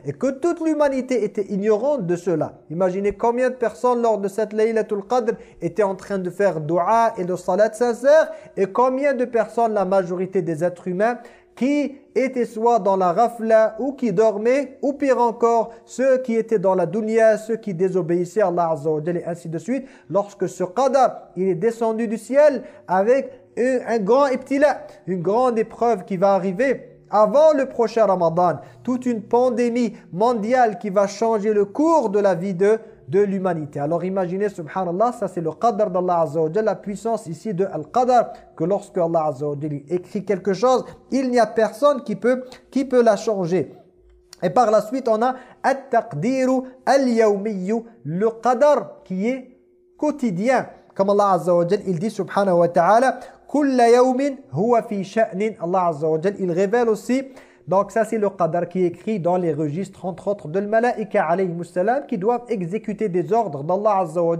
Et que toute l'humanité était ignorante de cela. Imaginez combien de personnes lors de cette Laylatul Qadr étaient en train de faire dua et de salat sincère et combien de personnes, la majorité des êtres humains, qui étaient soit dans la rafla ou qui dormaient, ou pire encore, ceux qui étaient dans la dunya, ceux qui désobéissaient à Allah Azza wa et ainsi de suite. Lorsque ce qadar, il est descendu du ciel avec un, grand eptila, une grande épreuve qui va arriver avant le prochain Ramadan, toute une pandémie mondiale qui va changer le cours de la vie de, de l'humanité. Alors imaginez, subhanallah, ça c'est le qadr d'Allah Azza wa la puissance ici de Al-Qadr, que lorsque Allah Azza wa écrit quelque chose, il n'y a personne qui peut, qui peut la changer. Et par la suite, on a At-Taqdiru Al-Yawmiyu, le Qadr qui est quotidien. Comme Allah Azza wa il dit subhanahu wa ta'ala yawmin huwa fi. Allah Azza wa il révèle aussi donc ça c'est le qadar qui est écrit dans les registres entre autres de l'malaïka alayhi salam qui doivent exécuter des ordres d'Allah Azza wa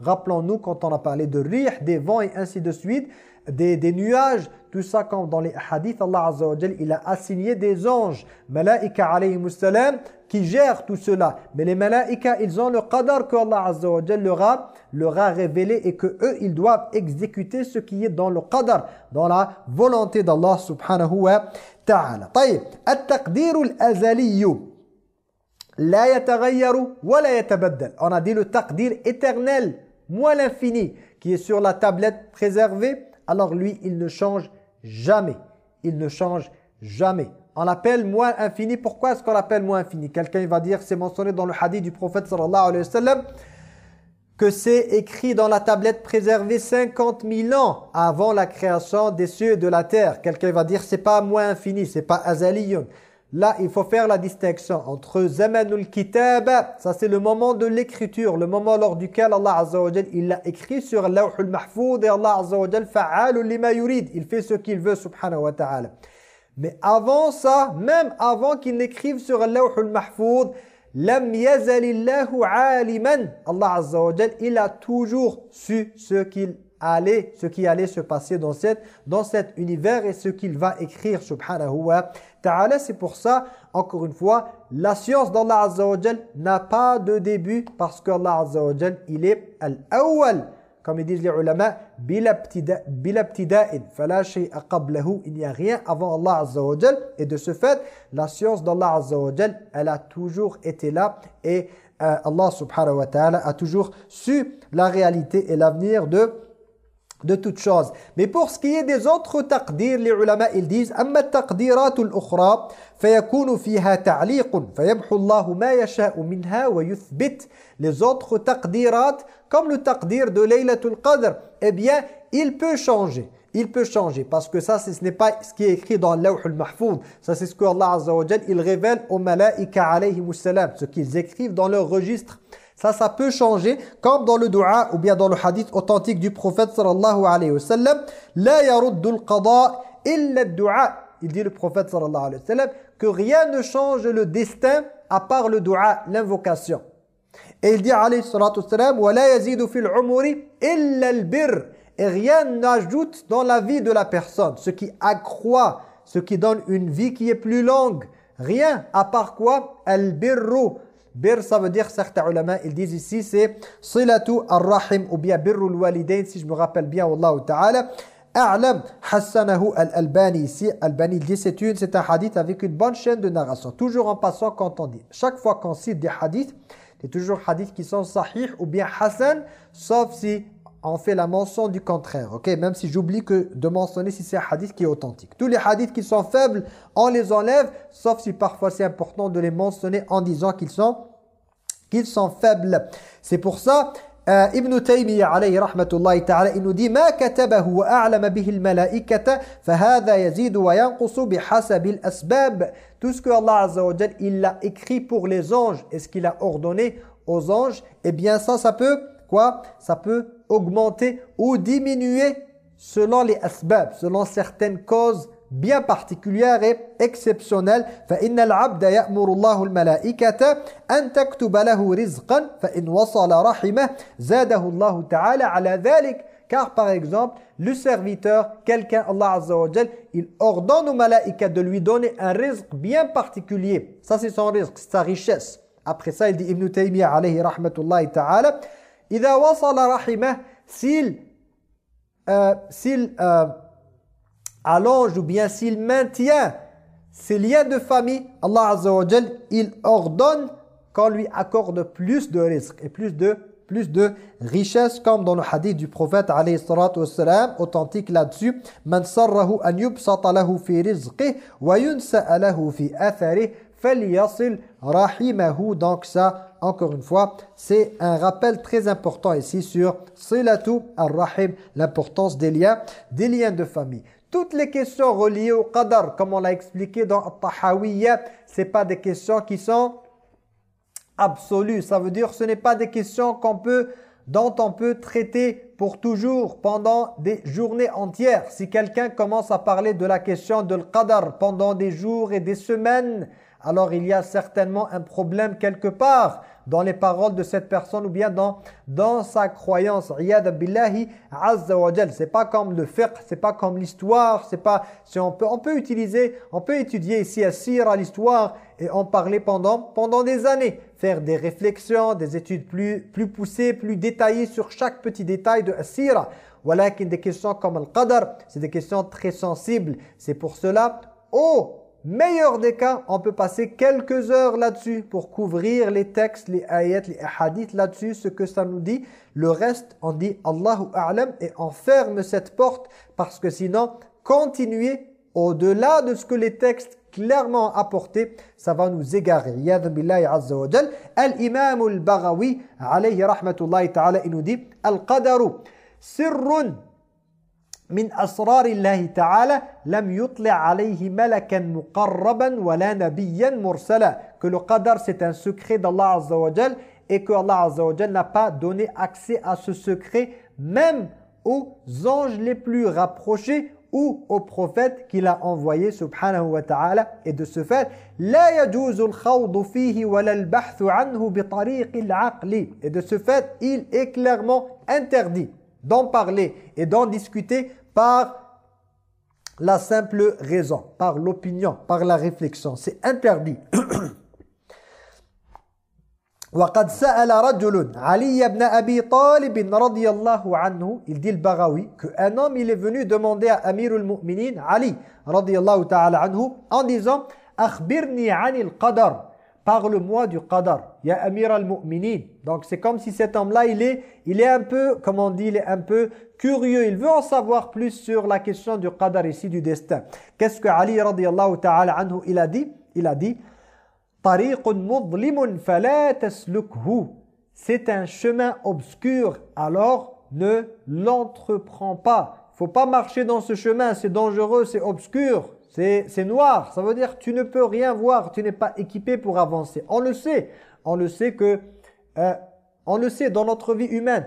Rappelons-nous quand on a parlé de rih, des vents et ainsi de suite des, nuages, tout ça comme dans les hadiths, Allah Azza il a assigné des anges, malaika alayhi salam, qui gèrent tout cela. Mais les malaika, ils ont le qadar que Allah leur a, leur a révélé et que eux, ils doivent exécuter ce qui est dans le qadar, dans la volonté d'Allah subhanahu wa ta'ala. طيب التقدير الأزلي لا يتغير ولا يتبدل. On a dit le taqdir éternel, moi l'infini, qui est sur la tablette préservée alors lui, il ne change jamais. Il ne change jamais. On l'appelle moins infini. Pourquoi est-ce qu'on l'appelle moins infini Quelqu'un va dire, c'est mentionné dans le hadith du prophète sallallahu alayhi wa sallam, que c'est écrit dans la tablette préservée 50 000 ans avant la création des cieux et de la terre. Quelqu'un va dire, c'est pas moins infini, c'est pas azaliyun. Là, il faut faire la distinction entre Zamanul Kitab, ça c'est le moment de l'écriture, le moment lors duquel Allah Azza wa il l'a écrit sur Lawhul Mahfoud et Allah Azza wa Fa'alul lima il fait ce qu'il veut subhanahu wa ta'ala. Mais avant ça, même avant qu'il l'écrive sur Lawhul Mahfoud, Lam yazalillahu aliman. Allah Azza wa il a toujours su ce qu'il allait, ce qui allait se passer dans, cette, dans cet univers et ce qu'il va écrire subhanahu wa ta'ala. C'est pour ça, encore une fois, la science d'Allah Azza wa n'a pas de début parce qu'Allah Azza wa il est al-awwal. Comme ils disent les ulama, il n'y a rien avant Allah Azza wa Et de ce fait, la science d'Allah Azza wa elle a toujours été là. Et euh, Allah subhanahu wa ta'ala a toujours su la réalité et l'avenir de de toutes choses. Mais pour ce qui est des autres taqdir, les ulama ils disent أما التقديرات الأخرى فيكون فيها تعليق فيمحو الله ما يشاء منها ويثبت les autres taqdirat comme le taqdir de Laylatul Qadr eh bien il peut changer il peut changer parce que ça ce n'est pas ce qui est écrit dans Lawh al-Mahfoud ça c'est ce que Allah Azza wa il révèle aux malaïka alayhi salam ce qu'ils écrivent dans leur registre ça, ça peut changer, comme dans le dua ou bien dans le hadith authentique du prophète sallallahu alayhi wa sallam. Il dit le prophète sallallahu alayhi wa sallam que rien ne change le destin à part le dua, l'invocation. Et il dit alayhi salatu sallam wa la yazidu fil umuri illa al-birr. Et rien n'ajoute dans la vie de la personne, ce qui accroît, ce qui donne une vie qui est plus longue. Rien, à part quoi? Al-birru, Bir, ça veut dire, certains ulama, ils disent ici, c'est silatu ou bien birrul walidain, si je me rappelle bien, Wallahu ta'ala. A'lam hassanahu al-albani ici. Albani dit c'est un hadith avec une bonne chaîne de narration. Toujours en passant quand on dit. Chaque fois qu'on cite des hadiths, c'est toujours hadiths qui sont sahih ou bien hassan, sauf si on fait la mention du contraire. ok? Même si j'oublie que de mentionner si c'est un hadith qui est authentique. Tous les hadiths qui sont faibles, on les enlève, sauf si parfois c'est important de les mentionner en disant qu'ils sont, sont faibles. C'est pour ça, euh, Ibn Taymiyyah alayhi il nous dit « Ma katabahu wa a'lama bihi al-mala'ikata, fahadha yazidu wa yanqusu bihasabi al-asbab » Tout ce que Allah Azza wa écrit pour les anges et ce qu'il a ordonné aux anges, eh bien ça, ça peut, quoi? Ça peut augmenter ou diminuer selon les asbab, selon certaines causes bien particulières et exceptionnelles. فإن العبد يأمر الله الملائكة أن تكتب له رزقا فإن وصل رحمه زاده الله تعالى على ذلك car par exemple, le serviteur, quelqu'un, Allah Azza wa Jal, il ordonne aux malaïka de lui donner un rizq bien particulier. Ça c'est son rizq, sa richesse. Après ça, il dit Ibn Taymiyyah alayhi rahmatullahi ta'ala, إذا وصل رحمه s'il euh, s'il euh, allonge ou bien s'il maintient ses liens de famille, Allah Azza wa Jal, il ordonne qu'on lui accorde plus de risques et plus de plus de richesse comme dans le hadith du prophète alayhi salatu wassalam authentique là-dessus man sarrahu an yubsata lahu fi rizqihi wa yunsa lahu fi atharihi falyasil rahimahu donc ça encore une fois c'est un rappel très important ici sur silatu ar-rahim l'importance des liens des liens de famille toutes les questions reliées au qadar comme on l'a expliqué dans At-Tahawiyya c'est pas des questions qui sont absolu. Ça veut dire ce n'est pas des questions qu'on peut dont on peut traiter pour toujours pendant des journées entières. Si quelqu'un commence à parler de la question de l'qadar pendant des jours et des semaines, alors il y a certainement un problème quelque part dans les paroles de cette personne ou bien dans, dans sa croyance. Iyad billahi C'est pas comme le fiqh, c'est pas comme l'histoire, c'est pas si on peut on peut utiliser, on peut étudier ici à l'histoire et en parler pendant pendant des années, faire des réflexions, des études plus plus poussées, plus détaillées sur chaque petit détail de Asira. Voilà des questions comme le qadar, c'est des questions très sensibles. C'est pour cela, oh meilleur des cas, on peut passer quelques heures là-dessus pour couvrir les textes, les ayats, les hadiths là-dessus, ce que ça nous dit. Le reste, on dit Allahu A'lam et on ferme cette porte parce que sinon, continuer au-delà de ce que les textes clairement apportés, ça va nous égarer. Yad billahi azza wa jal. Al-imam al-Baghawi, alayhi rahmatullahi ta'ala, il nous dit Al-qadaru sirrun que le qadar c'est un secret d'Allah et que Allah n'a pas donné accès à ce secret même aux anges les plus rapprochés ou aux prophètes qu'il a envoyés et de ce fait il est clairement interdit d'en parler et d'en discuter par la simple raison, par l'opinion, par la réflexion. C'est interdit. وقد سأل رجل علي بن أبي طالب رضي الله عنه il dit le Barawi qu'un homme il est venu demander à Amir al-Mu'minin Ali رضي الله تعالى عنه en disant أخبرني عن القدر parle-moi du qadar, ya Amir al-Mu'minin. Donc c'est comme si cet homme-là, il est, il est un peu, comme on dit, il est un peu curieux. Il veut en savoir plus sur la question du qadar ici, du destin. Qu'est-ce que Ali radiallahu ta'ala anhu, il a dit? Il a dit, c'est un chemin obscur, alors ne l'entreprends pas. faut pas marcher dans ce chemin, c'est dangereux, c'est obscur. C'est noir, ça veut dire tu ne peux rien voir, tu n'es pas équipé pour avancer. On le sait, on le sait que, euh, on le sait dans notre vie humaine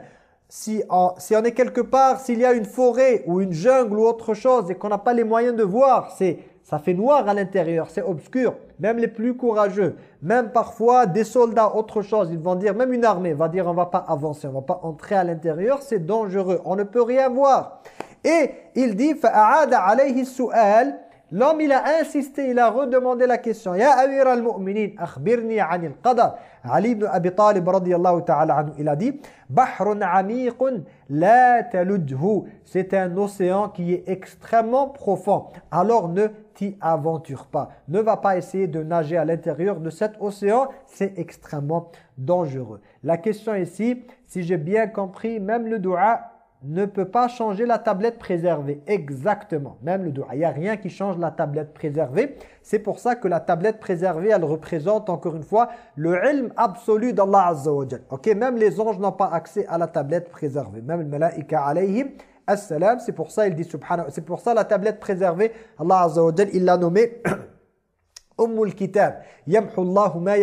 Si on, si on est quelque part, s'il y a une forêt ou une jungle ou autre chose et qu'on n'a pas les moyens de voir, c'est ça fait noir à l'intérieur, c'est obscur. Même les plus courageux, même parfois des soldats, autre chose, ils vont dire, même une armée va dire on va pas avancer, on va pas entrer à l'intérieur, c'est dangereux, on ne peut rien voir. Et il dit, فَأَعَادَ عَلَيْهِ السُّؤَالِ L'homme, il a insisté, il a redemandé la question. Ya Amir al-Mu'minin, akhbirni anil qadar. Ali ibn Abi Talib radiyallahu ta'ala anhu, il a dit Bahrun amiqun la taludhu. C'est un océan qui est extrêmement profond. Alors ne t'y aventure pas. Ne va pas essayer de nager à l'intérieur de cet océan. C'est extrêmement dangereux. La question ici, si j'ai bien compris, même le dua ne peut pas changer la tablette préservée. Exactement. Même le doigt. Il n'y a rien qui change la tablette préservée. C'est pour ça que la tablette préservée, elle représente encore une fois le ilm absolu d'Allah Azza wa Ok, même les anges n'ont pas accès à la tablette préservée. Même le malaika alayhim c'est pour ça il dit subhanahu, c'est pour ça la tablette préservée, Allah Azza wa il l'a nommée Ummul Kitab. Yamhu Allahu ma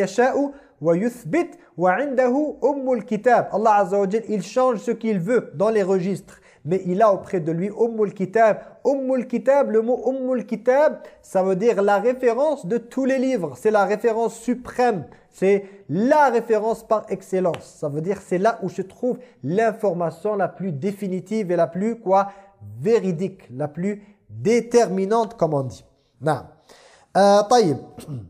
Allah Azza il change ce qu'il veut dans les registres. Mais il a auprès de lui Ummul Kitab. Ummul Kitab, le mot Ummul Kitab, ça veut dire la référence de tous les livres. C'est la référence suprême. C'est la référence par excellence. Ça veut dire c'est là où se trouve l'information la plus définitive et la plus quoi véridique, la plus déterminante comme on dit. Non. Euh,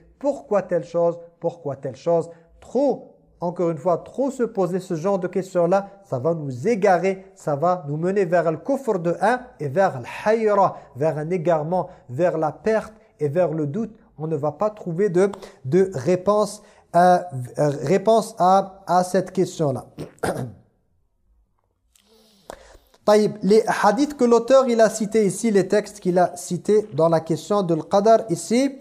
pourquoi telle chose, pourquoi telle chose? Trop, encore une fois, trop se poser ce genre de questions-là, ça va nous égarer, ça va nous mener vers le kufr de un et vers le vers un égarement, vers la perte et vers le doute. On ne va pas trouver de, réponse, à, euh, réponse à, cette question-là. les hadiths que l'auteur il a cité ici, les textes qu'il a cités dans la question de l'qadar ici,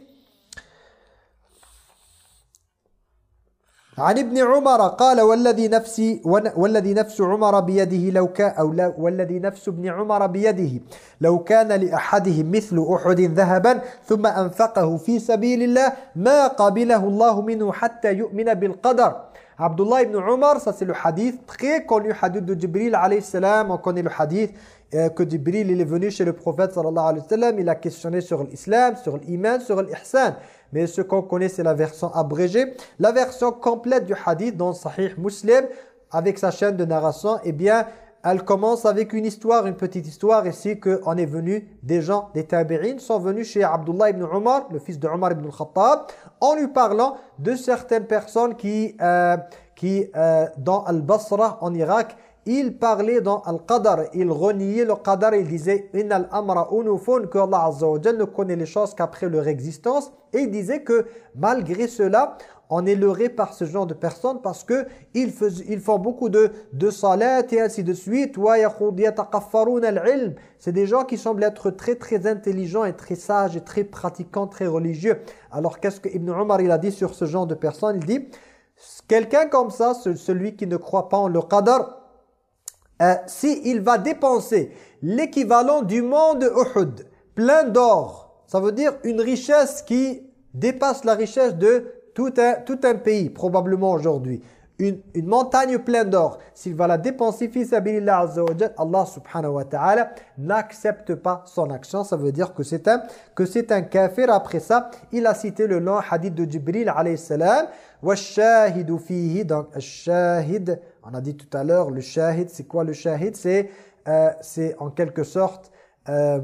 عن ابن عمر قال والذي نفسي والذي نفس عمر بيده لو كان أو والذي نفس ابن عمر بيده لو كان لأحدهم مثل أحد ذهبا ثم أنفقه في سبيل الله ما قبله الله منه حتى يؤمن بالقدر. عبد الله بن عمر سأسأل حديث تخيكون يحدد جبريل عليه السلام وكون الحديث que Jibril il est venu chez le prophète sallallahu alayhi wa sallam. Il a questionné sur l'islam, sur l'iman, sur l'ihsan. Mais ce qu'on connaît c'est la version abrégée. La version complète du hadith dans Sahih Muslim avec sa chaîne de narration, eh bien elle commence avec une histoire, une petite histoire ici qu'on est venu, des gens, des tabi'in sont venus chez Abdullah ibn Umar, le fils de Umar ibn al-Khattab, en lui parlant de certaines personnes qui, euh, qui euh, dans Al-Basra, en Irak, ils parlaient dans Al-Qadar, ils reniaient le Qadar, ils disaient « Inna al-amra unufun » que Allah Azza ne connaît les choses qu'après leur existence, et ils disaient que malgré cela, on est leurré par ce genre de personnes parce que ils, font beaucoup de, de salat et ainsi de suite. C'est des gens qui semblent être très très intelligents et très sages et très pratiquants, très religieux. Alors qu'est-ce que Ibn Omar il a dit sur ce genre de personnes? Il dit, quelqu'un comme ça, celui qui ne croit pas en le qadar, euh, si va dépenser l'équivalent du monde plein d'or, ça veut dire une richesse qui dépasse la richesse de tout un, tout un pays, probablement aujourd'hui. Une, une, montagne pleine d'or, s'il va la dépenser, Allah subhanahu wa ta'ala n'accepte pas son action. Ça veut dire que c'est un, que c'est un kafir. Après ça, il a cité le long hadith de Jibril alayhi salam. « Wa » Donc, «» on a dit tout à l'heure, le shahid, c'est quoi le shahid? C'est euh, en quelque sorte... Euh,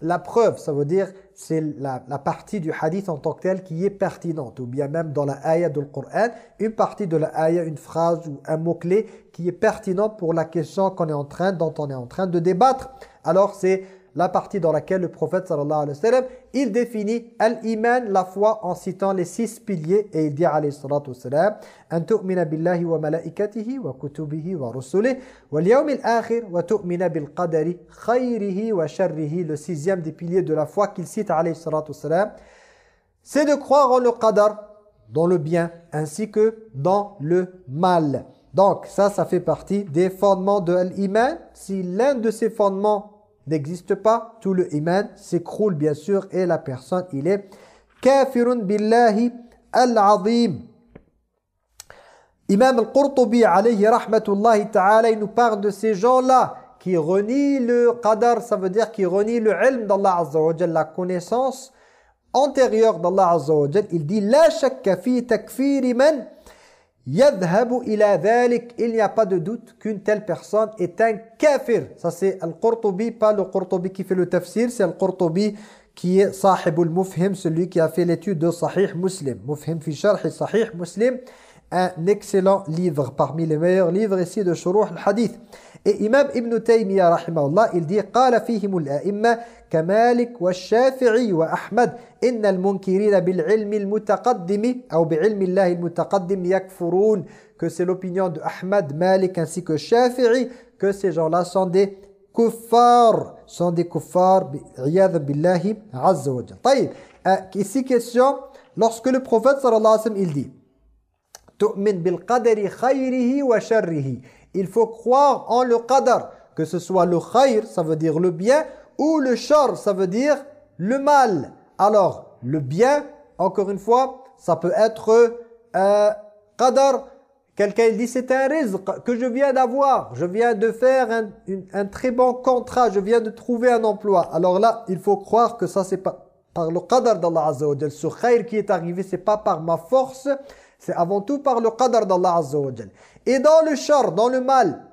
la preuve, ça veut dire c'est la, partie du hadith en tant que tel qui est pertinente. Ou bien même dans la ayah du Coran, une partie de la ayah, une phrase ou un mot-clé qui est pertinent pour la question qu'on est en train, dont on est en train de débattre. Alors c'est la partie dans laquelle le prophète sallallahu alayhi wa sallam, il définit al-iman, la foi, en citant les six piliers. Et il dit alayhi salatu wa sallam, « An tu'mina billahi wa malaikatihi wa kutubihi wa rusulih wa liyawm al-akhir wa tu'mina bil qadari khayrihi wa sharrihi » Le sixième des piliers de la foi qu'il cite alayhi salatu wa sallam, c'est de croire en le qadar, dans le bien, ainsi que dans le mal. Donc ça, ça fait partie des fondements de l'iman. Si l'un de ces fondements n'existe pas, tout le iman s'écroule bien sûr et la personne, il est kafirun billahi al-azim. Imam al-Qurtubi alayhi rahmatullahi ta'ala, il nous parle de ces gens-là qui renient le qadar, ça veut dire qui renient le ilm d'Allah Azza wa la connaissance antérieure d'Allah Azza wa Il dit « La shakka fi takfiri man il n'y a pas de doute qu'une telle personne est un kafir. Ça c'est Al-Qurtubi, pas le Qurtubi qui fait le tafsir, c'est Al-Qurtubi qui est Sahibul Mufhim, celui qui a fait l'étude de Sahih Muslim. Mufhim fi sharh Sahih Muslim, un excellent livre, parmi les meilleurs livres ici de Shuruh al-Hadith. Et Imam Ibn Taymiyyah, rahimahullah, il dit قال فيهم الأئمة كمالك والشافعي وأحمد إن المنكرين بالعلم المتقدم أو بعلم الله المتقدم يكفرون que c'est l'opinion de Ahmad, Malik ainsi que Shafi'i que ces gens-là sont des kuffar sont des kuffar عياذا بالله عز وجل طيب ici question lorsque le prophète sallallahu alayhi wa sallam il dit تؤمن بالقدر خيره وشره il faut croire en le qadar. Que ce soit le khayr, ça veut dire le bien, ou le shar, ça veut dire le mal. Alors, le bien, encore une fois, ça peut être euh, qadar. Quelqu'un dit c'est un rizq que je viens d'avoir. Je viens de faire un, un, très bon contrat. Je viens de trouver un emploi. Alors là, il faut croire que ça c'est pas par le qadar d'Allah Azza wa Ce khayr qui est arrivé, c'est pas par ma force, C'est avant tout par le qadar d'Allah Azza Et dans le char, dans le mal,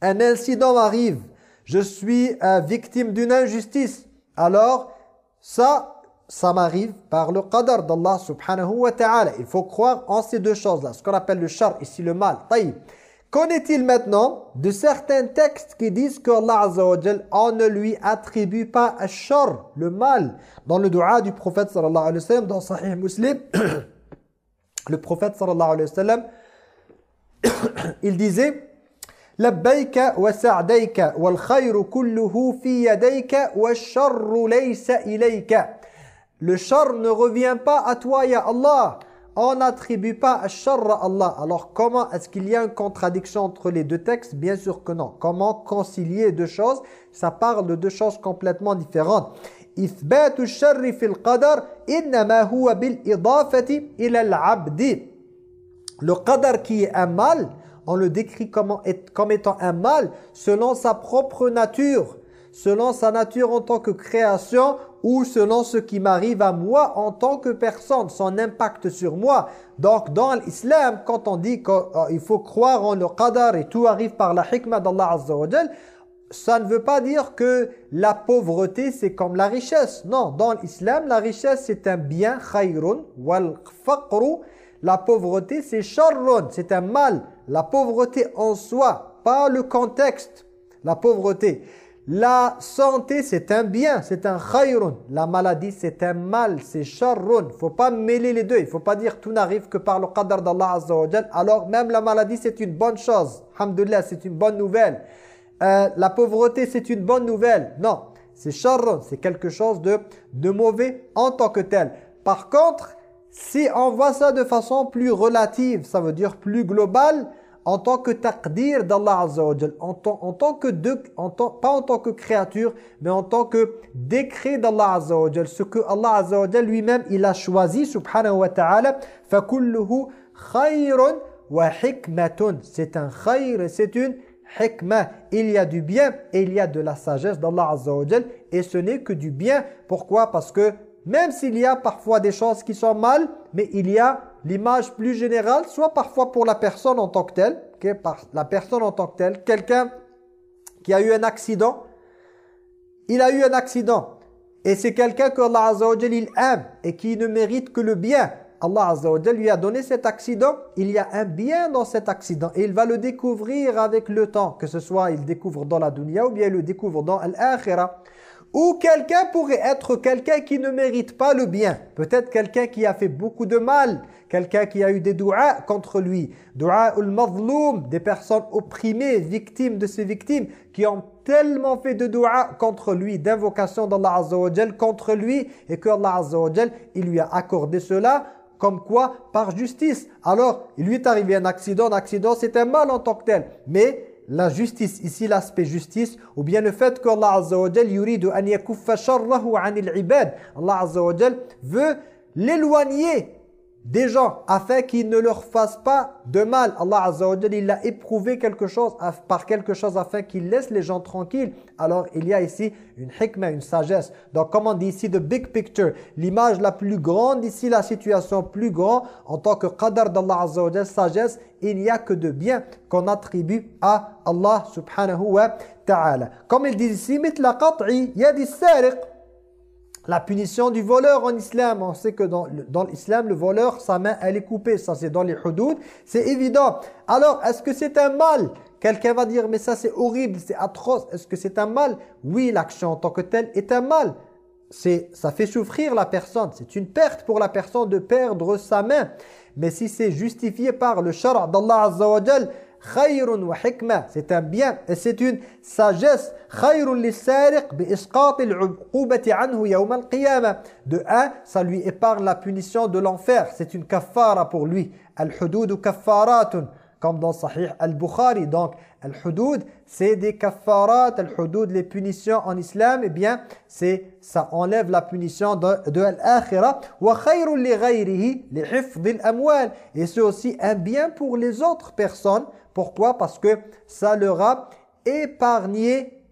un incident arrive, je suis euh, victime d'une injustice, alors ça, ça m'arrive par le qadar d'Allah subhanahu wa ta'ala. Il faut croire en ces deux choses-là, ce qu'on appelle le char, ici le mal. Qu'en est-il maintenant de certains textes qui disent qu'Allah Azza wa on ne lui attribue pas un char, le mal? Dans le dua du prophète sallallahu alayhi wa sallam, dans Sahih Muslim, Le prophète sallallahu alayhi wa sallam, il disait wa wa. Le char ne revient pas à toi, ya Allah. On n'attribue pas char à Allah. Alors comment est-ce qu'il y a une contradiction entre les deux textes? Bien sûr que non. Comment concilier deux choses? Ça parle de deux choses complètement différentes. إثبات الشر في القدر إنما هو بالإضافة إلى العبد. Le qadar qui est un mal, on le décrit comme, comme étant un mal selon sa propre nature, selon sa nature en tant que création ou selon ce qui m'arrive à moi en tant que personne, son impact sur moi. Donc dans l'islam, quand on dit qu'il euh, faut croire en le qadar et tout arrive par la hikmah d'Allah Azza wa ça ne veut pas dire que la pauvreté c'est comme la richesse. Non, dans l'islam, la richesse c'est un bien, khayrun, wal faqru, la pauvreté c'est sharrun, c'est un mal. La pauvreté en soi, pas le contexte. La pauvreté. La santé, c'est un bien, c'est un khayrun. La maladie, c'est un mal, c'est sharrun. Faut pas mêler les deux. Il faut pas dire tout n'arrive que par le qadar d'Allah Azza Alors même la maladie, c'est une bonne chose. Alhamdulillah, c'est une bonne nouvelle. Euh, la pauvreté, c'est une bonne nouvelle. Non, c'est sharrun. C'est quelque chose de, de mauvais en tant que tel. Par contre, si on voit ça de façon plus relative, ça veut dire plus globale, en tant que taqdir d'Allah Azza wa en, tant que en pas en tant que créature, mais en tant que décret d'Allah Azza wa ce que Allah Azza wa lui-même il a choisi subhanahu wa ta'ala, khayrun wa hikmatun. C'est un khayr, c'est une hikmah. Il y a du bien et il y a de la sagesse d'Allah Azza et ce n'est que du bien. Pourquoi? Parce que même s'il y a parfois des choses qui sont mal, mais il y a l'image plus générale, soit parfois pour la personne en tant que telle, la personne en tant que telle, quelqu'un qui a eu un accident, il a eu un accident, et c'est quelqu'un que Allah Azza il aime, et qui ne mérite que le bien. Allah Azza wa lui a donné cet accident, il y a un bien dans cet accident, et il va le découvrir avec le temps, que ce soit il découvre dans la dunya, ou bien il le découvre dans l'akhirah. Ou quelqu'un pourrait être quelqu'un qui ne mérite pas le bien. Peut-être quelqu'un qui a fait beaucoup de mal. Quelqu'un qui a eu des douas contre lui. Doua ul-mazloum, des personnes opprimées, victimes de ces victimes, qui ont tellement fait de doua contre lui, d'invocation d'Allah Azza wa contre lui, et que Allah il lui a accordé cela, comme quoi Par justice. Alors, il lui est arrivé un accident. Un accident, c'est un mal en tant que tel. Mais la justice, ici l'aspect justice, ou bien le fait qu'Allah Azza wa yuridu an yakuffa sharrahu anil ibad. Allah Azza wa veut l'éloigner des gens afin qu'ils ne leur fassent pas de mal. Allah Azza wa il a éprouvé quelque chose par quelque chose afin qu'il laisse les gens tranquilles. Alors il y a ici une hikmah, une sagesse. Donc comme on dit ici, the big picture, l'image la plus grande ici, la situation plus grande, en tant que qadar d'Allah Azza wa sagesse, il n'y a que de bien qu'on attribue à Allah subhanahu wa ta'ala. Comme il dit ici, mitla qat'i yadi sariq la punition du voleur en islam, on sait que dans, l'islam, le voleur, sa main, elle est coupée. Ça, c'est dans les hudud. C'est évident. Alors, est-ce que c'est un mal? Quelqu'un va dire, mais ça, c'est horrible, c'est atroce. Est-ce que c'est un mal? Oui, l'action en tant que telle est un mal. Ça fait souffrir la personne. C'est une perte pour la personne de perdre sa main. Mais si c'est justifié par le shara d'Allah Azza khayrun wa hikma, c'est un bien et c'est une sagesse. Khayrun bi isqat al-uqubati anhu yawm al-qiyamah. De un, ça lui épargne la punition de l'enfer, c'est une kaffara pour lui. Al-hudud kaffaratun comme dans Sahih al-Bukhari. Donc, al-hudud, c'est des kaffarat, al-hudud, les punitions en islam, eh bien, c'est ça enlève la punition de, de l'akhirah. Wa li ghayrihi li al-amwal. Et c'est aussi un bien pour les autres personnes pourquoi? Parce que ça leur a épargné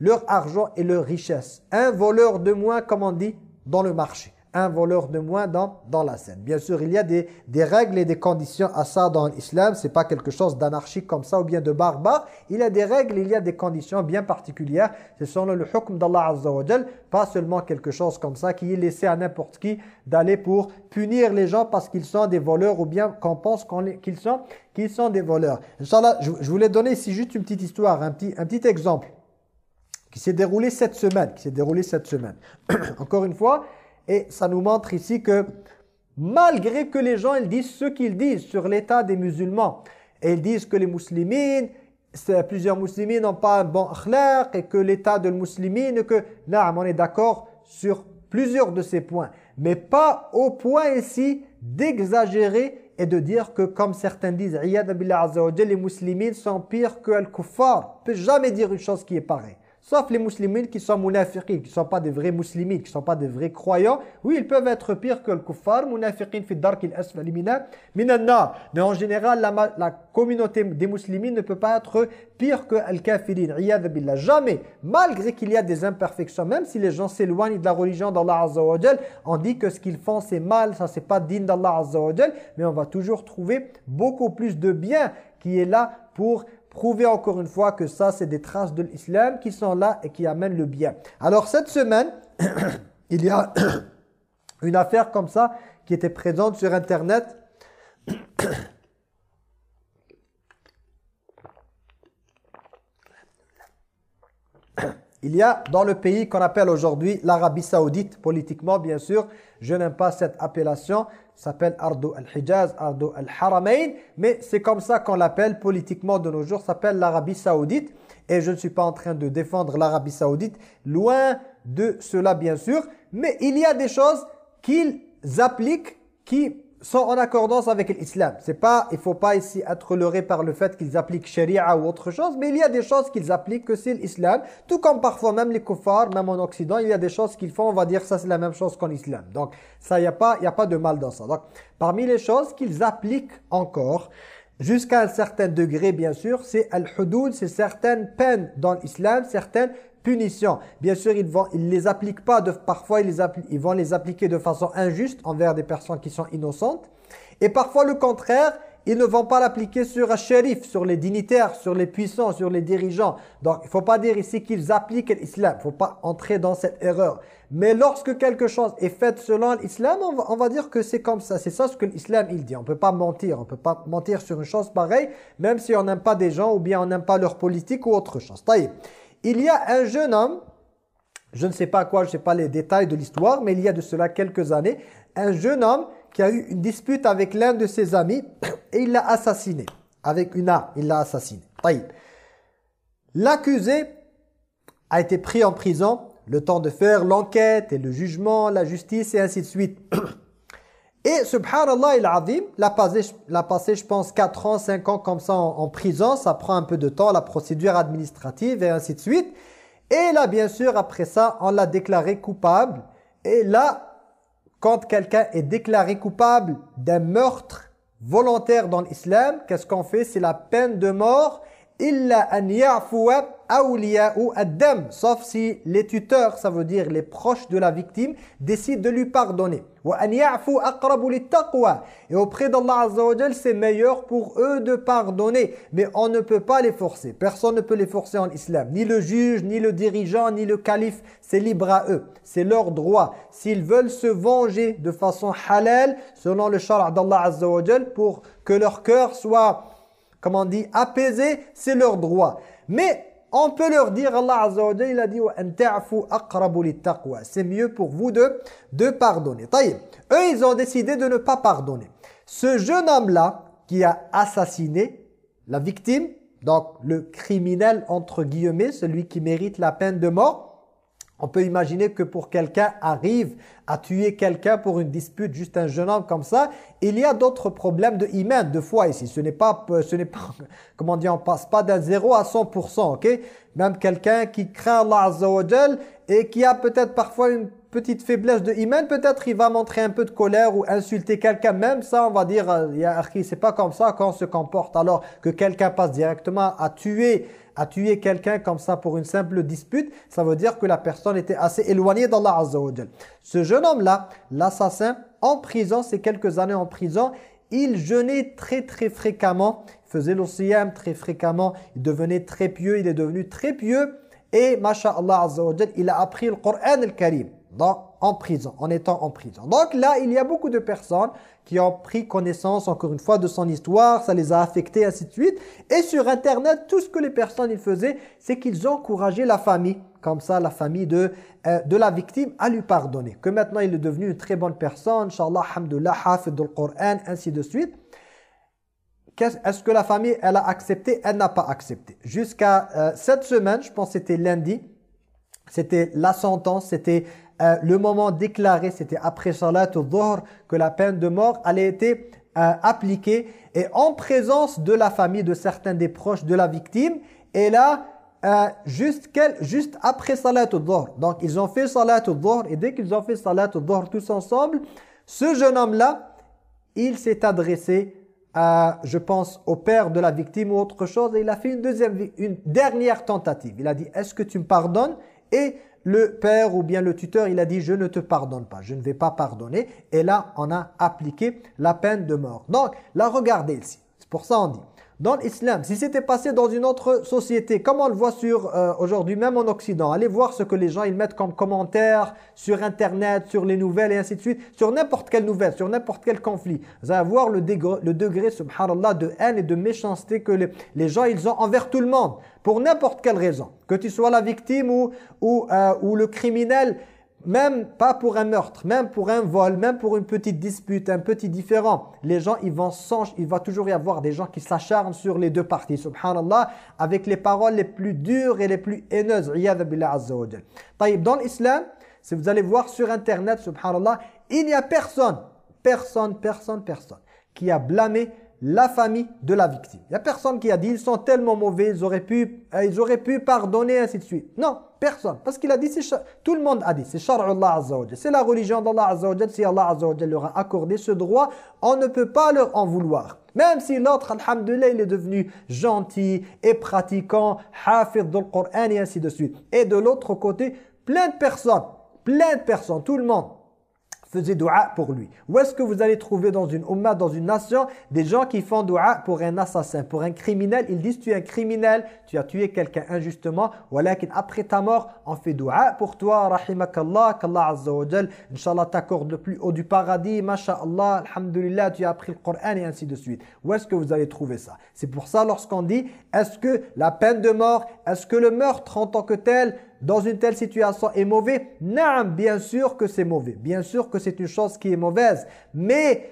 leur argent et leur richesse. Un voleur de moins, comme on dit, dans le marché. Un voleur de moins dans, dans la scène. Bien sûr, il y a des, des règles et des conditions à ça dans l'islam. C'est pas quelque chose d'anarchique comme ça ou bien de barbare. Il y a des règles, il y a des conditions bien particulières. C'est selon le hukm d'Allah Azza wa pas seulement quelque chose comme ça qui est laissé à n'importe qui d'aller pour punir les gens parce qu'ils sont des voleurs ou bien qu'on pense qu'ils sont, qu'ils sont des voleurs. Inch'Allah, je, je voulais donner ici juste une petite histoire, un petit, un petit exemple qui s'est déroulé cette semaine, qui s'est déroulé cette semaine. Encore une fois, et ça nous montre ici que malgré que les gens ils disent ce qu'ils disent sur l'état des musulmans, et ils disent que les musulmans, plusieurs musulmans n'ont pas un bon akhlaq, et que l'état de musulmans, que là, on est d'accord sur plusieurs de ces points, mais pas au point ici d'exagérer et de dire que comme certains disent, les musulmans sont pires que les kuffar. On peut jamais dire une chose qui est pareille. Sauf les musulmans qui sont munafiqin, qui ne sont pas des vrais musulmans, qui ne sont pas des vrais croyants. Oui, ils peuvent être pires que le kuffar, munafiqin fi dark al-asfali minan Mais en général, la, communauté des musulmans ne peut pas être pire que al-kafirin. billah. Jamais, malgré qu'il y a des imperfections, même si les gens s'éloignent de la religion d'Allah Azza wa on dit que ce qu'ils font c'est mal, ça c'est pas digne d'Allah Azza wa mais on va toujours trouver beaucoup plus de bien qui est là pour prouver encore une fois que ça, c'est des traces de l'islam qui sont là et qui amènent le bien. Alors cette semaine, il y a une affaire comme ça qui était présente sur Internet. Il y a dans le pays qu'on appelle aujourd'hui l'Arabie Saoudite, politiquement bien sûr, je n'aime pas cette appellation, s'appelle Ardo al-Hijaz, Ardo al-Haramain, mais c'est comme ça qu'on l'appelle politiquement de nos jours, s'appelle l'Arabie Saoudite. Et je ne suis pas en train de défendre l'Arabie Saoudite, loin de cela bien sûr, mais il y a des choses qu'ils appliquent qui sont en accordance avec l'islam. C'est pas, il faut pas ici être leurré par le fait qu'ils appliquent sharia ou autre chose, mais il y a des choses qu'ils appliquent que c'est l'islam. Tout comme parfois même les kuffars, même en Occident, il y a des choses qu'ils font, on va dire ça c'est la même chose qu'en islam. Donc ça, il n'y a, pas, y a pas de mal dans ça. Donc parmi les choses qu'ils appliquent encore, jusqu'à un certain degré bien sûr, c'est al-hudud, c'est certaines peines dans l'islam, certaines punition. Bien sûr, ils vont, ils les appliquent pas, de, parfois ils, les ils vont les appliquer de façon injuste envers des personnes qui sont innocentes. Et parfois le contraire, ils ne vont pas l'appliquer sur un shérif, sur les dignitaires, sur les puissants, sur les dirigeants. Donc, il ne faut pas dire ici qu'ils appliquent l'islam. Il ne faut pas entrer dans cette erreur. Mais lorsque quelque chose est fait selon l'islam, on, va, dire que c'est comme ça. C'est ça ce que l'islam il dit. On ne peut pas mentir. On ne peut pas mentir sur une chose pareille, même si on n'aime pas des gens ou bien on n'aime pas leur politique ou autre chose. Il y a un jeune homme, je ne sais pas quoi, je ne sais pas les détails de l'histoire, mais il y a de cela quelques années, un jeune homme qui a eu une dispute avec l'un de ses amis et il l'a assassiné. Avec une arme, il l'a assassiné. L'accusé a été pris en prison, le temps de faire l'enquête et le jugement, la justice et ainsi de suite. Et subhanallah il azim, l'a passé, l'a passé je pense 4 ans, 5 ans comme ça en, prison, ça prend un peu de temps, la procédure administrative et ainsi de suite. Et là bien sûr après ça, on l'a déclaré coupable. Et là, quand quelqu'un est déclaré coupable d'un meurtre volontaire dans l'islam, qu'est-ce qu'on fait? C'est la peine de mort illa an ou adam sauf si les tuteurs ça veut dire les proches de la victime décident de lui pardonner. Et auprès d'Allah azza c'est meilleur pour eux de pardonner. Mais on ne peut pas les forcer. Personne ne peut les forcer en islam. Ni le juge ni le dirigeant ni le calife c'est libre à eux. C'est leur droit. S'ils veulent se venger de façon halal selon le shara d'Allah azza pour que leur cœur soit comme on dit, apaiser, c'est leur droit. Mais on peut leur dire, Allah Azza wa il a dit C'est mieux pour vous de, de pardonner. Eux, ils ont décidé de ne pas pardonner. Ce jeune homme-là, qui a assassiné la victime, donc le criminel entre guillemets, celui qui mérite la peine de mort, on peut imaginer que pour quelqu'un arrive à tuer quelqu'un pour une dispute, juste un jeune homme comme ça, il y a d'autres problèmes de iman, de foi ici. Ce n'est pas, ce n'est pas, comment dire, on passe pas d'un zéro à 100%, ok? Même quelqu'un qui craint Allah Azza et qui a peut-être parfois une petite faiblesse de iman, peut-être il va montrer un peu de colère ou insulter quelqu'un. Même ça, on va dire, euh, c'est pas comme ça qu'on se comporte. Alors que quelqu'un passe directement à tuer à tuer quelqu'un comme ça pour une simple dispute, ça veut dire que la personne était assez éloignée d'Allah Azza Ce jeune homme-là, l'assassin, en prison, ces quelques années en prison, il jeûnait très très fréquemment, il faisait l'ossiyam très fréquemment, il devenait très pieux, il est devenu très pieux et, masha'Allah Azza il a appris le Coran al-Karim en prison, en étant en prison. Donc là, il y a beaucoup de personnes qui ont pris connaissance, encore une fois, de son histoire, ça les a affectés, ainsi de suite. Et sur Internet, tout ce que les personnes ils faisaient, c'est qu'ils encourageaient la famille, comme ça, la famille de, euh, de la victime, à lui pardonner. Que maintenant, il est devenu une très bonne personne, Inch'Allah, hamdullah, hafid du Coran, ainsi de suite. Est-ce que la famille, elle a accepté? Elle n'a pas accepté. Jusqu'à euh, cette semaine, je pense que c'était lundi, c'était la sentence, c'était euh, le moment déclaré, c'était après Salat al que la peine de mort allait être euh, appliquée et en présence de la famille, de certains des proches de la victime. Et là, juste, juste après Salat al Donc, ils ont fait Salat al et dès qu'ils ont fait Salat al tous ensemble, ce jeune homme-là, il s'est adressé je pense, au père de la victime ou autre chose. Et il a fait une, deuxième, une dernière tentative. Il a dit, est-ce que tu me pardonnes? Et le père ou bien le tuteur, il a dit, je ne te pardonne pas, je ne vais pas pardonner. Et là, on a appliqué la peine de mort. Donc, là, regardez ici. C'est pour ça on dit, dans l'islam, si c'était passé dans une autre société, comme on le voit sur euh, aujourd'hui, même en Occident, allez voir ce que les gens ils mettent comme commentaires sur Internet, sur les nouvelles et ainsi de suite, sur n'importe quelle nouvelle, sur n'importe quel conflit. Vous allez voir le degré, le degré, subhanallah, de haine et de méchanceté que les, gens ils ont envers tout le monde, pour n'importe quelle raison. Que tu sois la victime ou, ou, euh, ou le criminel, même pas pour un meurtre, même pour un vol, même pour une petite dispute, un petit différent. Les gens, ils vont il va toujours y avoir des gens qui s'acharnent sur les deux parties, subhanallah, avec les paroles les plus dures et les plus haineuses. Dans l'islam, si vous allez voir sur internet, subhanallah, il n'y a personne, personne, personne, personne qui a blâmé la famille de la victime. Il n'y a personne qui a dit ils sont tellement mauvais, ils auraient pu, euh, ils auraient pu pardonner, ainsi de suite. Non, personne. Parce qu'il a dit, tout le monde a dit, c'est Allah Azza C'est la religion d'Allah Azza Si Allah Azza leur a accordé ce droit, on ne peut pas leur en vouloir. Même si l'autre, alhamdulillah, il est devenu gentil et pratiquant, hafid du Coran et ainsi de suite. Et de l'autre côté, plein de personnes, plein de personnes, tout le monde faisait dua pour lui. Où est-ce que vous allez trouver dans une dans une nation, des gens qui font dua pour un assassin, pour un criminel? Ils disent tu es un criminel, tu as tué quelqu'un injustement, voilà après ta mort, on fait dua pour toi, rahimakallah, qu'Allah azza wa jal, t'accorde le plus haut du paradis, masha'Allah, alhamdulillah, tu as appris le Coran et ainsi de suite. Où est-ce que vous allez trouver ça? C'est pour ça lorsqu'on dit, est-ce que la peine de mort, est-ce que le meurtre en tant que tel, dans une telle situation est mauvais Non, bien sûr que c'est mauvais. Bien sûr que c'est une chose qui est mauvaise. Mais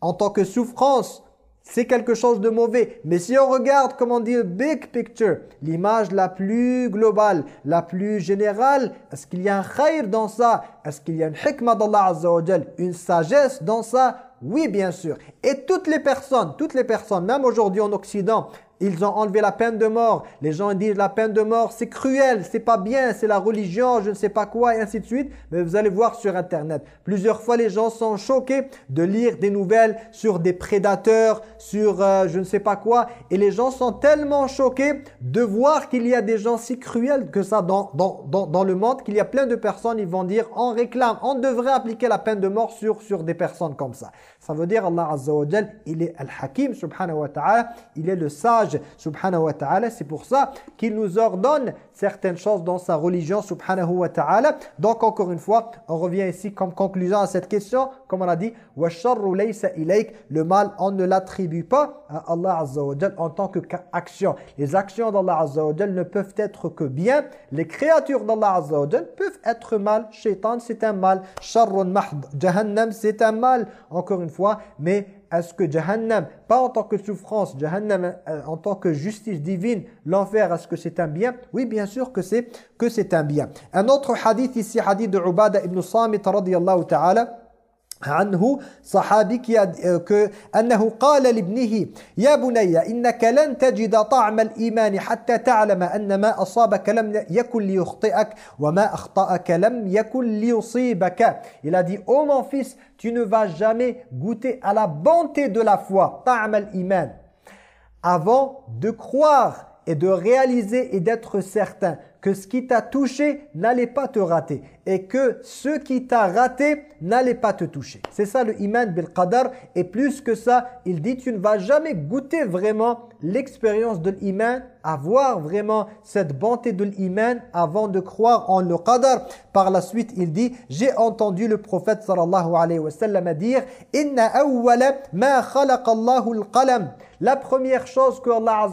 en tant que souffrance, c'est quelque chose de mauvais. Mais si on regarde, comment dire, big picture, l'image la plus globale, la plus générale, est-ce qu'il y a un khair dans ça? Est-ce qu'il y a une hikmah d'Allah Azza wa Une sagesse dans ça? Oui, bien sûr. Et toutes les personnes, toutes les personnes, même aujourd'hui en Occident, ils ont enlevé la peine de mort. Les gens disent la peine de mort, c'est cruel, c'est pas bien, c'est la religion, je ne sais pas quoi, et ainsi de suite. Mais vous allez voir sur Internet, plusieurs fois les gens sont choqués de lire des nouvelles sur des prédateurs, sur euh, je ne sais pas quoi. Et les gens sont tellement choqués de voir qu'il y a des gens si cruels que ça dans, dans, dans, le monde, qu'il y a plein de personnes, ils vont dire, on réclame, on devrait appliquer la peine de mort sur, sur des personnes comme ça. Ça veut dire Allah Azza wa il est Al-Hakim subhanahu wa ta'ala, il est le sage subhanahu wa ta'ala. C'est pour ça qu'il nous ordonne certaines choses dans sa religion subhanahu wa ta'ala. Donc encore une fois, on revient ici comme conclusion à cette question, comme on a dit, le mal, on ne l'attribue pas à Allah en tant qu'action. Les actions d'Allah Azza wa ne peuvent être que bien. Les créatures d'Allah Azza wa peuvent être mal. Shaitan, c'est un mal. Sharrun mahd. Jahannam, c'est un mal. Encore une fois, mais est-ce que Jahannam, pas en tant que souffrance, Jahannam euh, en tant que justice divine, l'enfer, est-ce que c'est un bien Oui, bien sûr que c'est que c'est un bien. Un autre hadith ici, hadith de Ubada ibn Samit radiyallahu ta'ala, عنه صحابك أه، أنه قال لابنه يا بني إنك لن تجد طعم الإيمان حتى تعلم أن ما أصابك لم يكن ليخطئك وما أخطأك لم يكن ليصيبك. إلى دي أوم أنفيس tu ne vas jamais goûter à la bonté de طعم الإيمان. Avant de croire et de réaliser et d'être certain que ce qui t'a touché n'allait pas te rater. Et que ce qui t'a raté n'allait pas te toucher. C'est ça le iman bil qadar et plus que ça, il dit tu ne vas jamais goûter vraiment l'expérience de l'iman, avoir vraiment cette bonté de l'iman avant de croire en le qadar. Par la suite, il dit j'ai entendu le prophète sallallahu alayhi wa sallam dire inna awwala ma khalaqa Allahu. La première chose que Allah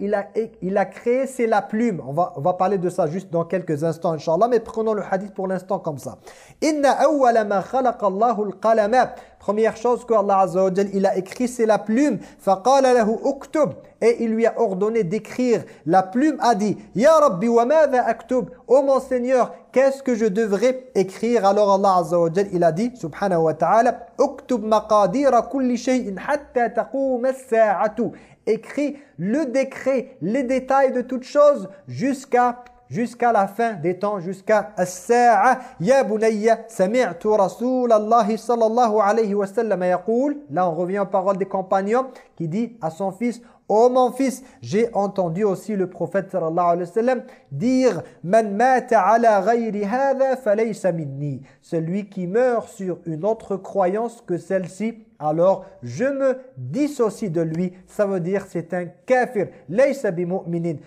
il a il a créé c'est la plume. On va on va parler de ça juste dans quelques instants, Inch'Allah. Mais prenons le hadith pour l'instant comme ça. Inna awwala ma khalaqa Allahu al-qalama. Première chose que Allah Azza wa il a écrit, c'est la plume. Faqala lahu uktub. Et il lui a ordonné d'écrire. La plume a dit, Ya Rabbi wa madha aktub. Oh mon Seigneur, qu'est-ce que je devrais écrire Alors Allah Azza wa il a dit, subhanahu wa ta'ala, uktub maqadira kulli shay'in hatta taqum as-sa'atu. Écris le décret, les détails de toutes choses jusqu'à jusqu'à la fin des temps, jusqu'à As-Sa'a. Ya bunayya, sami'tu Rasulallah sallallahu alayhi wa sallam yaqul. Là, on revient aux paroles des compagnons qui dit à son fils Oh mon fils, j'ai entendu aussi le prophète sallallahu alayhi wa sallam dire Man mata ala ghayri hadha falaysa minni. Celui qui meurt sur une autre croyance que celle-ci, alors je me dissocie de lui. Ça veut dire c'est un kafir.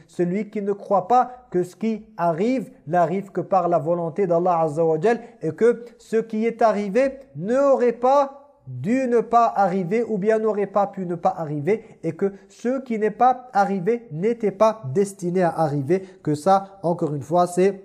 Celui qui ne croit pas que ce qui arrive n'arrive que par la volonté d'Allah et que ce qui est arrivé n'aurait pas dû ne pas arriver ou bien n'aurait pas pu ne pas arriver et que ce qui n'est pas arrivé n'était pas destiné à arriver que ça encore une fois c'est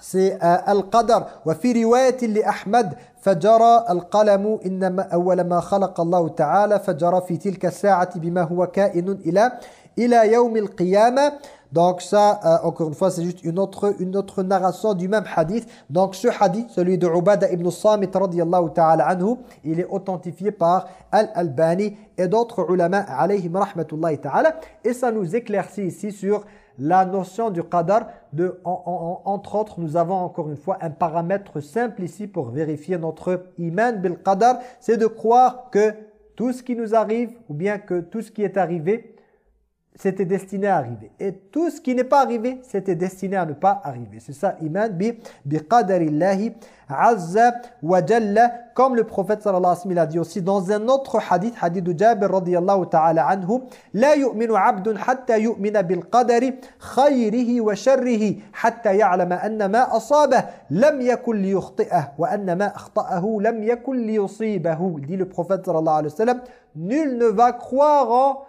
c'est euh, al-qadar riwayat li Ahmad fajara al-qalam inma awwal ma khalaqa Allah ta'ala fajara fi tilka as-sa'ati bima huwa ka'in ila ila yawm al-qiyamah Donc ça, euh, encore une fois, c'est juste une autre, une autre narration du même hadith. Donc ce hadith, celui de Ubada ibn Samit radiyallahu ta'ala anhu, il est authentifié par Al-Albani et d'autres ulama alayhim rahmatullahi ta'ala. Et ça nous éclaircit ici sur la notion du qadar. De, entre autres, nous avons encore une fois un paramètre simple ici pour vérifier notre iman bil qadar. C'est de croire que tout ce qui nous arrive ou bien que tout ce qui est arrivé c'était destiné à arriver. Et tout ce qui n'est pas arrivé, c'était destiné à ne pas arriver. C'est ça, iman bi, bi qadarillahi azza wa jalla. Comme le prophète sallallahu alayhi wa sallam a dit aussi dans un autre hadith, hadith de Jabir radiyallahu ta'ala anhu, La yu'minu abdun hatta yu'mina bil qadari khayrihi wa sharrihi hatta ya'lama anna ma asabah lam yakun li yukhti'ah wa anna ma lam yakun li yusibahu. Dit le prophète sallallahu alayhi wa sallam, nul ne va croire en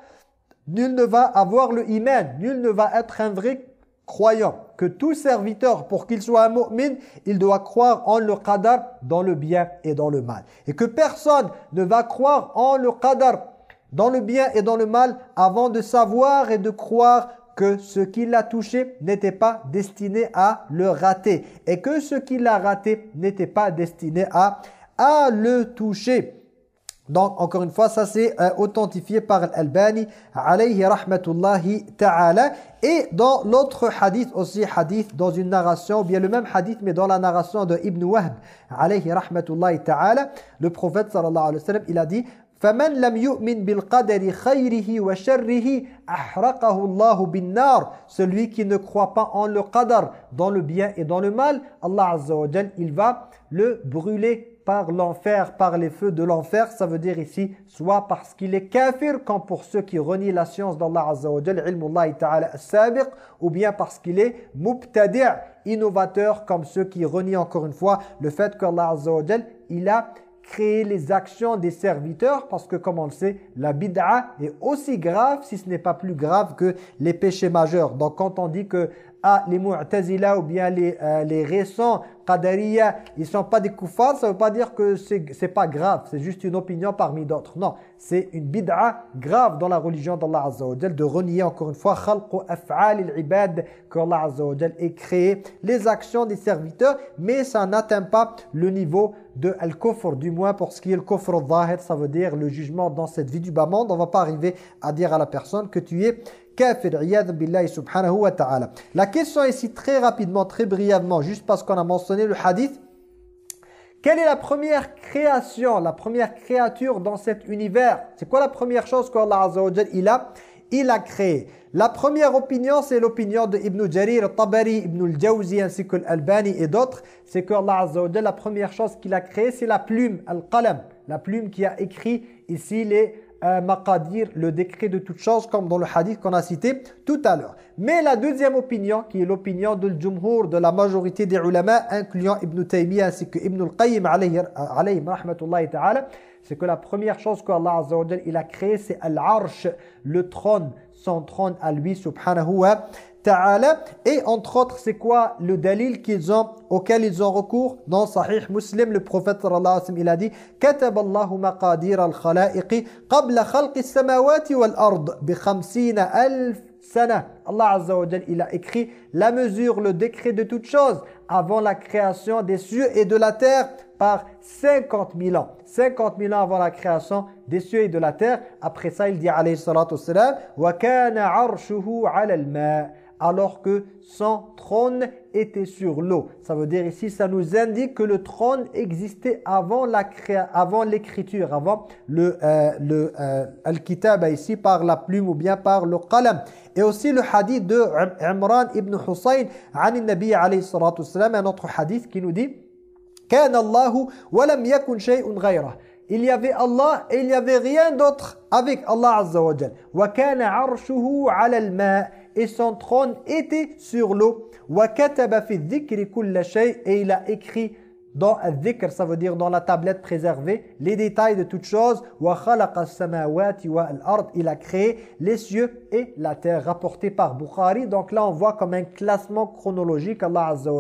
Nul ne va avoir le iman, nul ne va être un vrai croyant. Que tout serviteur, pour qu'il soit un mu'min, il doit croire en le qadar dans le bien et dans le mal. Et que personne ne va croire en le qadar dans le bien et dans le mal avant de savoir et de croire que ce qui l'a touché n'était pas destiné à le rater. Et que ce qui l'a raté n'était pas destiné à, à le toucher. Donc, encore une fois, ça c'est euh, authentifié par Al-Albani, alayhi rahmatullahi ta'ala. Et dans l'autre hadith aussi, hadith dans une narration, ou bien le même hadith, mais dans la narration de Ibn Wahb, alayhi rahmatullahi ta'ala, le prophète sallallahu alayhi wa sallam, il a dit فَمَنْ لَمْ يُؤْمِنْ بِالْقَدَرِ خَيْرِهِ وَشَرِّهِ أَحْرَقَهُ اللَّهُ بِالنَّارِ Celui qui ne croit pas en le qadar, dans le bien et dans le mal, Allah Azza wa Jal, il va le brûler par l'enfer, par les feux de l'enfer, ça veut dire ici, soit parce qu'il est kafir, comme pour ceux qui renient la science d'Allah Azza wa ta'ala as-sabiq, ou bien parce qu'il est mubtadi' innovateur, comme ceux qui renient encore une fois le fait qu'Allah Azza il a créé les actions des serviteurs parce que comme on le sait, la bid'a est aussi grave si ce n'est pas plus grave que les péchés majeurs. Donc quand on dit que ah, les Mu'tazila ou bien les, euh, les récents Qadariya, ils sont pas des koufars, ça veut pas dire que c'est pas grave, c'est juste une opinion parmi d'autres. Non, c'est une bid'a grave dans la religion d'Allah Azza de renier encore une fois khalqu af'al al-ibad que Allah Azza ait créé les actions des serviteurs, mais ça n'atteint pas le niveau de al-kufr, du moins pour ce qui est le kufr al ça veut dire le jugement dans cette vie du bas monde. On va pas arriver à dire à la personne que tu es billahi subhanahu wa ta'ala. La question ici très rapidement, très brièvement, juste parce qu'on a mentionné le hadith. Quelle est la première création, la première créature dans cet univers? C'est quoi la première chose qu'Allah Azza wa il a? Il a créé. La première opinion, c'est l'opinion de Ibn Jarir, Tabari, Ibn al-Jawzi ainsi que l'Albani et d'autres. C'est qu'Allah Azza wa la première chose qu'il a créée, c'est la plume, al-qalam. La plume qui a écrit ici les maqadir, le décret de toute chose, comme dans le hadith qu'on a cité tout à l'heure. Mais la deuxième opinion, qui est l'opinion de l'jumhur, de la majorité des ulama, incluant Ibn Taymiyyah ainsi que Ibn al-Qayyim, alayhi rahmatullahi ta'ala, c'est que la première chose qu'Allah Azza il a créé, c'est Al-Arsh, le trône, son trône à lui, subhanahu wa ta'ala. Et entre autres, c'est quoi le dalil qu'ils ont, auquel ils ont recours Dans Sahih Muslim, le prophète sallallahu alayhi il a dit «» Allah Azza wa il a écrit la mesure, le décret de toutes choses avant la création des cieux et de la terre par 50 000 ans. 50 000 ans avant la création des cieux et de la terre. Après ça, il dit, alayhi salatu wa kana arshuhu ala al-ma' alors que son trône était sur l'eau. Ça veut dire ici, ça nous indique que le trône existait avant la avant l'écriture, avant le, euh, le euh, al-kitab ici par la plume ou bien par le qalam. Et aussi le hadith de Imran ibn Hussein, عن النبي عليه الصلاة والسلام, un autre hadith qui nous dit كان الله ولم يكن شيء غيره il y avait Allah et il n'y avait rien d'autre avec Allah Azza wa Jal. وَكَانَ عَرْشُهُ عَلَى الْمَاءِ et son trône était sur l'eau. Et il a écrit dans ça veut dire dans la tablette préservée, les détails de toutes choses. Il a créé les cieux et la terre, rapporté par Bukhari. Donc là, on voit comme un classement chronologique. Allah Azza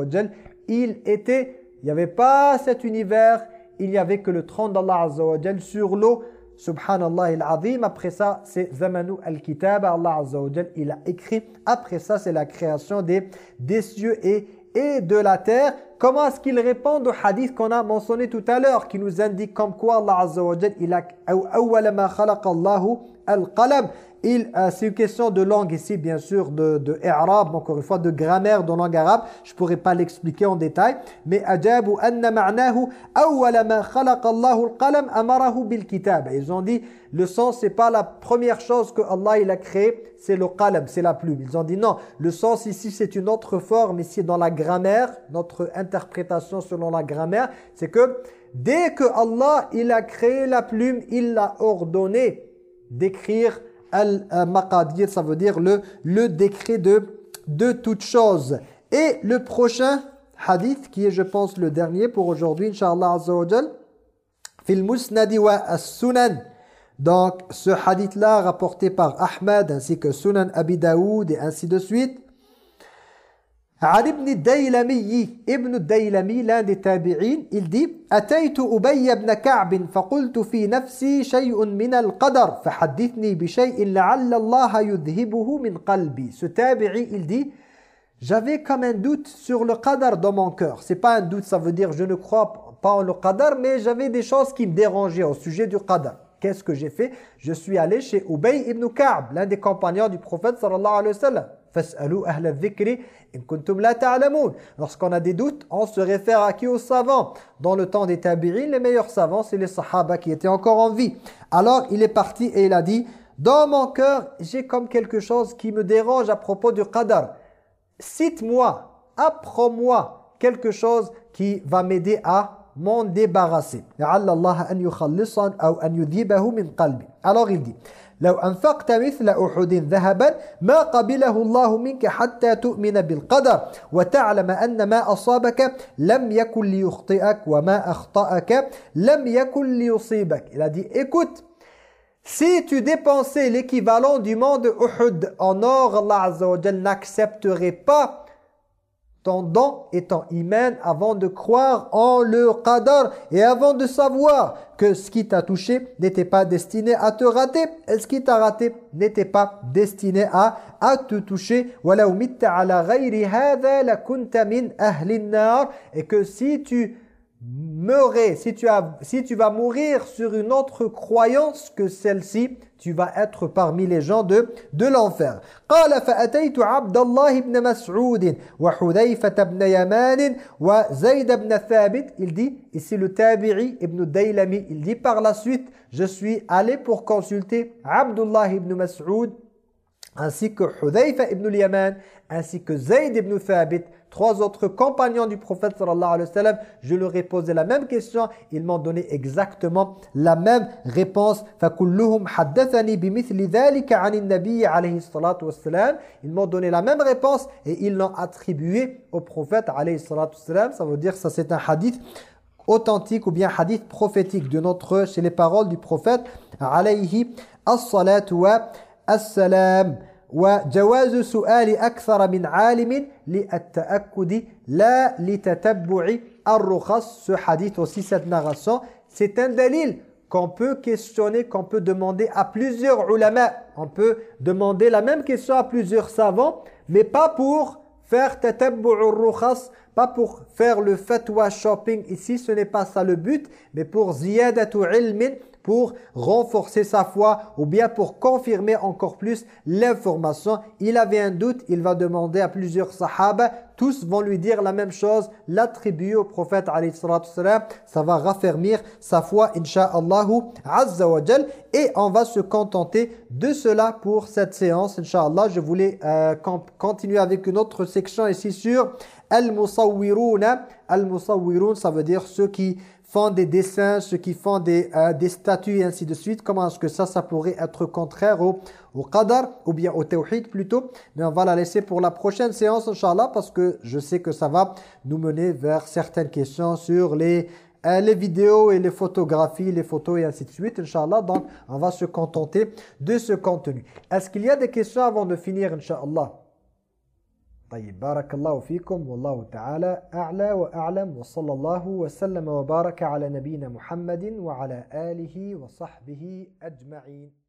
il était, il n'y avait pas cet univers, il n'y avait que le trône d'Allah Azza sur l'eau, Subhanallah al-Azim. Après ça, c'est Zamanu al-Kitab. Allah il a écrit. Après ça, c'est la création des, des cieux et, de la terre. Comment est-ce qu'il répond au hadith qu'on a mentionné tout à l'heure qui nous indique comme quoi Allah Azza wa il a « ma khalaqa Allahu al-qalam » Euh, c'est une question de langue ici, bien sûr, de, de encore une fois, de grammaire dans langue arabe. Je pourrais pas l'expliquer en détail. Mais ajabu anna ma'nahu awwala ma khalaqa Allahu al-qalam amarahu bil kitab. Ils ont dit le sens c'est pas la première chose que Allah il a créé, c'est le qalam, c'est la plume. Ils ont dit non, le sens ici c'est une autre forme ici dans la grammaire, notre interprétation selon la grammaire, c'est que dès que Allah il a créé la plume, il l'a ordonné d'écrire al-maqadir, ça veut dire le, le décret de, de toute chose. Et le prochain hadith, qui est je pense le dernier pour aujourd'hui, Inch'Allah Azza wa fil musnadi wa as-sunan. Donc ce hadith-là rapporté par Ahmad ainsi que Sunan Abi Daoud et ainsi de suite. Ibn Daylami, ibn Daylami, l'un des tabi'in, il dit Ataytu ibn Ka'b faqultu fi nafsi shay'un min al-qadar bi shay'in la'alla Allah min qalbi. Ce tabi'i, il dit J'avais comme un doute sur le qadar dans mon cœur. C'est pas un doute, ça veut dire je ne crois pas en le qadar, mais j'avais des choses qui me dérangeaient au sujet du qadar. Qu'est-ce que j'ai fait? Je suis allé chez Ubay ibn Ka'b, l'un des compagnons du prophète sallallahu alayhi wa sallam. Lorsqu'on a des doutes, on se réfère à qui Aux savants. Dans le temps des tabi'in, les meilleurs savants, c'est les sahaba qui étaient encore en vie. Alors, il est parti et il a dit, dans mon cœur, j'ai comme quelque chose qui me dérange à propos du qadar. Cite-moi, apprends-moi quelque chose qui va m'aider à m'en débarrasser. Alors il dit, لو أنفقت مثل أحد ذهبا ما قبله الله منك حتى تؤمن بالقدر وتعلم أن ما أصابك لم يكن ليخطئك وما أخطأك لم يكن ليصيبك. A dit, écoute, si tu dépensais l'équivalent du monde Uhud en or, Allah Azza wa n'accepterait pas et ton iman avant de croire en le qadar et avant de savoir que ce qui t'a touché n'était pas destiné à te rater et ce qui t'a raté n'était pas destiné à, à te toucher. Et que si tu meurer, si tu, as, si tu vas mourir sur une autre croyance que celle-ci, tu vas être parmi les gens de, de l'enfer. قال فأتيت عبد الله بن مسعود وحذيفة بن يمان وزيد بن ثابت il dit ici le tabi'i ibn Daylami il dit par la suite je suis allé pour consulter Abdullah ibn Mas'ud ainsi que Hudayfa ibn Yaman ainsi que Zayd ibn Thabit trois autres compagnons du prophète sallallahu alayhi wa sallam, je leur ai posé la même question, ils m'ont donné exactement la même réponse. فَكُلُّهُمْ حَدَّثَنِي بِمِثْلِ ذَلِكَ عَنِ النَّبِيِّ عَلَيْهِ الصَّلَاةُ وَالسَّلَامُ Ils m'ont donné la même réponse et ils l'ont attribué au prophète alayhi salatu wassalam. Ça veut dire ça c'est un hadith authentique ou bien hadith prophétique de notre, chez les paroles du prophète alayhi as-salatu wa as-salam. وجواز سؤال أكثر من عالم للتأكد لا لتتبع الرخص ce hadith aussi cette narration c'est un dalil qu'on peut questionner, qu'on peut demander à plusieurs ulama. On peut demander la même question à plusieurs savants, mais pas pour faire tatabbu'ur rukhas, pas pour faire le fatwa shopping ici, ce n'est pas ça le but, mais pour ziyadatu ilmin, pour renforcer sa foi ou bien pour confirmer encore plus l'information. Il avait un doute, il va demander à plusieurs sahaba, tous vont lui dire la même chose, l'attribuer au prophète ça va raffermir sa foi insha'Allah azza wa et on va se contenter de cela pour cette séance insha'Allah. Je voulais euh, continuer avec une autre section ici sur Al-Musawwiruna. Al-Musawwirun, ça veut dire ceux qui font des dessins, ceux qui font des, euh, des statues et ainsi de suite. Comment est-ce que ça, ça pourrait être contraire au, au qadar ou bien au tawhid plutôt? Mais on va la laisser pour la prochaine séance, Inch'Allah, parce que je sais que ça va nous mener vers certaines questions sur les, euh, les vidéos et les photographies, les photos et ainsi de suite, Inch'Allah. Donc, on va se contenter de ce contenu. Est-ce qu'il y a des questions avant de finir, Inch'Allah? طيب بارك الله فيكم والله تعالى أعلى وأعلم وصلى الله وسلم وبارك على نبينا محمد وعلى آله وصحبه أجمعين.